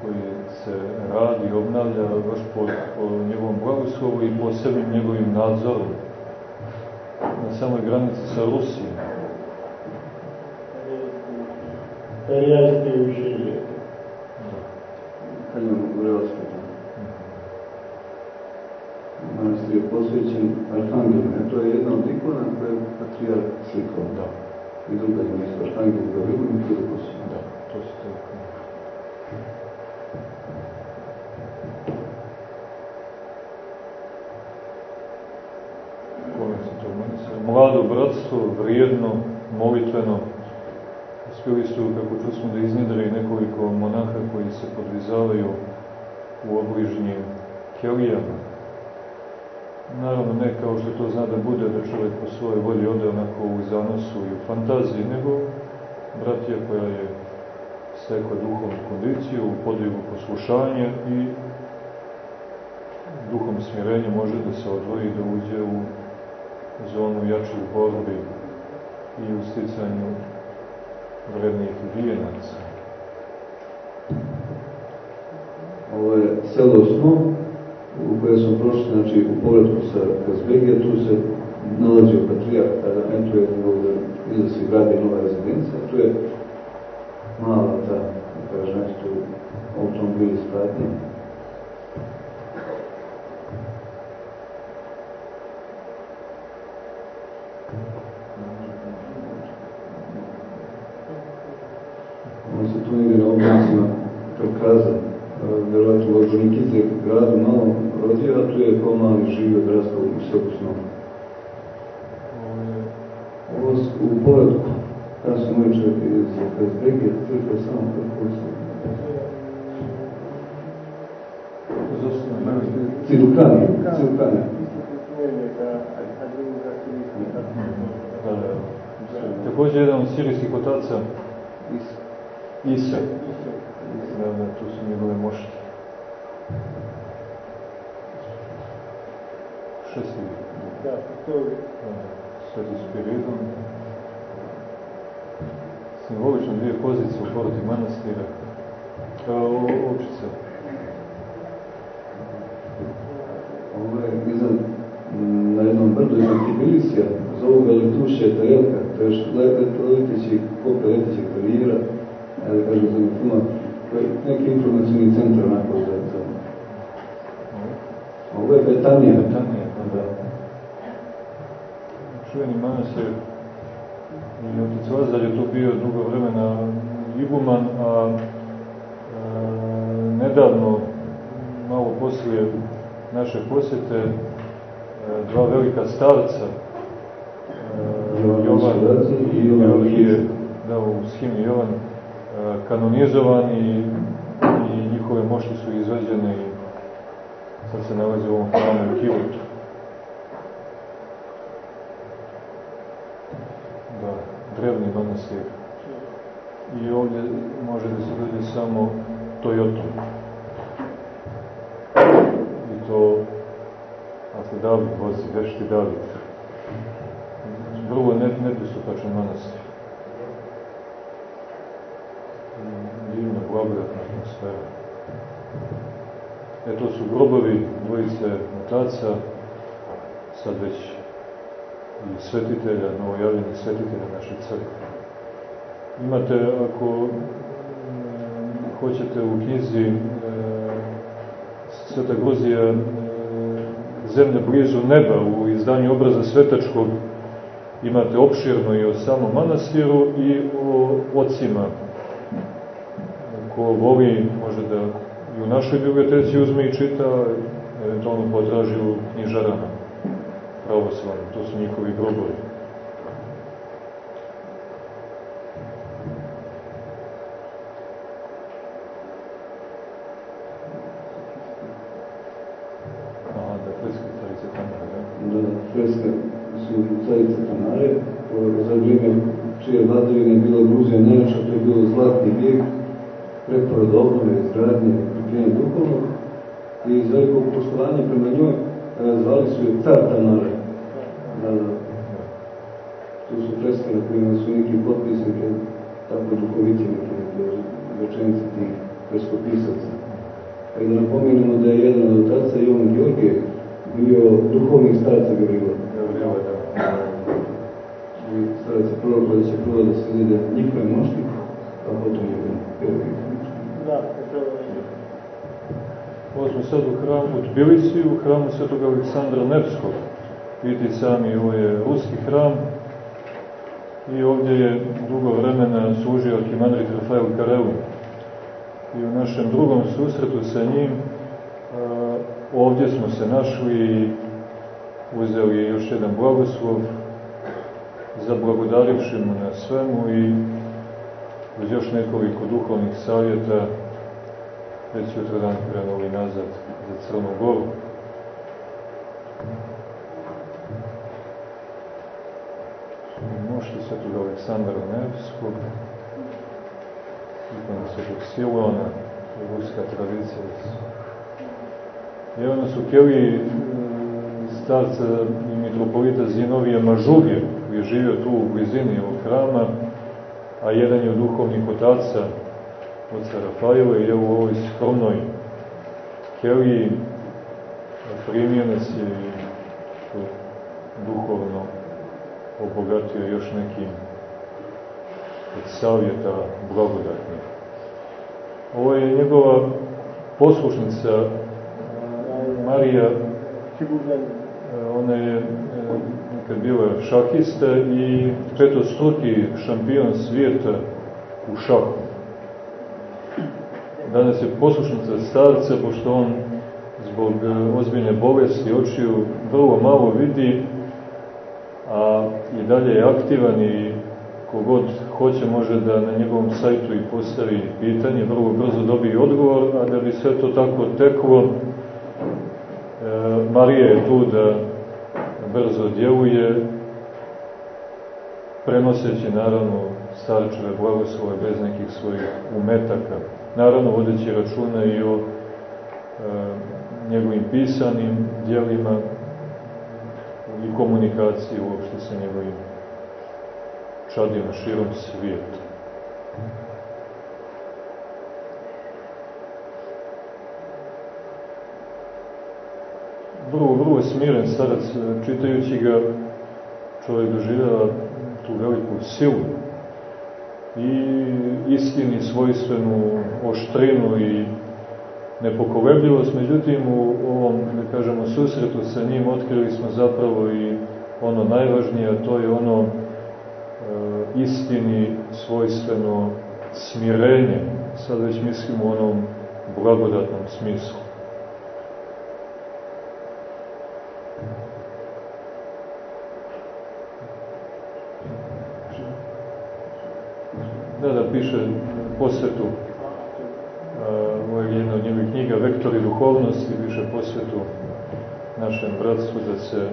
koji se radi i obnavlja baš po, po njegovom blagoslovu i posebnim njegovim nadzorom na samoj granici sa Rusijom. Итальянские учения. Kad imamo Gorelsko, manastir je posvećen Arhangelima, to je jedna od ikona koje izgledaju mjesta, šta ide u Berlinu, to u Rusiji. Da, to se to Mlado bratstvo, vrijedno, molitveno, uspjeli su, kako ču smo da iznedre nekoliko monaha koji se podvizavaju u obližnje kelijama. Naravno, ne kao što to zna da bude, da čovjek po svojoj volji ode onako u zanosu i u fantaziji, nego bratija koja je stekla duhovnu kondiciju, u podvigu poslušanja i duhom smirenja može da se odvoji da uđe u zonu jačih borbi i u sticanju vrednih vijenaca. Ovo je selo Smo, u koje smo prošli, znači u povratku sa Kazbegija, tu se nalazio patrijarh, tada entuje da iza se gradi nova rezidencija, tu je mala ta, da kažem, tu automobili spratni. On se tu negdje na oblacima Kavkaza, verovatno u Orđonikice gradu malo rodio, a tu je kao mali živio odrastao u selu snom. Ovo u poradku, kada su moji čovjek iz Kazbege, crkva samo kako se... Cirukani, Cirukani. Također jedan od sirijskih otaca, Isa. Da, da, tu su njegove mošti. Šesti. Da, to je. Sveti Spiridon. Simbolično dvije pozicije u poroti manastira. Kao očice. Ovo je iznad na jednom brdu iznad Tbilisija, zovu ga Letušija Tarelka, to je što letići, kope letićeg karijera, ja da kažem za film, to je neki informacijni centar onako za, za... Ovo je Betanija. Betanija, pa da. Čuveni manastir i otac Lazar je tu bio dugo vremena iguman, a, a nedavno, malo poslije naše posjete, dva velika starca, Jovan i Jovan je, da, u schimi Jovan, kanonizovani i, i njihove mošti su izveđene i sad se nalazi u ovom hramu u Kivutu. Da, drevni manastir. I ovdje može da se dođe samo Toyota. To, ako David vozi, vešti David. Vrlo nedostupačan manastir. divna, blagodatna atmosfera. E to su grobovi dvojice otaca, sad već i svetitelja, novojavljenih svetitelja naše crkve. Imate, ako mm, hoćete u knjizi Sveta Gruzija zemlja blizu neba u izdanju obraza svetačkog. Imate opširno i o samom manastiru i o ocima. Ko voli može da i u našoj biblioteci uzme i čita, eventualno potraži u knjižarama pravoslavnim, to su njihovi grobovi. Aha, da, freske carice Tamare, da? Da, freske su carice Tamare, za vrijeme čije vladavine je bila Gruzija najjača, to je bilo zlatni vijek, preporod obnove, izgradnje, pripremljenja duhovnog i iz velikog poštovanja prema njoj zvali su je car Tanare. Da, da. Tu su freske na kojima su neki potpisi, tako duhoviti neke, rečenice tih freskopisaca. A i da napomenemo da je jedan od otaca, Jovan Georgije, bio duhovnik starca Gavrila. Gavrila, da. I starac je prvo da će prvo se zide njihove mošti, a potom je Georgije. Da, to je Ovo sad u hramu u Tbilisi, u hramu svetog Aleksandra Nevskog. Vidite sami, ovo je ruski hram i ovdje je dugo vremena služio arhimandrit Rafael Karelin. I u našem drugom susretu sa njim ovdje smo se našli i uzeli još jedan blagoslov zablagodarivši mu na svemu i uz još nekoliko duhovnih savjeta već jutro dan krenuli nazad za Crnu Goru. Možete svetog Aleksandra Nevskog, ikona svetog Silona, ruska tradicija. I onda su Keliji starca i mitropolita Zinovija Mažugje, koji je živio tu u blizini ovog hrama, a jedan je od duhovnih otaca oca Rafaela i evo u ovoj skromnoj keliji primio nas je i duhovno obogatio još nekim od savjeta blagodatnih. Ovo je njegova poslušnica Marija ona je nekad bila šahista i petostruki šampion svijeta u šahu. Danas je poslušnica starca, pošto on zbog e, ozbiljne bolesti očiju vrlo malo vidi, a i dalje je aktivan i kogod hoće može da na njegovom sajtu i postavi pitanje, vrlo brzo dobije odgovor, a da bi sve to tako teklo, Marija je tu da brzo djeluje, prenoseći naravno starčeve blagoslove bez nekih svojih umetaka. Naravno, vodeći računa i o e, njegovim pisanim dijelima i komunikaciji uopšte sa njegovim čadima širom svijeta. Vrlo, vrlo smiren starac, čitajući ga čovjek doživljava tu veliku silu i istini svojstvenu oštrinu i nepokolebljivost, međutim u ovom, da kažemo, susretu sa njim otkrili smo zapravo i ono najvažnije, a to je ono e, istini svojstveno smirenje, sad već mislimo u onom blagodatnom smislu. da, da piše posvetu ovo je jedna od njegovih knjiga Vektori duhovnosti, piše posvetu našem bratstvu da se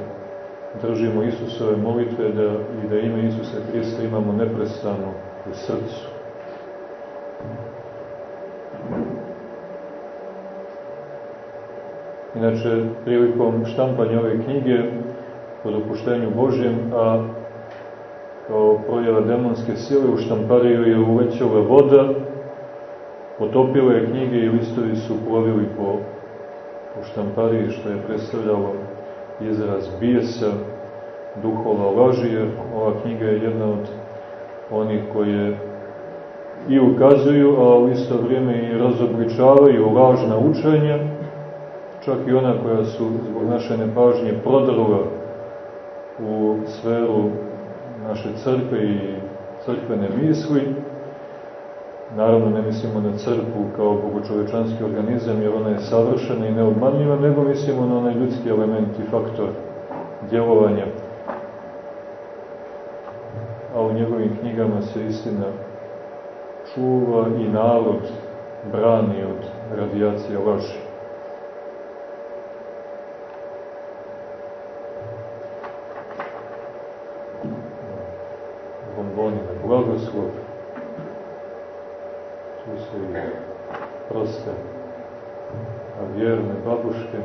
držimo Isusove molitve da, i da ime Isusa Hrista imamo neprestano u srcu. Inače, prilikom štampanja ove knjige, po dopuštenju Božjem, a kao projava demonske sile, u štampariju je uvećala voda, potopila je knjige i listovi su plovili po, po štampariji, što je predstavljalo izraz bijesa, duhova laži, jer ova knjiga je jedna od onih koje i ukazuju, a u isto vrijeme i razobličavaju lažna učenja, čak i ona koja su zbog naše nepažnje prodrla u sferu naše crkve i crkvene misli. Naravno, ne mislimo na crkvu kao bogočovečanski organizam, jer ona je savršena i neobmanljiva, nego mislimo na onaj ljudski element i faktor djelovanja. A u njegovim knjigama se istina čuva i narod brani od radijacije laži. Blagoslov. Tu su i proste, vjerne babuške.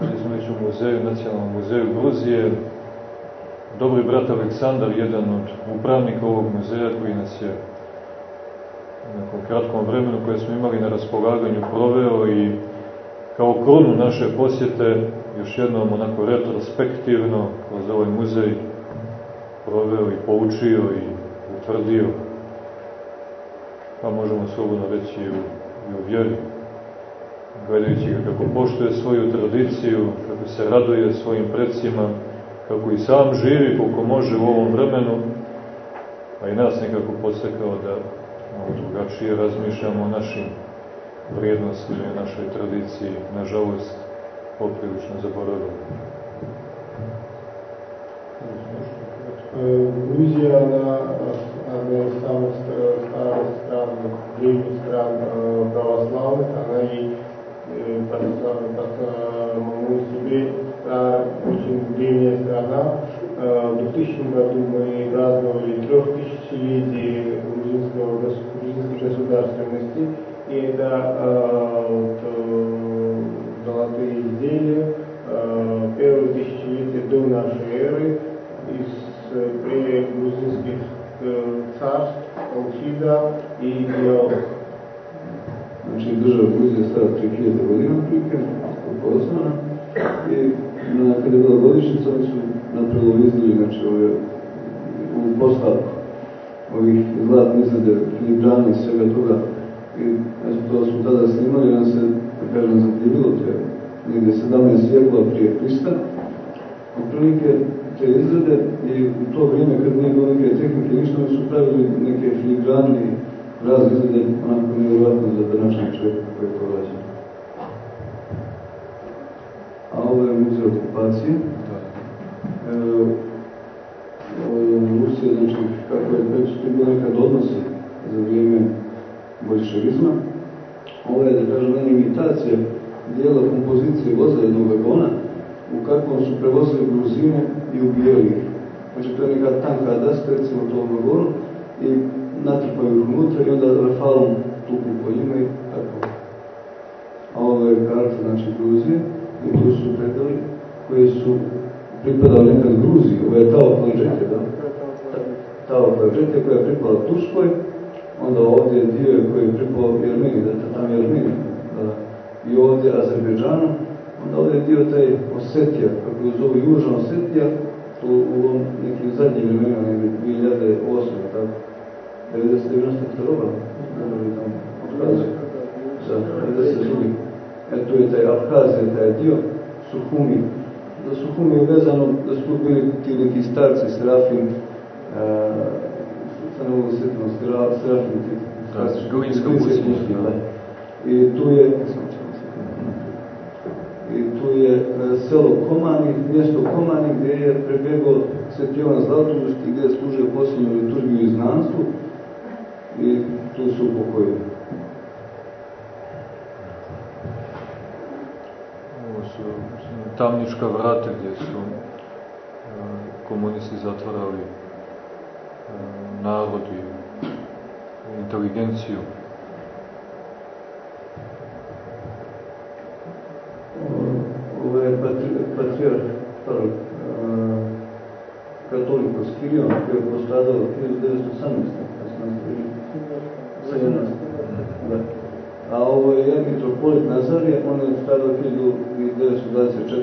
Bili smo već u muzeju, Nacionalnom muzeju Gruzije. Dobri brat Aleksandar, jedan od upravnika ovog muzeja koji nas je na kratkom vremenu koje smo imali na raspolaganju proveo i kao krunu naše posjete još jednom onako retrospektivno kroz ovaj muzej proveo i poučio i utvrdio, pa možemo slobodno reći i u, i u vjeri, gledajući ga kako poštuje svoju tradiciju, kako se raduje svojim predsima, kako i sam živi koliko može u ovom vremenu, a i nas nekako podstekao da malo drugačije razmišljamo o našim vrijednostima i našoj tradiciji. Nažalost, poprilično zaboravili. Грузия, она одна из самых старых стран, древних стран православных, она и по, по самому себе очень древняя страна. В 2000 году мы праздновали трехтысячелетие грузинского, государственности, и это золотые изделия первое тысячелетие до нашей эры из при грузинских царств Алчида и Диалог. Gruzija stara 3000 godina, otprilike, koliko je osnovna. I na, kada je bila godišnjica, oni su napravili izdali, znači, ove, u postavku ovih zlatnih izglede, filigrana i svega toga. I znači, to smo tada snimali, nam se, da kažem, zadivilo, to je negde 17 vijekova prije Hrista. Otprilike, te izglede i u to vrijeme kad nije bilo neke tehnike, ništa, oni su pravili neke filigrane i razne izglede onako nevjerojatno za današnji čovjek koji je to rađen. A ovo je muzej okupacije. Da. E, ovo je Rusija, znači, kako je već tu bilo nekad odnosi za vrijeme bolševizma. Ovo je, da kažem, jedna imitacija dijela kompozicije voza jednog vagona u kakvom su prevozili gruzine i ubijali ih. Znači, to je neka tanka daska, recimo, u tom vagonu i natrpaju ih unutra i onda rafalom tupu po njima i tako. A ovo je karta, znači, Gruzije i tu su predali koji su pripadali nekad Gruziji. Ovo je Tao Planžete, da? Tao Planžete koja je pripala Turskoj, onda ovdje je dio koji je pripao Jermeniji, da tam je Jermenija, da. I ovdje Azerbejdžanu, onda ovdje je dio taj Osetija, kako je zovu Južna Osetija, to u ovom nekim zadnjim vremenima, nekde 2008, tako, 90 90 roba, ne znam tamo, Abhazija, sa 92. E, tu je taj Abhazija, taj dio, Suhumi, da Suhumi je vezano, da su bili ti neki starci, Serafim, e, sa ne mogu sjetno, Serafim, ti, Da, Grujinska pustinja, da. I tu je, i tu je e, selo Komani, mjesto Komani gdje je prebegao Sveti Jovan Zlatovuški gdje je služio posljednju liturgiju i znanstvu i tu su upokojili. Ovo su tamnička vrata gdje su e, komunisti zatvarali e, narod i inteligenciju. Ovo je patrijarh prvi katolikos Kirion koji je postradao 1918. Da. A ovo je mitropolit Nazarije, on je stradao 1924.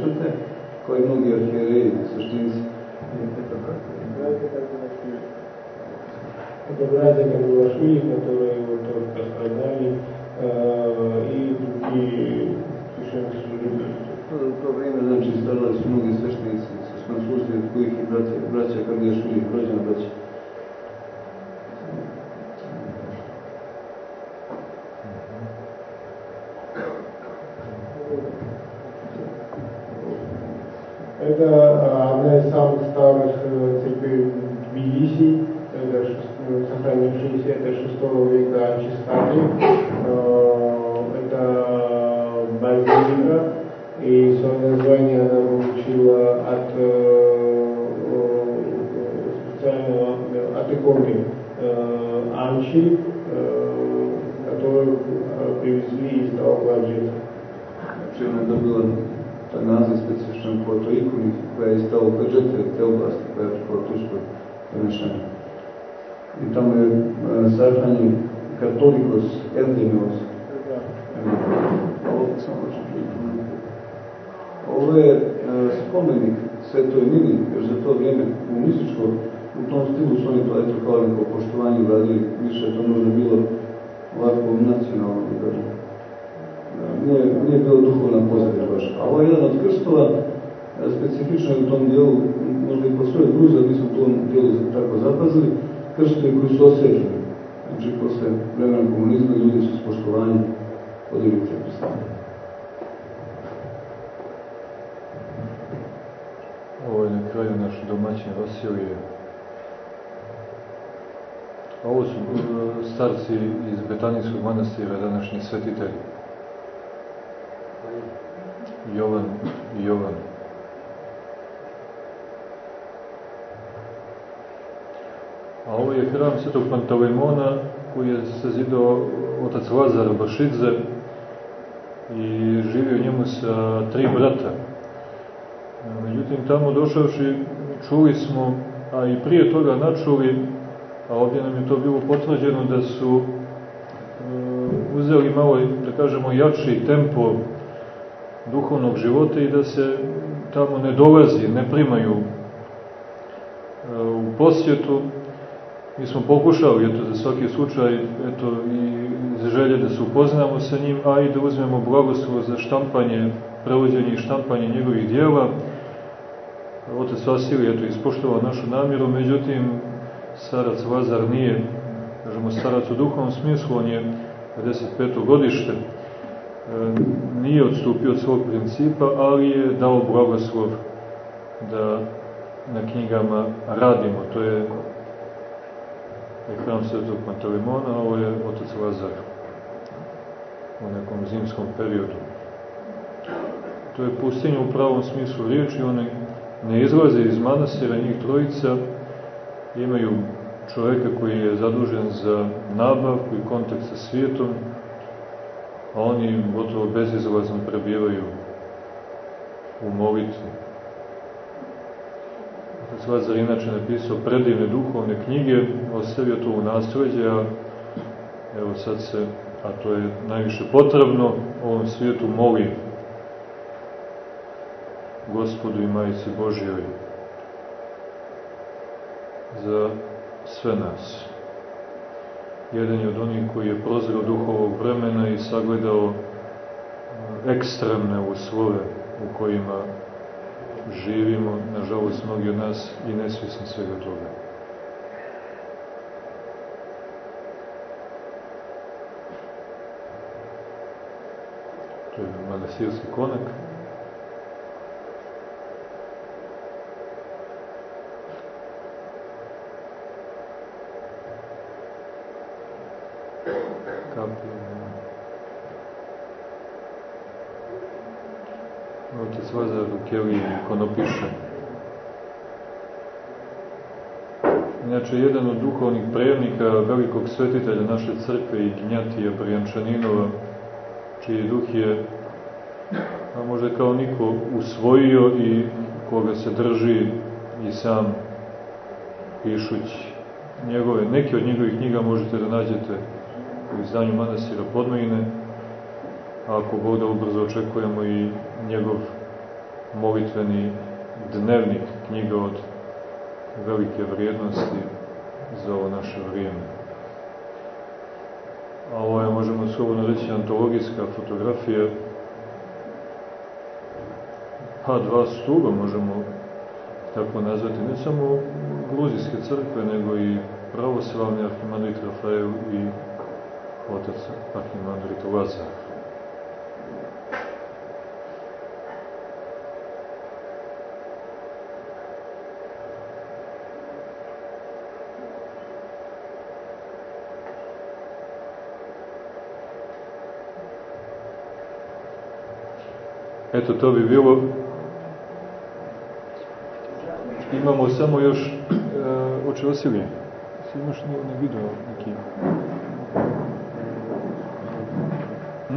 koji mnogi arhijereji, suštinci. Братья Гаврилашвили, которые вот пострадали, и другие священнослужители. U to vrijeme, znači, stradali su mnogi sveštenici, sveštenoslужители, od kojih i braća, braća Kardijašvili, rođena braća. Это одна из самых старых церквей Тбилиси, это сохранившаяся, это 6 века Ачистани. Это базилика, и свое название она получила от специального, от иконы Анчи, которую привезли из Планжета. Znači, ona je dobila taj naziv specifičan toj ikoni koja je iz tao Kladžete, te oblasti koja je Turskoj donešena. I tamo je e, sahranjen katolikos Evdemios. Ovo samo ću Ovo je e, spomenik Svetoj Mili, još za to vrijeme komunističko, u tom stilu su oni to eto kao neko poštovanje uradili, više to možda bilo ovako nacionalno, da kažem. Nije, nije bilo duhovna pozadina baš. A ovo je jedan od krstova, e, specifično u tom dijelu, možda i po svojoj Gruziji, ali nismo u tom dijelu tako zapazili, krstovi koji su osjećani. Znači, posle vremena komunizma ljudi su s poštovanjem podigli te krstove. ovo je na kraju naš domaćin Vasilije. Ovo su e, starci iz Betanijskog manastira, današnji svetitelji. Jovan i Jovan. A ovo je hram svetog Pantalemona koji je sazidao otac Lazar Bašidze i živio njemu sa tri brata. Međutim, tamo došavši, čuli smo, a i prije toga načuli, a ovdje nam je to bilo potvrđeno da su e, uzeli malo, da kažemo, jači tempo duhovnog života i da se tamo ne dolazi, ne primaju e, u posjetu. Mi smo pokušali, eto, za svaki slučaj, eto, i želje da se upoznamo sa njim, a i da uzmemo blagoslov za štampanje, prevođenje i štampanje njegovih dijela. Otac Vasilij, eto, ispoštovao našu namjeru, međutim, starac Lazar nije, kažemo, starac u duhovnom smislu, on je 55. godište, e, nije odstupio od svog principa, ali je dao blagoslov da na knjigama radimo. To je hram Svetog Pantelimona, ovo je otac Lazar u nekom zimskom periodu. To je pustinja u pravom smislu riječi, oni ne izlaze iz manastira, njih trojica, imaju čoveka koji je zadužen za nabavku i kontakt sa svijetom, a oni gotovo bezizlazno prebivaju u molitvi. Svazar inače napisao predivne duhovne knjige, ostavio to u nasleđe, a evo sad se, a to je najviše potrebno, ovom svijetu moli Gospodu i Majici Božjoj za sve nas. Jedan je od onih koji je prozreo duhovog vremena i sagledao ekstremne uslove u kojima živimo, nažalost mnogi od nas i nesvjesni svega toga. To je manasirski konak, Otac Lazar u Keliji konopiše. Inače, jedan od duhovnih prejemnika velikog svetitelja naše crkve i Gnjatija Prijančaninova, čiji duh je, a možda kao niko, usvojio i koga se drži i sam pišući njegove, neke od njegovih knjiga možete da nađete u izdanju manastira Podmojine, a ako Bog da ubrzo očekujemo i njegov molitveni dnevnik, knjiga od velike vrijednosti za ovo naše vrijeme. A ovo je, možemo slobodno reći, antologijska fotografija pa dva stuba možemo tako nazvati, ne samo gruzijske crkve, nego i pravoslavni arhimandrit Rafael i otac Arhimandrit Lazar. Eto, to bi bilo. Imamo samo još uh, oče Vasilije. Imaš ne, ne video neki Hm?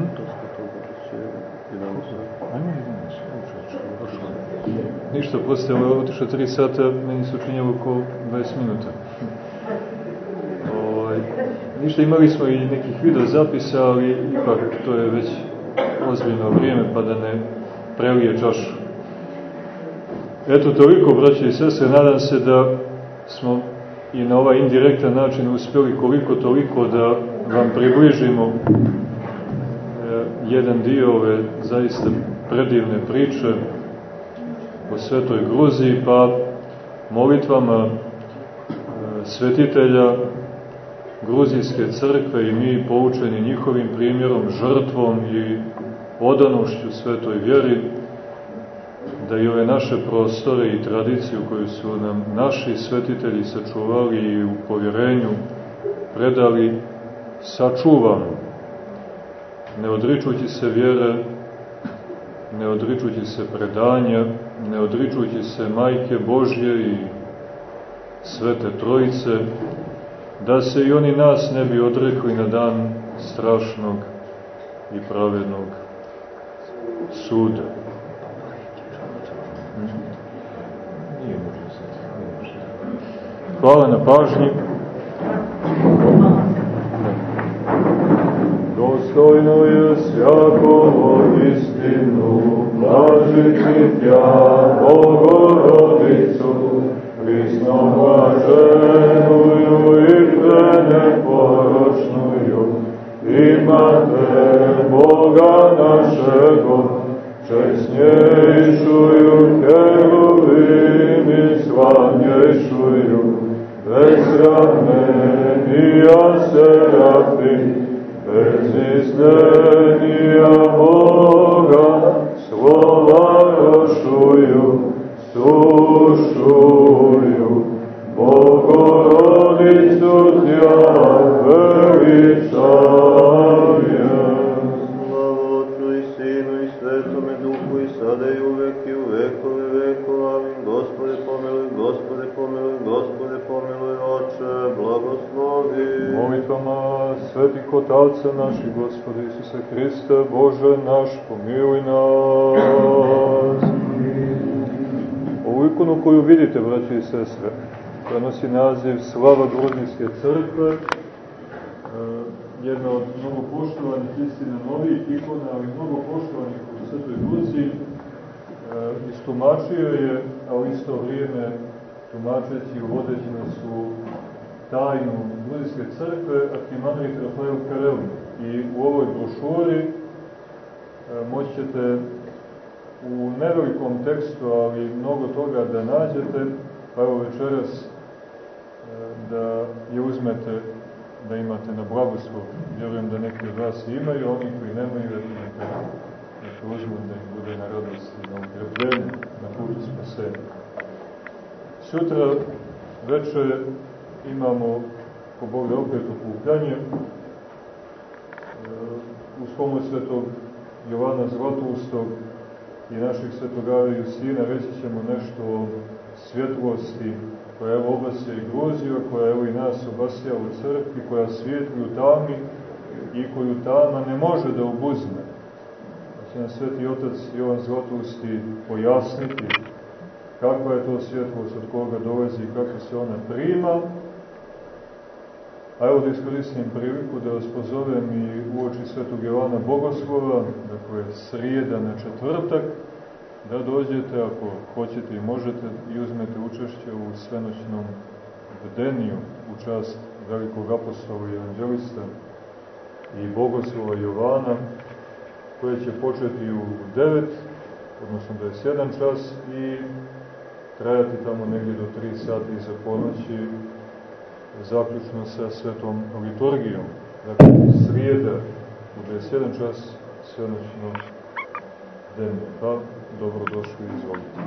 Ništa, posle ovo je otišao 3 sata, meni se učinjalo oko 20 minuta. Ovaj, ništa, imali smo i nekih video zapisa, ali ipak to je već ozbiljno vrijeme, pa da ne prelije čašu. Eto, toliko, braće i sestre, nadam se da smo i na ovaj indirektan način uspjeli koliko toliko da vam približimo jedan dio ove zaista predivne priče o Svetoj Gruziji, pa molitvama e, svetitelja Gruzijske crkve i mi poučeni njihovim primjerom, žrtvom i odanošću svetoj vjeri, da i ove naše prostore i tradiciju koju su nam naši svetitelji sačuvali i u povjerenju predali, sačuvamo, ne odričući se vjere, ne odričući se predanja, ne odričući se Majke Božje i Svete Trojice, da se i oni nas ne bi odrekli na dan strašnog i pravednog suda. Hvala na pažnji. Dostojno je svjakovo istinu, blažiti tja, Bogorodicu, prisno blaženuju i krene poročnuju, imate Boga našego, česnjejšuju heruvimi, slavnjejšuju, bezramenija serafim, bezizdenija Boga, slova rošuju, sušuju, Bogorodicu tja veličajem. Sada i uvek i u vekove vekova. Amin. Gospode pomiluj, Gospode pomiluj, Gospode pomiluj, Oče, blagoslovi. Molitvama svetih otaca naših, Gospoda Isusa Hrista, Bože naš, pomiluj nas. Ovu ikonu koju vidite, braći i sestre, koja nosi naziv Slava Grudijske crkve, e, jedna od mnogo poštovanih istina novih ikona, ali mnogo poštovanih u Svetoj Gruziji, istumačio je, a u isto vrijeme tumačeći i uvodeći nas u tajnu Gruzijske crkve, Arhimandrit Rafael Kareli. I u ovoj brošuri moći ćete u nevelikom tekstu, ali mnogo toga da nađete, pa evo večeras da je uzmete da imate na blagoslov. Vjerujem da neki od vas imaju, oni koji nemaju, da neka, neka uzmu da im bude na radost i na ukrepljenju, na putu spasenja. Sutra večer imamo, ko Bog da opet okupljanje, uz pomoć svetog Jovana Zlatoustog i naših svetogara Justina reći ćemo nešto o svjetlosti koja evo obasja i Gruziju, koja evo i nas obasja u crkvi, koja svijetli u tami i koju tama ne može da obuzme. Će nam sveti otac Jovan Zlatusti pojasniti kakva je to svjetlost, od koga dolazi i kako se ona prima. A evo da iskoristim priliku da vas pozovem i u oči svetog Jovana Bogoslova, dakle srijeda na četvrtak, da dođete ako hoćete i možete i uzmete učešće u svenoćnom bdeniju u čast velikog apostola i evanđelista i bogoslova Jovana, koje će početi u 9, odnosno 21 čas i trajati tamo negdje do 3 sati iza ponoći, zaključno sa svetom liturgijom. Dakle, srijeda u 21 čas svenoćno. Pa, dobrodošli, izvolite.